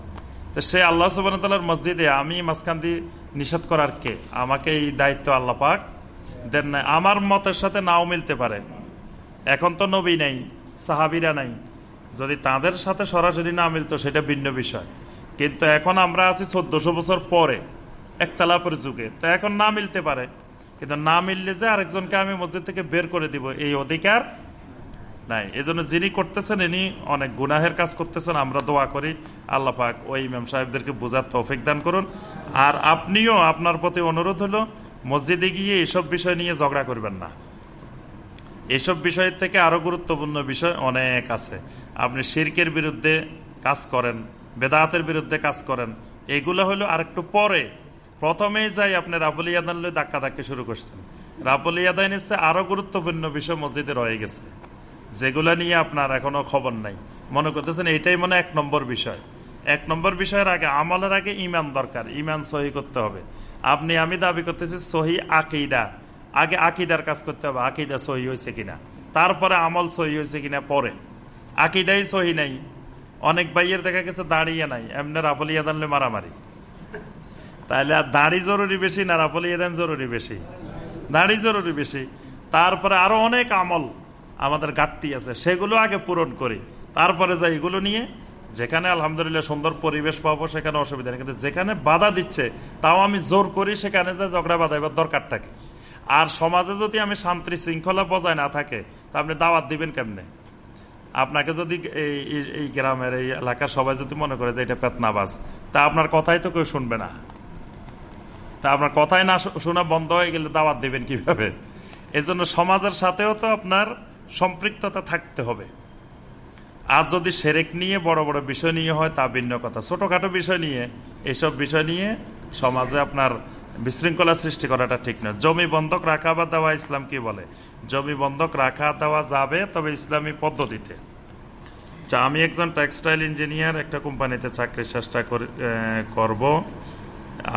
A: তো সেই আল্লাহ সুবান তালার মসজিদে আমি মাঝখান দিয়ে নিষেধ করার কে? আমাকে এই দায়িত্ব আল্লাহ পাক দেন নাই। আমার মতের সাথে নাও মিলতে পারে। এখন তো নবী নেই, সাহাবিরা নাই। যদি তাদের সাথে সরাসরি না মিলতো, সেটা ভিন্ন বিষয়। কিন্তু এখন আমরা আছি চোদ্দশো বছর পরে, একতলাপের যুগে। তো এখন না মিলতে পারে। কিন্তু না মিললে যে আরেকজনকে আমি মসজিদ থেকে বের করে দিব, এই অধিকার নাই। এই জন্য যিনি করতেছেন, ইনি অনেক গুনাহের কাজ করতেছেন, আমরা দোয়া করি। আল্লাহ পাক ওই ইমাম সাহেবদেরকে বোঝার তৌফিক দান করুন। আর আপনিও আপনার প্রতি অনুরোধ হলো, মসজিদে গিয়ে এসব বিষয় নিয়ে ঝগড়া করবেন না। এসব বিষয়ের থেকে আরও গুরুত্বপূর্ণ বিষয় অনেক আছে। আপনি শির্কের বিরুদ্ধে কাজ করেন, বেদাতের বিরুদ্ধে কাজ করেন, এগুলো হলো আরেকটু পরে। প্রথমেই যাই আপনি রাবুল ইয়াদান ধাক্কা ধাক্কা শুরু করছেন। রাবুল ইয়াদান এসে আরও গুরুত্বপূর্ণ বিষয় মসজিদে রয়ে গেছে। যেগুলো নিয়ে আপনার এখনও খবর নাই। মনে করতেছেন এইটাই মনে এক নম্বর বিষয়। এক নম্বর বিষয়ের আগে আমলের আগে ইমান দরকার ইমান সহি করতে হবে। আপনি, আমি দাবি করতেছি সহি আকিদা। আগে আকিদার কাজ করতে হবে, আকিদা সহি হয়েছে কিনা। তারপরে আমল সহি হয়েছে কিনা পরে। আকিদাই সহি নাই। অনেক ভাইয়ের দেখা গেছে দাঁড়িয়ে নাই, এমনি রাফলিয়া দানলে মারামারি। তাহলে আর দাড়ি জরুরি বেশি না রাফলিয়া দান জরুরি বেশি। দাড়ি জরুরি বেশি। তারপরে আরও অনেক আমল আমাদের ঘাটতি আছে, সেগুলো আগে পূরণ করি। তারপরে যাই, এগুলো নিয়ে যেখানে আলহামদুলিল্লাহ সুন্দর পরিবেশ পাবো, সেখানে অসুবিধা নেই। কিন্তু যেখানে বাধা দিচ্ছে, তাও আমি জোর করি সেখানে যে ঝগড়া বাধা এবার দরকার থাকে। আর সমাজে যদি আমি শান্তি শৃঙ্খলা বজায় না থাকে, তা আপনি দাওয়াত দিবেন কেমনে? আপনাকে যদি এই গ্রামের, এই এলাকার সবাই যদি মনে করে যে এটা পেতনাবাজ, তা আপনার কথাই তো কেউ শুনবে না। তা আপনার কথাই না শোনা বন্ধ হয়ে গেলে দাওয়াত দিবেন কীভাবে? এজন্য সমাজের সাথেও তো আপনার সম্পৃক্ততা থাকতে হবে। আর যদি সেরেক নিয়ে বড় বড় বিষয় নিয়ে হয় তা ভিন্ন কথা। ছোটখাটো বিষয় নিয়ে এইসব বিষয় নিয়ে সমাজে আপনার বিশৃঙ্খলা সৃষ্টি করাটা ঠিক নয়। জমি বন্ধক রাখা বা দেওয়া ইসলাম কি বলে? জমি বন্ধক রাখা দেওয়া যাবে তবে ইসলামী পদ্ধতিতে। আচ্ছা, আমি একজন টেক্সটাইল ইঞ্জিনিয়ার একটা কোম্পানিতে চাকরির চেষ্টা করব।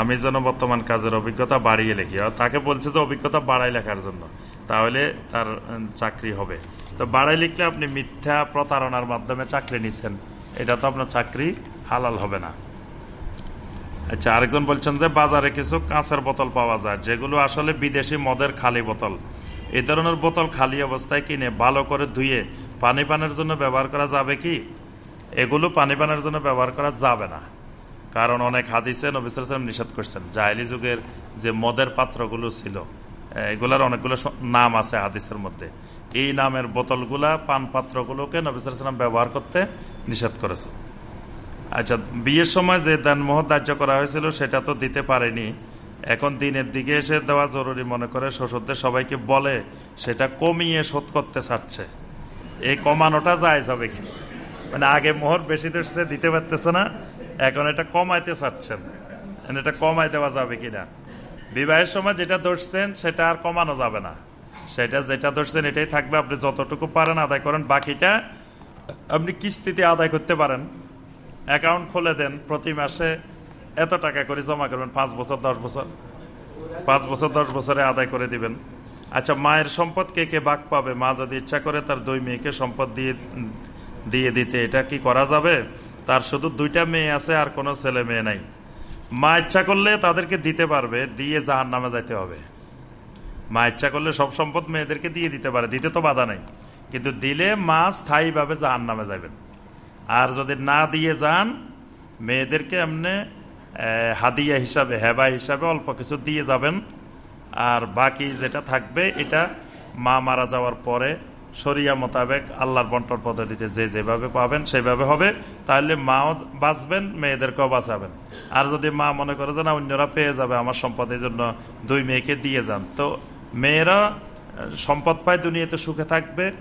A: আমি যেন বর্তমান কাজের অভিজ্ঞতা বাড়িয়ে লিখি। তাকে বলছে যে অভিজ্ঞতা বাড়াই লেখার জন্য। তাহলে তার চাকরি হবে। তো বাড়াই লিখলে আপনি মিথ্যা প্রতারণার মাধ্যমে চাকরি নিছেন। এটা তো আপনার চাকরি হালাল হবে না। আচ্ছা আরেকজন বলছেন যে বাজারে কিছু কাঁচের বোতল পাওয়া যায়, যেগুলো আসলে বিদেশি মদের খালি বোতল। এই ধরনের বোতল খালি অবস্থায় কিনে ভালো করে ধুয়ে পানি পানের জন্য ব্যবহার করা যাবে কি? এগুলো পানি পানের জন্য ব্যবহার করা যাবে না। কারণ অনেক হাদিসে নবিসাম নিষেধ করছেন, জাহেলি যুগের যে মদের পাত্রগুলো ছিল এগুলার অনেকগুলো নাম আছে হাদিসের মধ্যে। এই নামের বোতলগুলা পান পাত্রগুলোকে নবিসাম ব্যবহার করতে নিষেধ করেছে আচ্ছা বিয়ের সময় যে দান ধার্য করা হয়েছিল সেটা তো দিতে পারেনি। এখন দিনের দিকে এসে দেওয়া জরুরি মনে করে শ্বশুরদের সবাইকে বলে সেটা কমিয়ে শোধ করতে চাচ্ছে। এই কমানোটা যায় যাবে কি? মানে আগে মোহর বেশি ধরছে দিতে পারতেছে না, এখন এটা কমাইতে চাচ্ছেন। এটা কমাই দেওয়া যাবে কিনা? বিবাহের সময় যেটা ধরছেন, সেটা আর কমানো যাবে না। সেটা যেটা ধরছেন, এটাই থাকবে। আপনি যতটুকু পারেন আদায় করেন। বাকিটা আপনি কিস্তিতে আদায় করতে পারেন। অ্যাকাউন্ট খুলে দেন, প্রতি মাসে এত টাকা করে জমা করবেন, পাঁচ বছর, দশ বছর। পাঁচ বছর, দশ বছরে আদায় করে দিবেন। আচ্ছা মায়ের সম্পদ কে কে বাক পাবে? মা যদি ইচ্ছা করে তার দুই মেয়েকে সম্পদ দিয়ে দিয়ে দিতে। এটা কি করা যাবে? তার শুধু দুইটা মেয়ে আছে, আর কোনো ছেলে মেয়ে নাই। মা ইচ্ছা করলে তাদেরকে দিতে পারবে, দিয়ে জাহান নামে যাইতে হবে। মা ইচ্ছা করলে সব সম্পদ মেয়েদেরকে দিয়ে দিতে পারে, দিতে তো বাধা নাই। কিন্তু দিলে মা স্থায়ীভাবে জাহান নামে যাবেন আর যদি না দিয়ে যান, মেয়েদেরকে এমনি হাদিয়া হিসাবে, হেবা হিসাবে অল্প কিছু দিয়ে যাবেন। আর বাকি যেটা থাকবে, এটা মা মারা যাওয়ার পরে সরিয়া মোতাবেক আল্লাহর বন্টন পদ্ধতিতে যে যেভাবে পাবেন, সেভাবে হবে। তাহলে মাও বাঁচবেন, মেয়েদেরকেও বাঁচাবেন। আর যদি মা মনে করে যে, না, অন্যরা পেয়ে যাবে আমার সম্পদের জন্য দুই মেয়েকে দিয়ে যান। তো মেয়েরা সম্পদ পায়, দুনিয়াতে সুখে থাকবে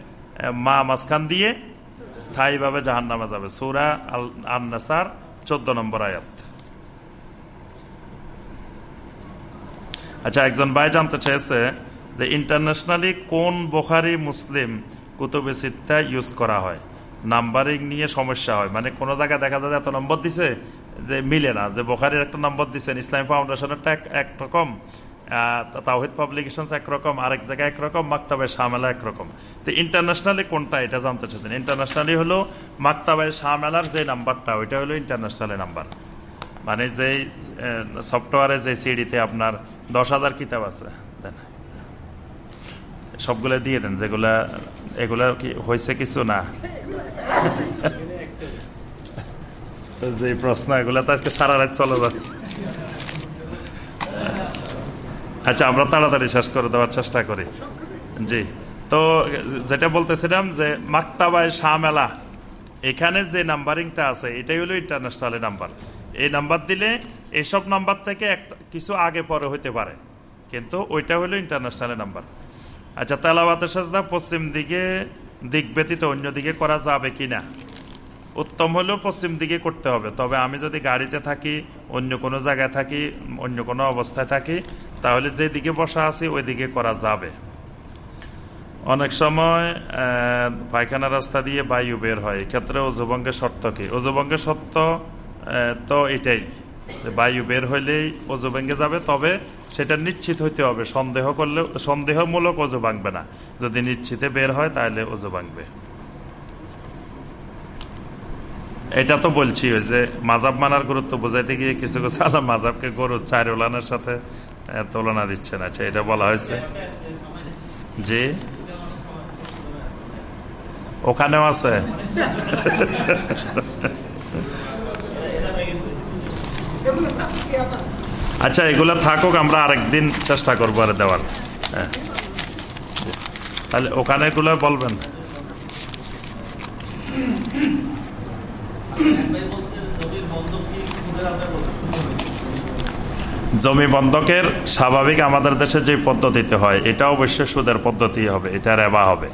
A: মা মাঝখান দিয়ে স্থায়ীভাবে জাহান নামা যাবে। সৌরা আল, আন্নাসার, চোদ্দ নম্বর আয়াত। আচ্ছা একজন ভাই জানতে চেয়েছে যে ইন্টারন্যাশনালি কোন বোখারি মুসলিম কুতুবে সিদ্ধা ইউজ করা হয়? নাম্বারিং নিয়ে সমস্যা হয়। মানে কোনো জায়গায় দেখা যায় এত নম্বর দিছে যে মিলে না। যে বোখারির একটা নম্বর দিচ্ছেন ইসলামী ফাউন্ডেশনেরটা একরকম তাওহিদ পাবলিকেশন একরকম, আরেক জায়গায় একরকম মাক্তাবায় শামেলা একরকম। তো ইন্টারন্যাশনালি কোনটা এটা জানতে চাচ্ছেন? ইন্টারন্যাশনালি হলো মাক্তাবায় শামেলার যে নাম্বারটা, ওইটা হলো ইন্টারন্যাশনাল নাম্বার। মানে যেই সফটওয়্যারে যে সিডিতে আপনার দশ হাজার কিতাব আছে। সবগুলো দিয়ে দেন, যেগুলা, এগুলা কি হয়েছে কিছু না? যে প্রশ্ন, এগুলা তো আজকে সারা রাত চলে যাবে আচ্ছা আমরা তাড়াতাড়ি শেষ করে দেওয়ার চেষ্টা করি। জি, তো যেটা বলতেছিলাম যে মাক্তাবায় শাহমেলা, এখানে যে নাম্বারিংটা আছে, এটাই হলো ইন্টারন্যাশনাল নাম্বার। এই নাম্বার দিলে এইসব নাম্বার থেকে কিছু আগে পরে হইতে পারে, কিন্তু ওইটা হলো ইন্টারন্যাশনাল নাম্বার। আচ্ছা তেলাবাতের সাজদা পশ্চিম দিকে দিক ব্যতীত অন্য দিকে করা যাবে কিনা উত্তম হলেও পশ্চিম দিকে করতে হবে। তবে আমি যদি গাড়িতে থাকি, অন্য কোনো জায়গায় থাকি, অন্য কোনো অবস্থায় থাকি, তাহলে যে দিকে বসা আছি, ওই দিকে করা যাবে। অনেক সময় পায়খানা রাস্তা দিয়ে বায়ু বের হয়। এক্ষেত্রে অজুভঙ্গের শর্ত কি? অজুভঙ্গের শর্ত তো এটাই। বায়ু বের হইলেই অজু ভেঙে যাবে, তবে সেটা নিশ্চিত হইতে হবে। সন্দেহ করলে, সন্দেহমূলক অজু ভাঙবে না। যদি নিশ্চিতে বের হয়, তাহলে অজু ভাঙবে। এটা তো বলছি, ওই যে মাজাব মানার গুরুত্ব বোঝাইতে গিয়ে কিছু কিছু আলাম মাজাবকে গরুর চার উলানের সাথে তুলনা দিচ্ছে না। আচ্ছা এটা বলা হয়েছে। যে ওখানেও আছে। আচ্ছা এগুলো থাকুক, আমরা আরেকদিন চেষ্টা করব আর দেওয়ার। হ্যাঁ। তাহলে ওখানে এগুলো বলবেন। জমি বন্ধকের স্বাভাবিক আমাদের দেশে যে পদ্ধতিতে হয়, এটা অবশ্যই সুদের পদ্ধতি হবে, এটা রেবা হবে।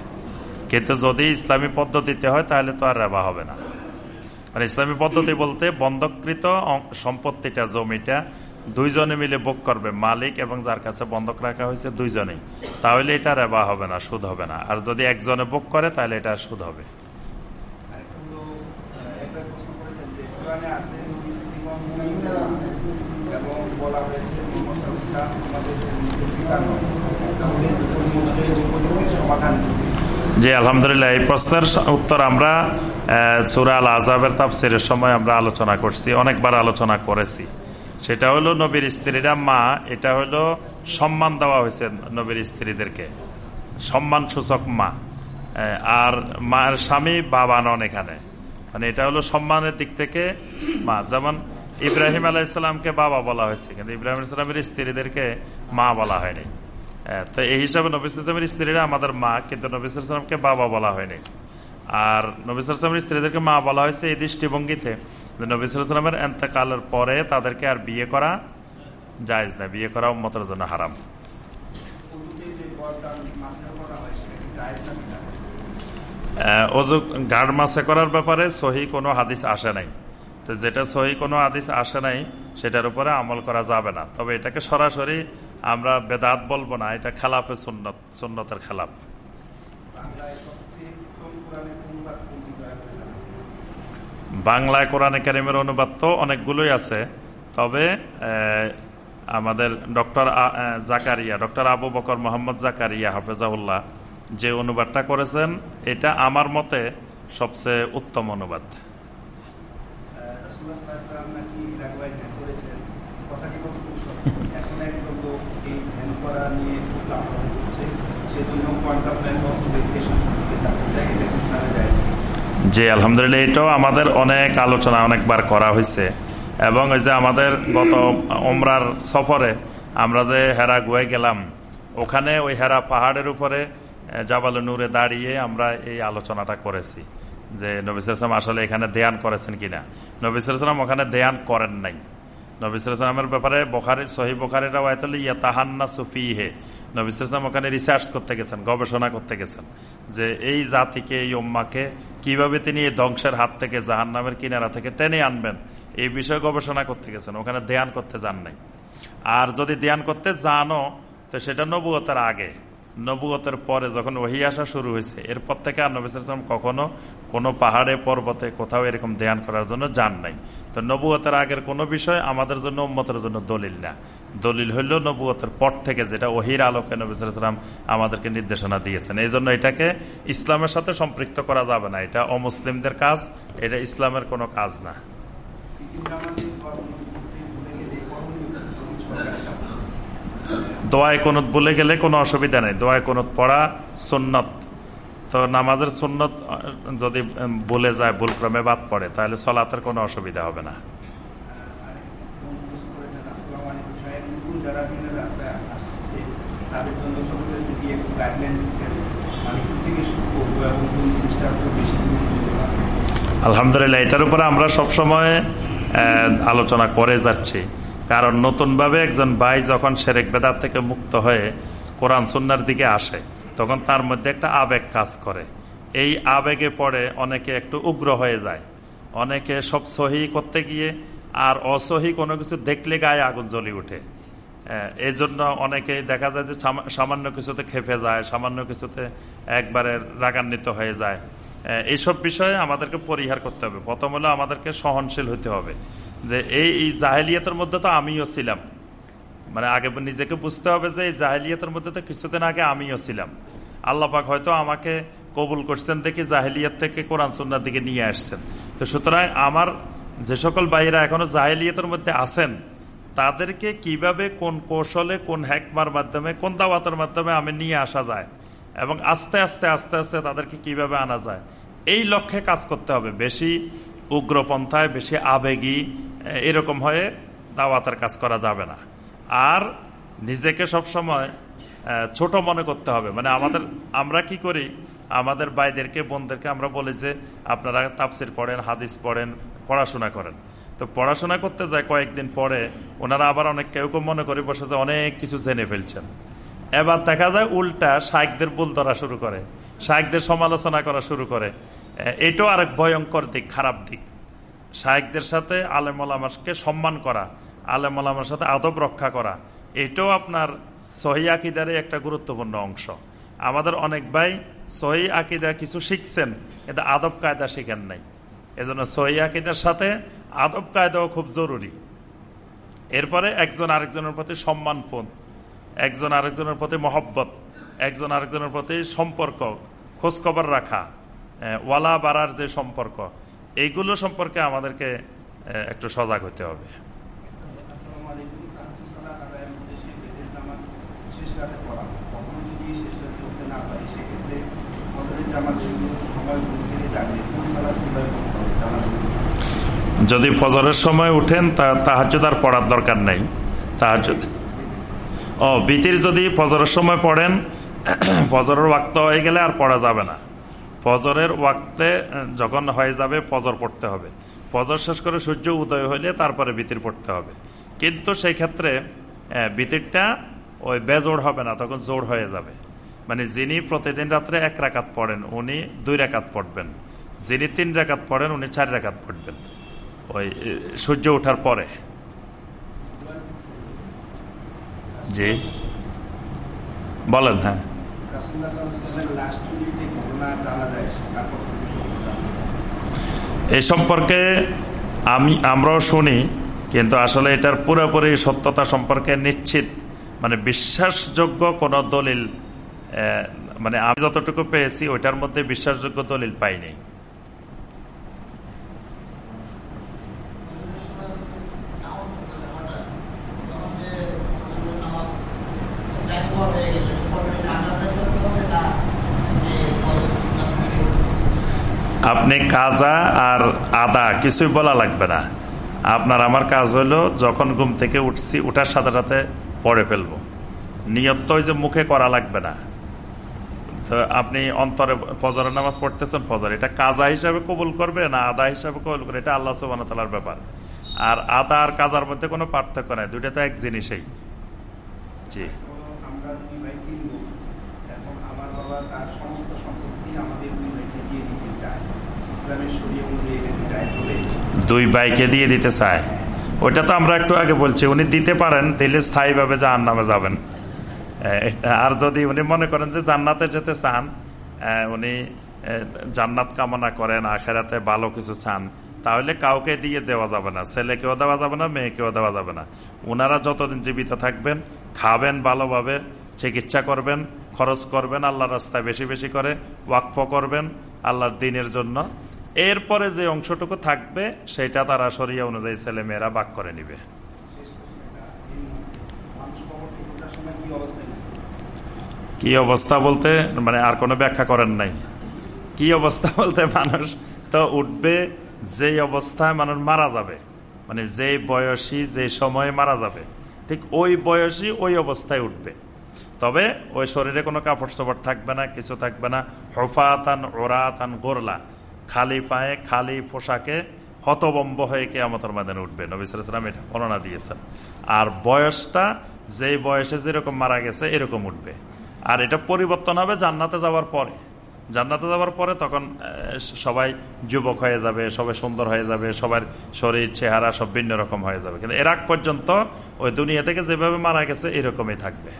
A: কিন্তু যদি ইসলামী পদ্ধতিতে হয়, তাহলে তো আর রেবা হবে না। আর ইসলামী পদ্ধতি বলতে বন্ধকৃত সম্পত্তিটা, জমিটা দুইজনে মিলে বুক করবে। মালিক এবং যার কাছে বন্ধক রাখা হয়েছে দুইজনেই। তাহলে এটা রেবা হবে না, সুদ হবে না। আর যদি একজনে বুক করে, তাহলে এটা সুদ হবে। জি, আলহামদুলিল্লাহ, এই প্রশ্নের উত্তর আমরা সুরা আল আজাবের তাফসিরের সময় আমরা আলোচনা করছি, অনেকবার আলোচনা করেছি। সেটা হলো নবীর স্ত্রীরা মা, এটা হলো সম্মান দেওয়া হয়েছে নবীর স্ত্রীদেরকে। সম্মান সূচক মা আর মায়ের স্বামী বাবা নন এখানে। মানে এটা হলো সম্মানের দিক থেকে মা। যেমন ইব্রাহিম আলাইসালামকে বাবা বলা হয়েছে, কিন্তু ইব্রাহিম ইসলামের স্ত্রীদেরকে মা বলা হয়নি। তো এই হিসাবে নবিসের স্ত্রীরা আমাদের মা, কিন্তু নবিসামকে বাবা বলা হয়নি। আর নবিসামের স্ত্রীদেরকে মা বলা হয়েছে এই দৃষ্টিভঙ্গিতে নবিসামের এন্তেকালের পরে তাদেরকে আর বিয়ে করা জায়জ না, বিয়ে করা উম্মতের জন্য হারাম। অজু মাসে করার ব্যাপারে সহি কোনো হাদিস আসে নাই। তো যেটা সহি কোনো হাদিস আসে নাই, সেটার উপরে আমল করা যাবে না। তবে এটাকে সরাসরি আমরা বেদাত বলব না, এটা খেলাফে সুন্নত, সুন্নতের খেলাফ। বাংলায় কোরআনে কারিমের অনুবাদ তো অনেকগুলোই আছে। তবে আমাদের ডক্টর জাকারিয়া, ডক্টর আবু বকর মোহাম্মদ জাকারিয়া হাফেজাউল্লাহ যে অনুবাদটা করেছেন, এটা আমার মতে সবচেয়ে উত্তম অনুবাদ। জি আলহামদুলিল্লাহ এটাও আমাদের অনেক আলোচনা অনেকবার করা হয়েছে। এবং ওই যে আমাদের গত ওমরার সফরে আমরা যে হেরা গুয়ে গেলাম, ওখানে ওই হেরা পাহাড়ের উপরে জাবাল নূরে দাঁড়িয়ে আমরা এই আলোচনাটা করেছি। যে নবিসাম আসলে এখানে ধ্যান করেছেন কিনা। নবিসাম ওখানে ধ্যান করেন নাই। নবিসামের ব্যাপারে বোখারের সহি বোখারের ইয়া তাহান্না সুফি হে নবিসাম ওখানে রিসার্চ করতে গেছেন গবেষণা করতে গেছেন যে এই জাতিকে এই ওম্মাকে কীভাবে তিনি এই ধ্বংসের হাত থেকে জাহান নামের কিনারা থেকে টেনে আনবেন? এই বিষয়ে গবেষণা করতে গেছেন, ওখানে ধ্যান করতে যান নাই। আর যদি ধ্যান করতে জানো, তো সেটা নবুয়তার আগে। নবুয়তের পরে যখন ওহি আসা শুরু হয়েছে, এরপর থেকে আর নবী ইসলাম কখনো কোনো পাহাড়ে, পর্বতে কোথাও এরকম ধ্যান করার জন্য যান নাই। তো নবুয়তের আগের কোনো বিষয় আমাদের জন্য, উম্মতের জন্য দলিল না। দলিল হইল নবুয়তের পর থেকে যেটা ওহির আলোকে নবী সালাম আমাদেরকে নির্দেশনা দিয়েছেন। এই জন্য এটাকে ইসলামের সাথে সম্পৃক্ত করা যাবে না। এটা অমুসলিমদের কাজ, এটা ইসলামের কোনো কাজ না। দোয়ায় কোনত বলে গেলে কোনো অসুবিধা নেই। দোয়ায় কোনত পড়া সুন্নত। তো নামাজের সুন্নত যদি বলে যায়, ভুলক্রমে বাদ পড়ে, তাহলে সলাতের কোনো অসুবিধা হবে না। আলহামদুলিল্লাহ, এটার উপরে আমরা সবসময় আলোচনা করে যাচ্ছি। কারণ নতুনভাবে একজন ভাই যখন সেরেক বেদার থেকে মুক্ত হয়ে কোরআন সুন্নার দিকে আসে, তখন তার মধ্যে একটা আবেগ কাজ করে। এই আবেগে পড়ে অনেকে একটু উগ্র হয়ে যায়। অনেকে সব সহি করতে গিয়ে আর অসহি কোনো কিছু দেখলে গায়ে আগুন জ্বলি উঠে এই জন্য অনেকেই দেখা যায় যে সামান্য কিছুতে খেপে যায়, সামান্য কিছুতে একবারে রাগান্বিত হয়ে যায়। এইসব বিষয়ে আমাদেরকে পরিহার করতে হবে। প্রথম হলো আমাদেরকে সহনশীল হতে হবে। যে এই জাহেলিয়াতের মধ্যে তো আমিও ছিলাম। মানে আগে নিজেকে বুঝতে হবে যে এই জাহেলিয়াতের মধ্যে তো কিছুদিন আগে আমিও ছিলাম। আল্লাপাক হয়তো আমাকে কবুল করছেন দেখে জাহেলিয়াত থেকে কোরআন সন্ন্যার দিকে নিয়ে আসছেন। তো সুতরাং আমার যে সকল বাইরা এখনও জাহেলিয়াতের মধ্যে আছেন, তাদেরকে কীভাবে কোন কৌশলে, কোন হ্যাকমার মাধ্যমে, কোন দাওয়াতের মাধ্যমে আমি নিয়ে আসা যায় এবং আস্তে আস্তে আস্তে আস্তে তাদেরকে কীভাবে আনা যায়, এই লক্ষ্যে কাজ করতে হবে। বেশি উগ্রপন্থায় বেশি আবেগী এরকম হয়ে দাওয়াতের কাজ করা যাবে না। আর নিজেকে সবসময় ছোট মনে করতে হবে। মানে আমাদের, আমরা কি করি? আমাদের ভাইদেরকে, বোনদেরকে আমরা বলি যে, আপনারা তাপসির পড়েন, হাদিস পড়েন, পড়াশোনা করেন। তো পড়াশোনা করতে যায় কয়েকদিন পরে, ওনারা আবার অনেক কেউ কেউ মনে করে বসে যে অনেক কিছু জেনে ফেলছেন। এবার দেখা যায় উল্টা শাইকদের বুল ধরা শুরু করে শাইকদের সমালোচনা করা শুরু করে। এটাও আরেক ভয়ঙ্কর দিক, খারাপ দিক। শায়েকদের সাথে আলেমকে সম্মান করা আলেমলামার সাথে আদব রক্ষা করা, এটাও আপনার সহি আকিদারে একটা গুরুত্বপূর্ণ অংশ। আমাদের অনেক ভাই সহি আকিদা কিছু শিখছেন, কিন্তু আদব কায়দা শিখেন নাই। এজন্য সহি আকিদার সাথে আদব কায়দাও খুব জরুরি। এরপরে একজন আরেকজনের প্রতি সম্মানপন একজন আরেকজনের প্রতি মহব্বত, একজন আরেকজনের প্রতি সম্পর্ক, খোঁজখবর রাখা ওয়ালা বাড়ার যে সম্পর্ক এইগুলো সম্পর্কে আমাদেরকে একটু সজাগ হতে হবে। যদি ফজরের সময় উঠেন তা আর পড়ার দরকার নেই। তাহাজ ও বিতির যদি ফজরের সময় পড়েন ফজরের ওয়াক্ত হয়ে গেলে আর পড়া যাবে না। ফজরের ওয়াক্তে যখন হয়ে যাবে ফজর পড়তে হবে। ফজর শেষ করে সূর্য উদয় হইলে তারপরে বিতির পড়তে হবে। কিন্তু সেই ক্ষেত্রে বিতিরটা ওই বেজোড় হবে না, তখন জোর হয়ে যাবে। মানে যিনি প্রতিদিন রাত্রে এক রাকাত পড়েন, উনি দুই রাকাত পড়বেন। যিনি তিন রাকাত পড়েন, উনি চার রাকাত পড়বেন। ওই সূর্য ওঠার পরে। জি। বলেন হ্যাঁ। এ সম্পর্কে আমি, আমরাও শুনি, কিন্তু আসলে এটার পুরোপুরি সত্যতা সম্পর্কে নিশ্চিত মানে বিশ্বাসযোগ্য কোনো দলিল মানে আমি যতটুকু পেয়েছি, ওইটার মধ্যে বিশ্বাসযোগ্য দলিল পাইনি। আপনি কাজা আর আদা, কিছুই বলা লাগবে না। আপনার আমার কাজ হলো, যখন ঘুম থেকে উঠছি, উঠার সাথে সাথে পড়ে ফেলব। নিয়ত তো যে মুখে করা লাগবে না। তো আপনি অন্তরে ফজরের নামাজ পড়তেছেন, ফজর। এটা কাজা হিসাবে কবুল করবে না আদা হিসাবে কবুল করবে? এটা আল্লাহ সুবাহতালার ব্যাপার। আর আদা আর কাজার মধ্যে কোনো পার্থক্য নাই। দুইটা তো এক জিনিসই। জি। দুই বাইকে দিয়ে দিতে চায়। ওইটা তো আমরা একটু আগে বলছি, উনি দিতে পারেন, দিলে স্থায়ীভাবে জাহান নামে যাবেন আর যদি উনি মনে করেন যে জান্নাতে যেতে চান উনি জান্নাত কামনা করেন, আখেরাতে ভালো কিছু চান, তাহলে কাউকে দিয়ে দেওয়া যাবে না। ছেলেকেও দেওয়া যাবে না, মেয়েকেও দেওয়া যাবে না। ওনারা যতদিন জীবিত থাকবেন, খাবেন ভালোভাবে, চিকিৎসা করবেন, খরচ করবেন আল্লাহ রাস্তায় বেশি বেশি করে ওয়াকফ করবেন, আল্লাহর দিনের জন্য। এরপরে যে অংশটুকু থাকবে, সেটা তারা সরিয়া অনুযায়ী ছেলে মেয়েরা বাক করে নিবে। কি অবস্থা বলতে মানে আর কোনো ব্যাখ্যা করেন নাই। কি অবস্থা বলতে, মানুষ তো উঠবে, যেই অবস্থায় মানুষ মারা যাবে মানে যে বয়সী যে সময়ে মারা যাবে, ঠিক ওই বয়সী ওই অবস্থায় উঠবে। তবে ওই শরীরে কোনো কাপড় চোপড় থাকবে না, কিছু থাকবে না। হফাতান ওরাতান গোরলা। খালি পায়ে, খালি পোশাকে হতবম্ব হয়ে কে আমাদের ময়দানে উঠবে। নবিসাম এটা বর্ণনা দিয়েছেন। আর বয়সটা, যেই বয়সে যেরকম মারা গেছে, এরকম উঠবে। আর এটা পরিবর্তন হবে জান্নাতে যাওয়ার পরে। জান্নাতে যাওয়ার পরে তখন সবাই যুবক হয়ে যাবে, সবাই সুন্দর হয়ে যাবে, সবার শরীর, চেহারা সব ভিন্ন রকম হয়ে যাবে। কিন্তু এর আগ পর্যন্ত ওই দুনিয়া থেকে যেভাবে মারা গেছে, এরকমই থাকবে।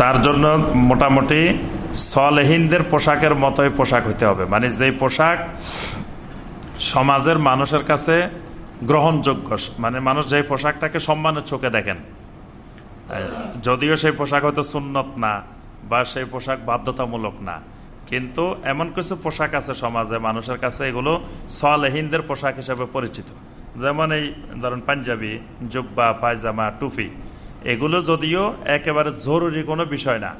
A: তার জন্য মোটামুটি সলেহিনদের পোশাকের মতোই পোশাক হইতে হবে। মানে যে পোশাক সমাজের মানুষের কাছে গ্রহণযোগ্য মানে মানুষ যে পোশাকটাকে সম্মানের চোখে দেখেন, যদিও সেই পোশাক হয়তো সুন্নত না বা সেই পোশাক বাধ্যতামূলক না, কিন্তু এমন কিছু পোশাক আছে সমাজে মানুষের কাছে এগুলো সলেহিনদের পোশাক হিসেবে পরিচিত। যেমন এই ধরেন পাঞ্জাবি, জুব্বা, পায়জামা, টুপি এগুলো যদিও একেবারে জরুরি কোনো বিষয় না।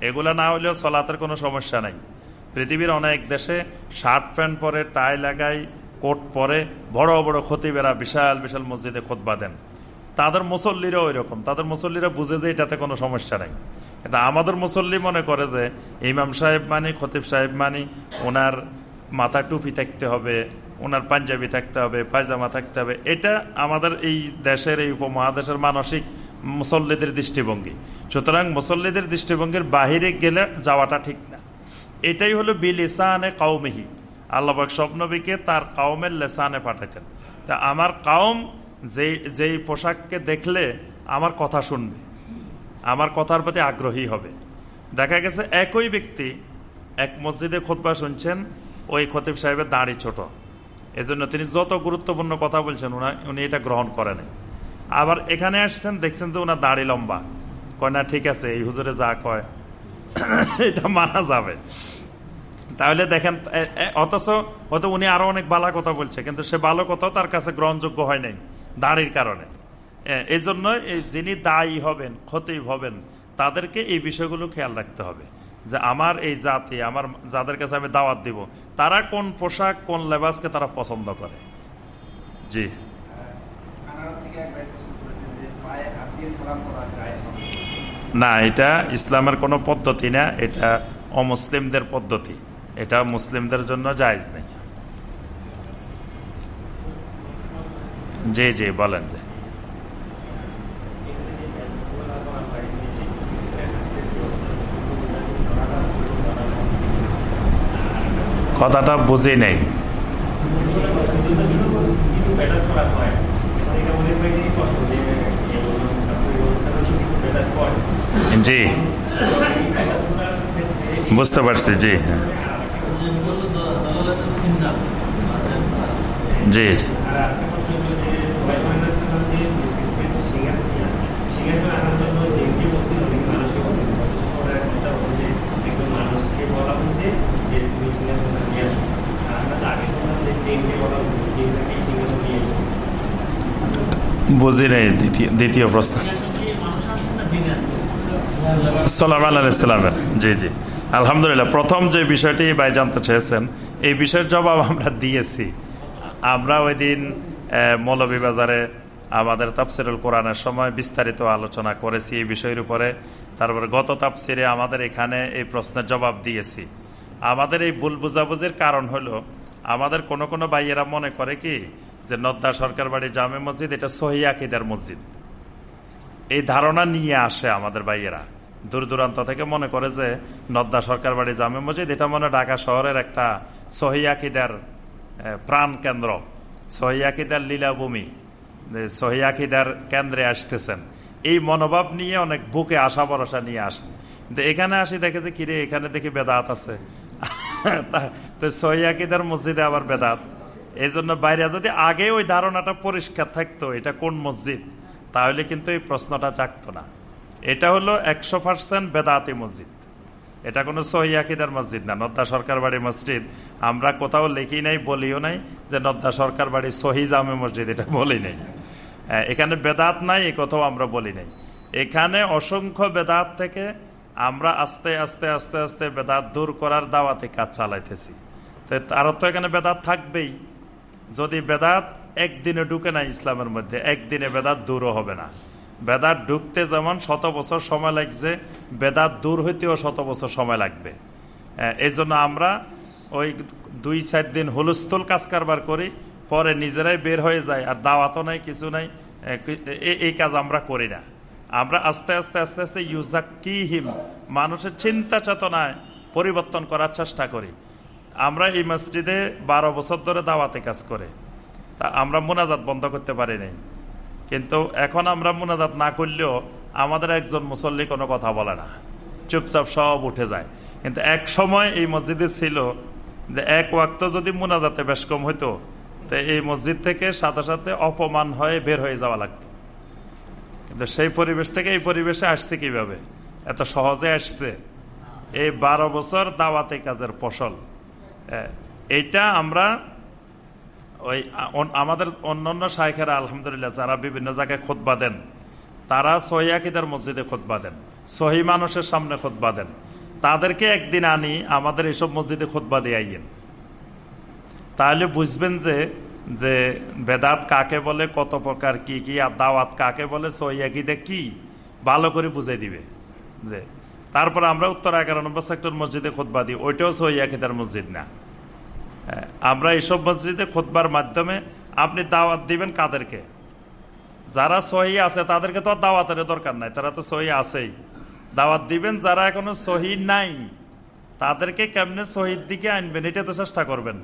A: এগুলো না হলেও চলাতের কোনো সমস্যা নাই। পৃথিবীর অনেক দেশে শার্ট প্যান্ট পরে, টাই লাগাই, কোট পরে বড় বড় খতিবেরা বিশাল বিশাল মসজিদে খোদবা দেন। তাদের মুসল্লিরাও ওই রকম তাদের মুসল্লিরা বুঝে যে এটাতে কোনো সমস্যা নাই। কিন্তু আমাদের মুসল্লি মনে করে যে ইমাম সাহেব মানি, খতিব সাহেব মানি, ওনার মাথা টুপি থাকতে হবে, ওনার পাঞ্জাবি থাকতে হবে, পায়জামা থাকতে হবে। এটা আমাদের এই দেশের, এই উপমহাদেশের মানসিক মুসল্লিদের দৃষ্টিভঙ্গি। সুতরাং মুসল্লিদের দৃষ্টিভঙ্গির বাহিরে গেলে যাওয়াটা ঠিক না। এটাই হলো বিল ইসানে কাউমিহি আল্লাহবাক স্বপ্নবীকে তার কাউমের লেসানে পাঠাতেন তা আমার কাউম যেই যেই পোশাককে দেখলে আমার কথা শুনবে, আমার কথার প্রতি আগ্রহী হবে। দেখা গেছে একই ব্যক্তি এক মসজিদে খোদবা শুনছেন, ওই খতিব সাহেবের দাঁড়ি ছোট। এজন্য তিনি যত গুরুত্বপূর্ণ কথা বলছেন উনি এটা গ্রহণ করেন। আবার এখানে আসছেন, দেখছেন যে ওনার দাড়ি লম্বা। কয়, না, ঠিক আছে, এই হুজুরে যা কয়, এটা মানা যাবে। তাহলে দেখেন অথচ হয়তো উনি আরও অনেক ভালো কথা বলছে, কিন্তু সে ভালো কথা তার কাছে গ্রহণযোগ্য হয় নাই, দাড়ির কারণে। এই জন্য যিনি দায়ী হবেন ক্ষতি হবেন, তাদেরকে এই বিষয়গুলো খেয়াল রাখতে হবে, যে আমার এই জাতি, আমার যাদের কাছে আমি দাওয়াত দিব, তারা কোন পোশাক, কোন লেবাসকে তারা পছন্দ করে। জি। না এটা ইসলামের কোনো পদ্ধতি না এটা অমুসলিমদের পদ্ধতি। এটা মুসলিমদের জন্য জায়জ নেই। জি জি বলেন যে কথাটা বুঝি নেই। জি। বুঝতে পারছি জি। জি। বুঝি নেই দ্বিতীয় প্রশ্ন। সালামের জি জি। আলহামদুলিল্লাহ, প্রথম যে বিষয়টি ভাই জানতে চেয়েছেন, এই বিষয়ের জবাব আমরা দিয়েছি। আমরা ওই দিন মৌলভীবাজারে আমাদের তাপসিরুল কোরআনের সময় বিস্তারিত আলোচনা করেছি এই বিষয়ের উপরে। তারপরে গত তাপসিরে আমাদের এখানে এই প্রশ্নের জবাব দিয়েছি। আমাদের এই ভুল বুঝাবুঝির কারণ হলো, আমাদের কোন কোন ভাইয়েরা মনে করে কি, যে নদ্দা সরকার বাড়ি জামে মসজিদ, এটা সহিয়াকিদার মসজিদ। এই ধারণা নিয়ে আসে আমাদের ভাইয়েরা। দূর দূরান্ত থেকে মনে করে যে নদ্দা সরকার বাড়ি জামে মসজিদ, এটা মনে ঢাকা শহরের একটা সহিয়াকিদার প্রাণ কেন্দ্র। সহিয়াকিদার লীলাভূমি সহিয়াকিদার কেন্দ্রে আসতেছেন। এই মনোভাব নিয়ে অনেক বুকে আশা ভরসা নিয়ে আসেন। কিন্তু এখানে আসি দেখে যে, কিরে, এখানে দেখি বেদাত আছে। তো সহিয়াকিদার মসজিদে আবার বেদাত। এই জন্য বাইরে যদি আগে ওই ধারণাটা পরিষ্কার থাকতো, এটা কোন মসজিদ? তাহলে কিন্তু এই প্রশ্নটা জাগতো না। এটা হলো একশো পার্সেন্ট বেদাতি মসজিদ। এটা কোনো সহিয়াকিদার মসজিদ না। নদ্দা সরকার বাড়ি মসজিদ। আমরা কোথাও লিখি নাই, বলিও নাই যে নদ্দা সরকার বাড়ি সহি জামে মসজিদ, এটা বলি নাই। এখানে বেদাত নাই, এ কথাও আমরা বলি নাই। এখানে অসংখ্য বেদাত থেকে আমরা আস্তে আস্তে আস্তে আস্তে বেদাত দূর করার দাওয়াতে কাজ চালাইতেছি। তো তার তো এখানে বেদাত থাকবেই। যদি বেদাত একদিনে ঢুকে না ইসলামের মধ্যে, একদিনে বেদাত দূরও হবে না। বেদাত ঢুকতে যেমন শত বছর সময় লাগছে, বেদাত দূর হইতেও শত বছর সময় লাগবে। এই জন্য আমরা ওই দুই চার দিন হুলস্থুল কাজ কারবার করি, পরে নিজেরাই বের হয়ে যায়, আর দাওয়াতও নাই, কিছু নাই এই কাজ আমরা করি না। আমরা আস্তে আস্তে আস্তে আস্তে ইউজাক হিম মানুষের চিন্তা চেতনায় পরিবর্তন করার চেষ্টা করি। আমরা এই মসজিদে বারো বছর ধরে দাওয়াতে কাজ করে। তা আমরা মোনাজাত বন্ধ করতে পারি নাই। কিন্তু এখন আমরা মোনাজাত না করলেও আমাদের একজন মুসল্লি কোনো কথা বলে না। চুপচাপ সব উঠে যায়। কিন্তু এক সময় এই মসজিদে ছিল যে এক ওয়াক্ত যদি মোনাজাতে বেশ কম হইতো, তো এই মসজিদ থেকে সাথে সাথে অপমান হয়ে বের হয়ে যাওয়া লাগতো। কিন্তু সেই পরিবেশ থেকে এই পরিবেশে আসছে কীভাবে? এত সহজে আসছে। এই বারো বছর দাওয়াতে কাজের ফসল। এইটা আমরা ওই আমাদের অন্যান্য শাইখেরা আলহামদুলিল্লাহ যারা বিভিন্ন জায়গায় খোদবা দেন, তারা সহিয়াকিদের মসজিদে খোদবা দেন, সহি মানুষের সামনে খোদবা দেন। তাদেরকে একদিন আনি, আমাদের এইসব মসজিদে খোদবা দিয়ে আইয়েন তাহলে বুঝবেন যে যে বেদাত কাকে বলে, কত প্রকার কি কি, আর দাওয়াত কাকে বলে সহিয়াকিদে কি, ভালো করে বুঝে দিবে। যে, তারপর আমরা উত্তর এগারো নম্বর সেক্টর মসজিদে খোদবা দিই, ওইটাও সহিয়াকিদার মসজিদ না। আমরা এইসব মসজিদে খোদবার মাধ্যমে আপনি দাওয়াত দিবেন কাদেরকে? যারা সহি আছে, তাদেরকে তো আর দাওয়াতের দরকার নাই, তারা তো সহি আছেই। দাওয়াত দিবেন যারা এখনও সহি নাই, তাদেরকে কেমনে শহীদ দিকে আনবেন, এটা তো চেষ্টা করবেন।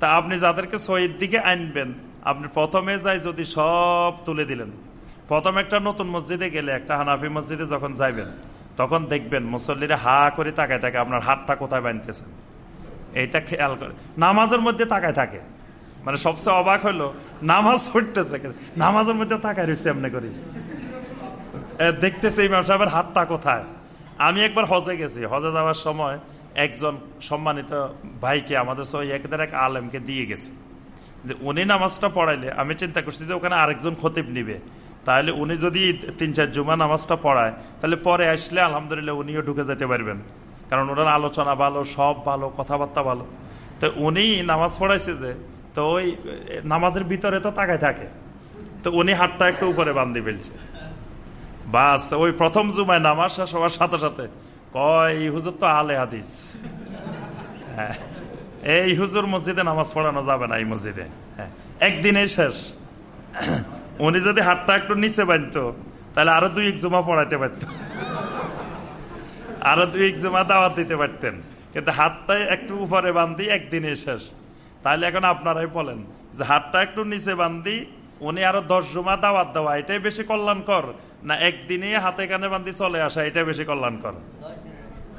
A: তা আপনি যাদেরকে শহীদ দিকে আনবেন, আপনি প্রথমে যাই যদি সব তুলে দিলেন। প্রথম একটা নতুন মসজিদে গেলে, একটা হানাফি মসজিদে যখন যাইবেন, তখন দেখবেন মুসল্লিরা হা করে তাকায় তাকে আপনার হাতটা কোথায় বানতেছেন এইটা খেয়াল করে। নামাজের মধ্যে তাকায় থাকে। মানে সবচেয়ে অবাক হলো, নামাজ ছুটতেছে নামাজের মধ্যে তাকায় রয়েছে এমনি করি। দেখতেছে ইমাম সাহেবের হাতটা কোথায়? আমি একবার হজে গেছি। হজে যাওয়ার সময় একজন সম্মানিত ভাইকে, আমাদের সহিদের এক আলেমকে দিয়ে গেছে। যে উনি নামাজটা পড়াইলে, আমি চিন্তা করছি যে ওখানে আরেকজন খতিব নিবে। তাহলে উনি যদি তিন চার জুমা নামাজটা পড়ায়, তাহলে পরে আসলে আলহামদুলিল্লাহ উনিও ঢুকে যেতে পারবেন। কারণ ওনার আলোচনা ভালো, সব ভালো, কথাবার্তা ভালো। তো উনি নামাজ পড়াইছে যে, তো ওই, নামাজের ভিতরে তো তাকায় থাকে। তো উনি হাতটা একটু উপরে বান্ধি ফেলছে। বাস, ওই প্রথম জুমায় নামাজ হওয়ার সাথে সাথে কয় হুজুর তো আলে হাদিস। হ্যাঁ। এই হুজুর মসজিদে নামাজ পড়ানো যাবে না এই মসজিদে। হ্যাঁ। একদিনে শেষ। উনি যদি হাতটা একটু নিচে বানতো তাহলে আরও দুই এক জুমা পড়াইতে পারত। আরও দুই এক জমা দাওয়াত দিতে পারতেন। কিন্তু হাতটাই একটু উপরে বান্ধি একদিনে শেষ। তাহলে এখন আপনারাই বলেন যে হাতটা একটু নিচে বান্ধি উনি আরও দশ জমা দাওয়াত দেওয়া, এটাই বেশি কল্যাণকর? না একদিনে হাতে কানে বান্ধি চলে আসা এটা বেশি কল্যাণকর?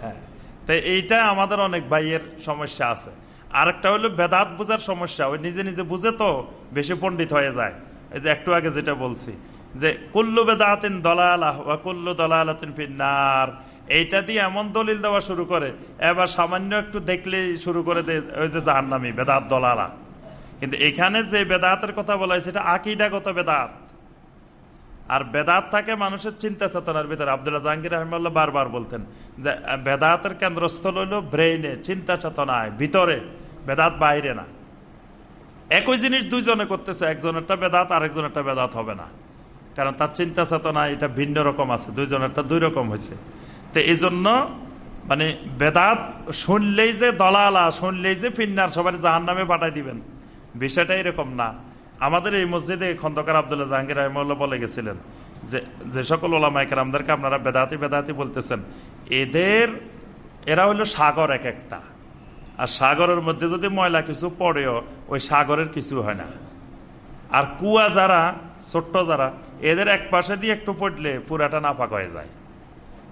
A: হ্যাঁ। তো এইটা আমাদের অনেক ভাইয়ের সমস্যা আছে। আরেকটা হলো বেদাত বোঝার সমস্যা, ওই নিজে নিজে বুঝে তো বেশি পণ্ডিত হয়ে যায়। এই যে একটু আগে যেটা বলছি, যে কুল্লু বেদাতিন দলালাহ বা কুল্লু দলালাতিন ফিন্নার। এইটা দিয়ে এমন দলিল দেওয়া শুরু করে, এবার সামান্য একটু দেখলেই শুরু করে দেয় ওই যে জাহান্নামি, বেদাত দলালা। কিন্তু এখানে যে বেদাতের কথা বলা হয়েছে, এটা আকিদাগত বেদাত। আর বেদাত থাকে মানুষের চিন্তা চেতনার ভিতরে। আবদুল্লাহ জাহাঙ্গীর রহমাল্লাহ বারবার বলতেন যে, বেদাতের কেন্দ্রস্থল হইল ব্রেইনে, চিন্তা চেতনায়, ভিতরে। বেদাত বাইরে না। একই জিনিস দুইজনে করতেছে, একজনেরটা বেদাত, আরেকজনেরটা বেদাত হবে না। কারণ তার চিন্তা চেতনা এটা ভিন্ন রকম আছে, দুইজনেরটা দুই রকম হয়েছে তো এই জন্য মানে বেদাত শুনলেই যে দলালা, শুনলেই যে ফিন্নার সবাই জাহান নামে পাঠাই দিবেন। বিষয়টা এরকম না। আমাদের এই মসজিদে খন্দকার আবদুল্লাহ জাহাঙ্গীর রহমল্লা বলে গেছিলেন যে যে সকল ওলামাইকারকে আপনারা বেদাতি বেদাতি বলতেছেন, এদের, এরা হলো সাগর এক একটা। আর সাগরের মধ্যে যদি ময়লা কিছু পড়েও, ওই সাগরের কিছু হয় না। আর কুয়া যারা, ছোট্ট যারা, এদের এক পাশে দিয়ে একটু পড়লে পুরাটা নাফাক হয়ে যায়।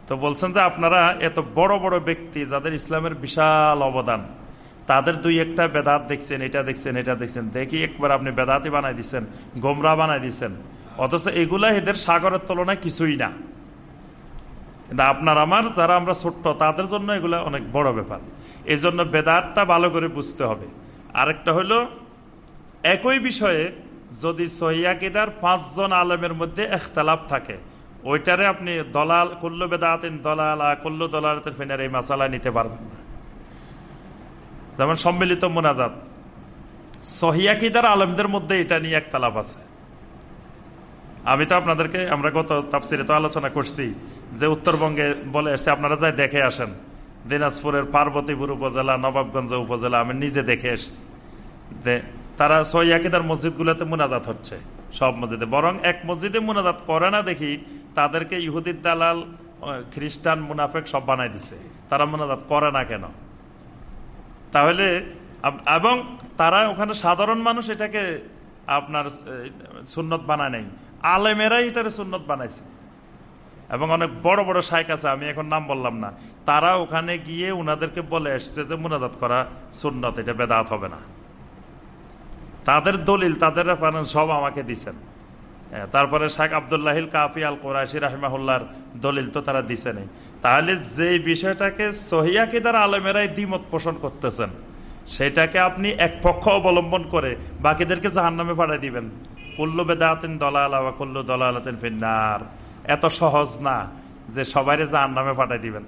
A: তো বলছেন যে আপনারা এত বড় বড় ব্যক্তি যাদের ইসলামের বিশাল অবদান, তাদের দুই একটা বেদাত দেখছেন, এটা দেখছেন এটা দেখছেন। দেখি একবার আপনি বেদাতি বানাই দিচ্ছেন গোমরা বানাই দিচ্ছেন অথচ এগুলা এদের সাগরের তুলনায় কিছুই না। কিন্তু আপনার আমার, যারা আমরা ছোট্ট, তাদের জন্য এগুলা অনেক বড় ব্যাপার। এই জন্য বেদাতটা ভালো করে বুঝতে হবে। আরেকটা হলো, একই বিষয়ে যদি সহিয়াকিদার পাঁচজন আলমের মধ্যে এখতালাফ থাকে ওইটারে আপনি দলাল, কুল্ল বেদাতিন দলালা কুল্ল দলালতের ফেনার এই মশালা নিতে পারবেন। না যেমন সম্মিলিত মোনাজাত। সহিয়াকিদার আলমদের মধ্যে এটা নিয়ে একতালাফ আছে। আমি তো আপনাদেরকে, আমরা গত তাপসিরে তো আলোচনা করছি যে উত্তরবঙ্গে বলে এসছে, আপনারা যাই দেখে আসেন। দিনাজপুরের পার্বতীপুর উপজেলা, নবাবগঞ্জ উপজেলা, আমি নিজে দেখে এসছি। তারা সহিয়াকিদার মসজিদগুলোতে মুনাজাত হচ্ছে, সব মসজিদে। বরং এক মসজিদে মুনাজাত করে না দেখি তাদেরকে ইহুদির দালাল খ্রিস্টান মুনাফেক সব বানাই দিছে। তারা মুনাজাত করে না কেন? তাহলে এবং তারা ওখানে সাধারণ মানুষ, এটাকে আপনার সুন্নত বানায় নেই। আলেমেরাই এটার সুন্নত বানাইছে। এবং অনেক বড় বড় শাইক আছে, আমি এখন নাম বললাম না। তারা ওখানে গিয়ে ওনাদেরকে বলে এসছে যে মুনাজাত করা সুন্নত, এটা বেদাত হবে না। তাদের দলিল, তাদের সব আমাকে দিচ্ছেন তারপরে শেখ আবদুল্লাহিল কাফি আল কোরআশি রাহিমাহুল্লার দলিল তো তারা দিছে নেই তাহলে যে বিষয়টাকে সহিয়াকে তারা আলমেরাই দ্বিমত পোষণ করতেছেন, সেটাকে আপনি এক পক্ষ অবলম্বন করে বাকিদেরকে জাহান নামে পাঠিয়ে দিবেন। কুল্লু বেদাতিন দলালা বা কুল্লু দলালাতিন ফিন্নার। এত সহজ না যে সবাই জাহান নামে পাঠিয়ে দিবেন।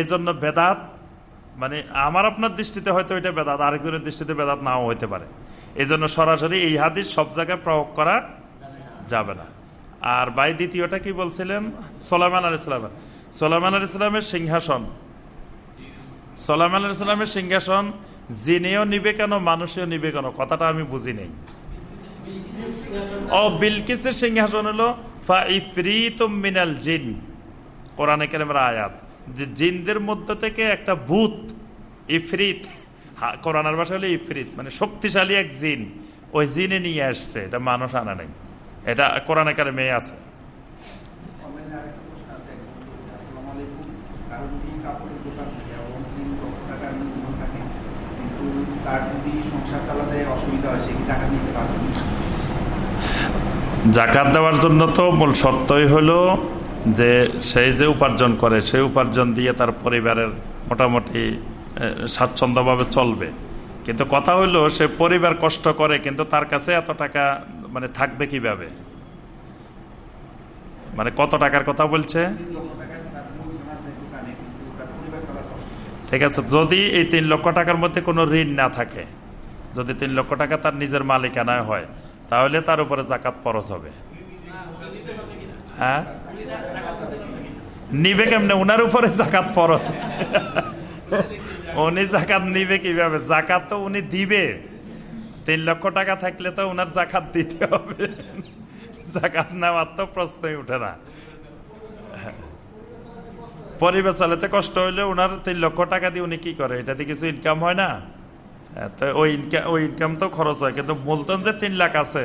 A: এই জন্য বেদাত মানে আমার আপনার দৃষ্টিতে হয়তো এটা বেদাত, আরেকজনের দৃষ্টিতে বেদাত নাও হইতে পারে। এই জন্য সরাসরি এই হাদিস সব জায়গায় প্রয়োগ করা যাবে না। আর বাই দ্বিতীয়টা কি বলছিলেন? সোলামান আল ইসলামের সোলামান আল ইসলামের সিংহাসন। সোলামান আল সিংহাসন জিনেও নিবে কেন, মানুষেও নিবে কেন? কথাটা আমি বুঝি নেই। ও বিলকিসের সিংহাসন হলো মিনাল জিন। কোরআনে কেরামের আয়াত। যে জিনদের মধ্য থেকে একটা ভূত, ইফরিত কোরআনার ভাষা হলো ইফরিত মানে শক্তিশালী এক জিন। ওই জিনে নিয়ে আসছে, এটা মানুষ আনা নেই। এটা কোরআনে কারে মেয়ে আছে জাকাত দেওয়ার জন্য তো মূল সত্যই হলো যে সেই যে উপার্জন করে সেই উপার্জন দিয়ে তার পরিবারের মোটামুটি স্বাচ্ছন্দ্যভাবে চলবে। কিন্তু কথা হইল, সে পরিবার কষ্ট করে, কিন্তু তার কাছে এত টাকা মানে থাকবে কীভাবে? মানে কত টাকার কথা বলছে? ঠিক আছে, যদি এই তিন লক্ষ টাকার মধ্যে কোনো ঋণ না থাকে, যদি তিন লক্ষ টাকা তার নিজের মালিকানায় হয়, তাহলে তার উপরে জাকাত পরস হবে। হ্যাঁ? নিবে কেমনে? উনার উপরে জাকাত পরস উনি জাকাত নিবে কীভাবে? জাকাত তো উনি দিবে। তিন লক্ষ টাকা থাকলে তো উনার জাকাত দিতে হবে। জাকাত নেওয়ার তো প্রশ্নই উঠে না। পরিবার চালাতে কষ্ট হইলে উনার তিন লক্ষ টাকা দিয়ে উনি কি করে? এটাতে কিছু ইনকাম হয় না? তো ওই ইনকাম ওই ইনকাম তো খরচ হয়। কিন্তু মূলতন যে তিন লাখ আছে,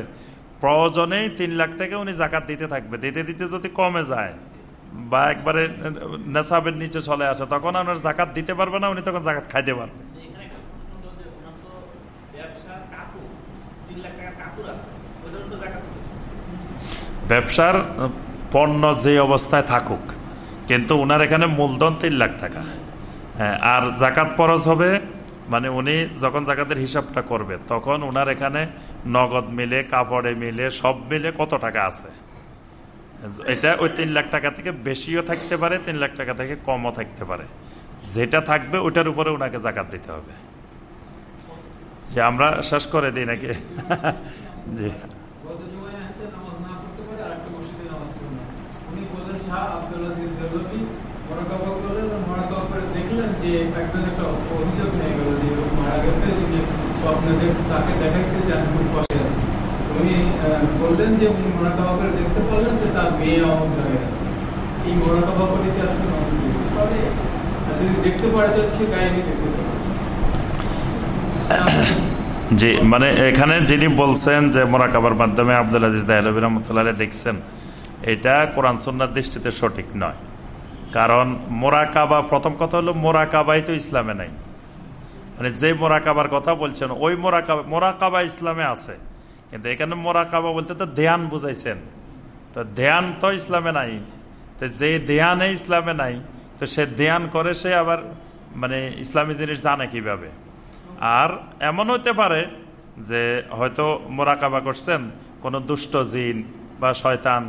A: প্রয়োজনেই তিন লাখ থেকে উনি জাকাত দিতে থাকবে। দিতে দিতে যদি কমে যায় বা একবারে নেশাবের নিচে চলে আসে তখন আপনার জাকাত দিতে পারবে না উনি তখন জাকাত খাইতে পারবে ব্যবসার পণ্য যে অবস্থায় থাকুক কিন্তু উনার এখানে মূলধন তিন লাখ টাকা। হ্যাঁ আর জাকাত পরজ হবে মানে উনি যখন জাকাতের হিসাবটা করবে তখন উনার এখানে নগদ মিলে কাপড়ে মিলে সব মিলে কত টাকা আছে? এটা ওই তিন লাখ টাকা থেকে বেশিও থাকতে পারে, তিন লাখ টাকা থেকে কমও থাকতে পারে। যেটা থাকবে ওটার উপরে ওনাকে জাকাত দিতে হবে। যে আমরা শেষ করে দিই নাকি? জি।
B: স্বপ্নে তাকে দেখাইছে যে আমি খুব কষ্টে আছি উনি বললেন যে উনি মোনাকাবা করে দেখতে যে তার মেয়ে হয়ে এই মোনাকাবা করে কি আসলে যদি দেখতে পারে সে গায়ে দেখতে
A: জি মানে এখানে যিনি বলছেন যে মোরাকাবার মাধ্যমে আব্দুল আজিজ দাহলবী রহমতুল্লাহ দেখছেন, এটা কোরআন সন্ন্যার দৃষ্টিতে সঠিক নয়। কারণ মোরাকাবা, প্রথম কথা হলো মোরাকাবাই তো ইসলামে নাই। মানে যে মোরাকাবার কথা বলছেন, ওই মোরাকাবা মোরাকাবা ইসলামে আছে। কিন্তু এখানে মোরাকাবা বলতে তো ধ্যান বুঝাইছেন। তো ধ্যান তো ইসলামে নাই। তো যে ধ্যানে ইসলামে নাই, তো সে ধ্যান করে সে আবার মানে ইসলামী জিনিস জানে কীভাবে। আর এমন হতে পারে যে হয়তো মোরাকাবা করছেন, কোনো দুষ্ট জিন বা শয়তান,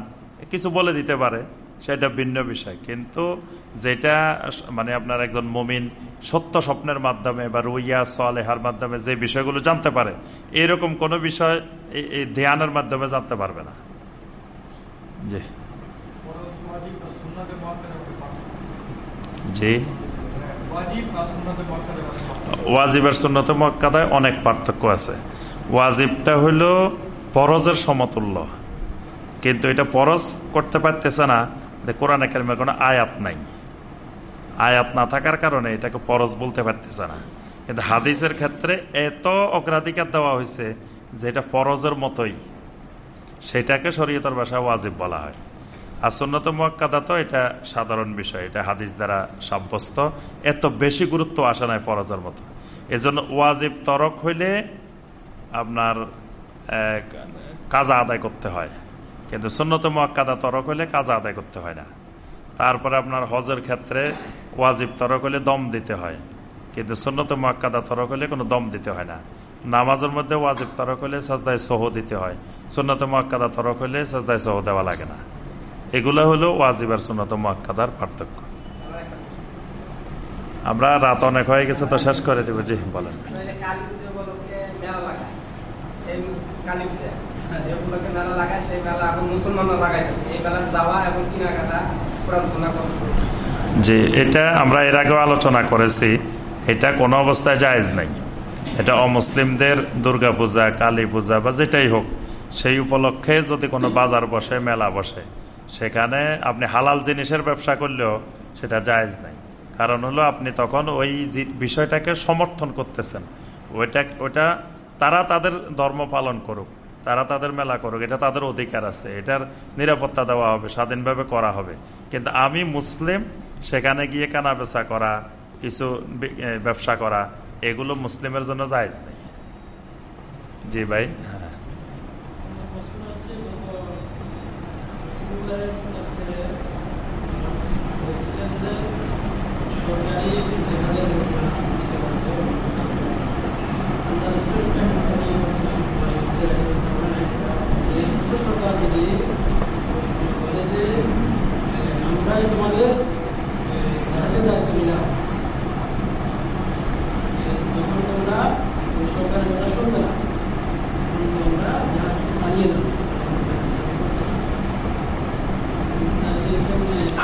A: কিছু বলে দিতে পারে। সেটা ভিন্ন বিষয়। কিন্তু যেটা মানে আপনার একজন মমিন সত্য স্বপ্নের মাধ্যমে বা রুইয়া সালেহার মাধ্যমে যে বিষয়গুলো জানতে পারে, এরকম কোনো বিষয় এই ধ্যানের মাধ্যমে জানতে পারবে না। জি। জি। ওয়াজিবের সুন্নত অনেক পার্থক্য আছে। ওয়াজিবটা হইল পরজের সমতুল্য। কিন্তু এটা পরজ করতে পারতেছে না। কোরআন একাডেমির কোনো আয়াত নাই। আয়াত না থাকার কারণে এটাকে পরজ বলতে পারতেছে না। কিন্তু হাদিসের ক্ষেত্রে এত অগ্রাধিকার দেওয়া হয়েছে যে এটা ফরজের মতোই। সেটাকে শরীয়তর ভাষায় ওয়াজিব বলা হয়। আর সুন্নত মোয়াক্কাদা তো এটা সাধারণ বিষয়। এটা হাদিস দ্বারা সাব্যস্ত। এত বেশি গুরুত্ব আসে নাই ফরজের মতো। এজন্য ওয়াজিব তরক হইলে আপনার কাজা আদায় করতে হয়। কিন্তু সুন্নত মোয়াক্কাদা তরক হইলে কাজা আদায় করতে হয় না। তারপরে আপনার হজের ক্ষেত্রে ওয়াজিব তরক হলে দম দিতে হয়। কিন্তু সুন্নত মোয়াক্কাদা তরক হলে কোনো দম দিতে হয় না। নামাজের মধ্যে ওয়াজিব তরক হলে সাজদায় সহ দিতে হয়। সুন্নত মোয়াক্কাদা তরক হলে সাজদায় সহ দেওয়া লাগে না। এগুলো হলো ওয়াজিব আর সুন্নত মোয়াক্কাদার পার্থক্য। আমরা রাত অনেক হয়ে গেছে তো শেষ করে দেবো। জি, বলেন। জি এটা আমরা এর আগেও আলোচনা করেছি, এটা কোনো অবস্থায় জায়েজ নাই। এটা অমুসলিমদের দুর্গা পূজা কালী পূজা বা যেটাই হোক, সেই উপলক্ষে যদি কোনো বাজার বসে, মেলা বসে, সেখানে আপনি হালাল জিনিসের ব্যবসা করলেও সেটা জায়েজ নাই। কারণ হলো আপনি তখন ওই বিষয়টাকে সমর্থন করতেছেন। ওইটা ওইটা তারা তাদের ধর্ম পালন করুক। তারা তাদের মেলা করুক, এটা তাদের অধিকার আছে, এটার নিরাপত্তা দেওয়া হবে, স্বাধীনভাবে করা হবে। কিন্তু আমি মুসলিম, সেখানে গিয়ে কেনা বেচা করা, কিছু ব্যবসা করা, এগুলো মুসলিমের জন্য দায়জ নেই। জি ভাই। হ্যাঁ
C: জাহাজের দায়িত্ব নিলাম যখন তোমরা সরকারের কথা শুনবে না তোমরা জাহাজ চালিয়ে যাবে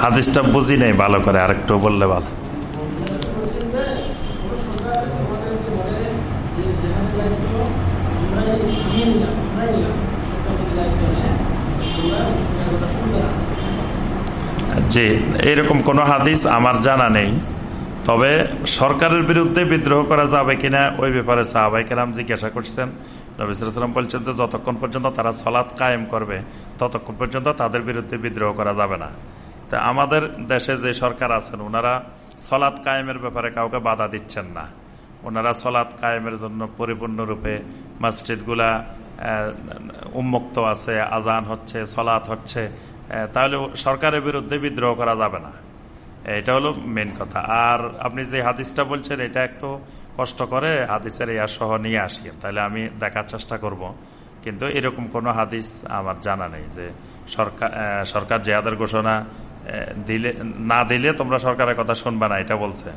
A: হাদিসটা বুঝি নেই ভালো করে আরেকটু বললে ভালো। যে এরকম কোনো হাদিস আমার জানা নেই, তবে সরকারের বিরুদ্ধে বিদ্রোহ করা যাবে কিনা ওই ব্যাপারে সাহাবাই কেরাম জিজ্ঞাসা করছেন। নবিসাম বলছেন যে যতক্ষণ পর্যন্ত তারা সলাৎ কায়েম করবে, ততক্ষণ পর্যন্ত তাদের বিরুদ্ধে বিদ্রোহ করা যাবে না। তা আমাদের দেশে যে সরকার আছেন, ওনারা সলাৎ কায়েমের ব্যাপারে কাউকে বাধা দিচ্ছেন না। ওনারা সলাৎ কায়েমের জন্য পরিপূর্ণরূপে মসজিদগুলা উন্মুক্ত আছে, আজান হচ্ছে সলাৎ হচ্ছে তাহলে সরকারের বিরুদ্ধে বিদ্রোহ করা যাবে না। এটা হলো মেন কথা। আর আপনি যে হাদিসটা বলছেন, এটা একটু কষ্ট করে হাদিসের ইয়া সহ নিয়ে আসি। তাহলে আমি দেখার চেষ্টা করব। কিন্তু এরকম কোনো হাদিস আমার জানা নেই যে সরকার সরকার জেহাদের ঘোষণা দিলে, না দিলে তোমরা সরকারের কথা শুনবে না, এটা বলছে।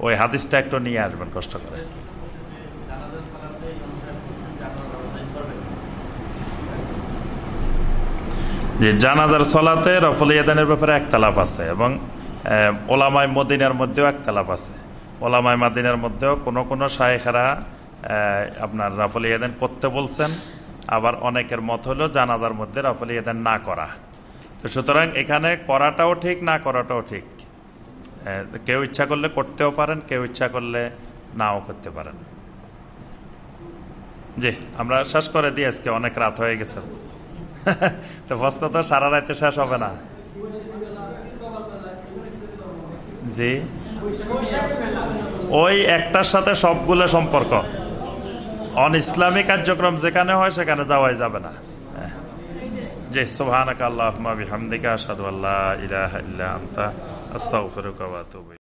A: ওই হাদিসটা একটু নিয়ে আসবেন কষ্ট করে। যে জানাজার সলাতে রফল ইয়াদানের ব্যাপারে একতালাপ আছে এবং ওলামাই মদিনার মধ্যেও একতালাপ আছে। ওলামাই মাদিনার মধ্যেও কোনো কোনো শায়েখারা আপনার রাফল ইয়াদান করতে বলছেন, আবার অনেকের মত হলো জানাজার মধ্যে রফলি এদের না করা। তো সুতরাং এখানে করাটাও ঠিক, না করাটাও ঠিক। কেউ ইচ্ছা করলে করতেও পারেন, কেউ ইচ্ছা করলে নাও করতে পারেন। জি, আমরা শেষ করে দিই আজকে, অনেক রাত হয়ে গেছে। তো তো সারা রাতে শেষ হবে না। জি। ওই একটার সাথে সবগুলো সম্পর্ক। অন ইসলামী কার্যক্রম যেখানে হয়, সেখানে যাওয়াই যাবে না। হ্যাঁ। জি সুবহানাক আল্লাহুম্মা বিহামদিকা, আশহাদু আল্লা ইলাহা ইল্লা আতুবু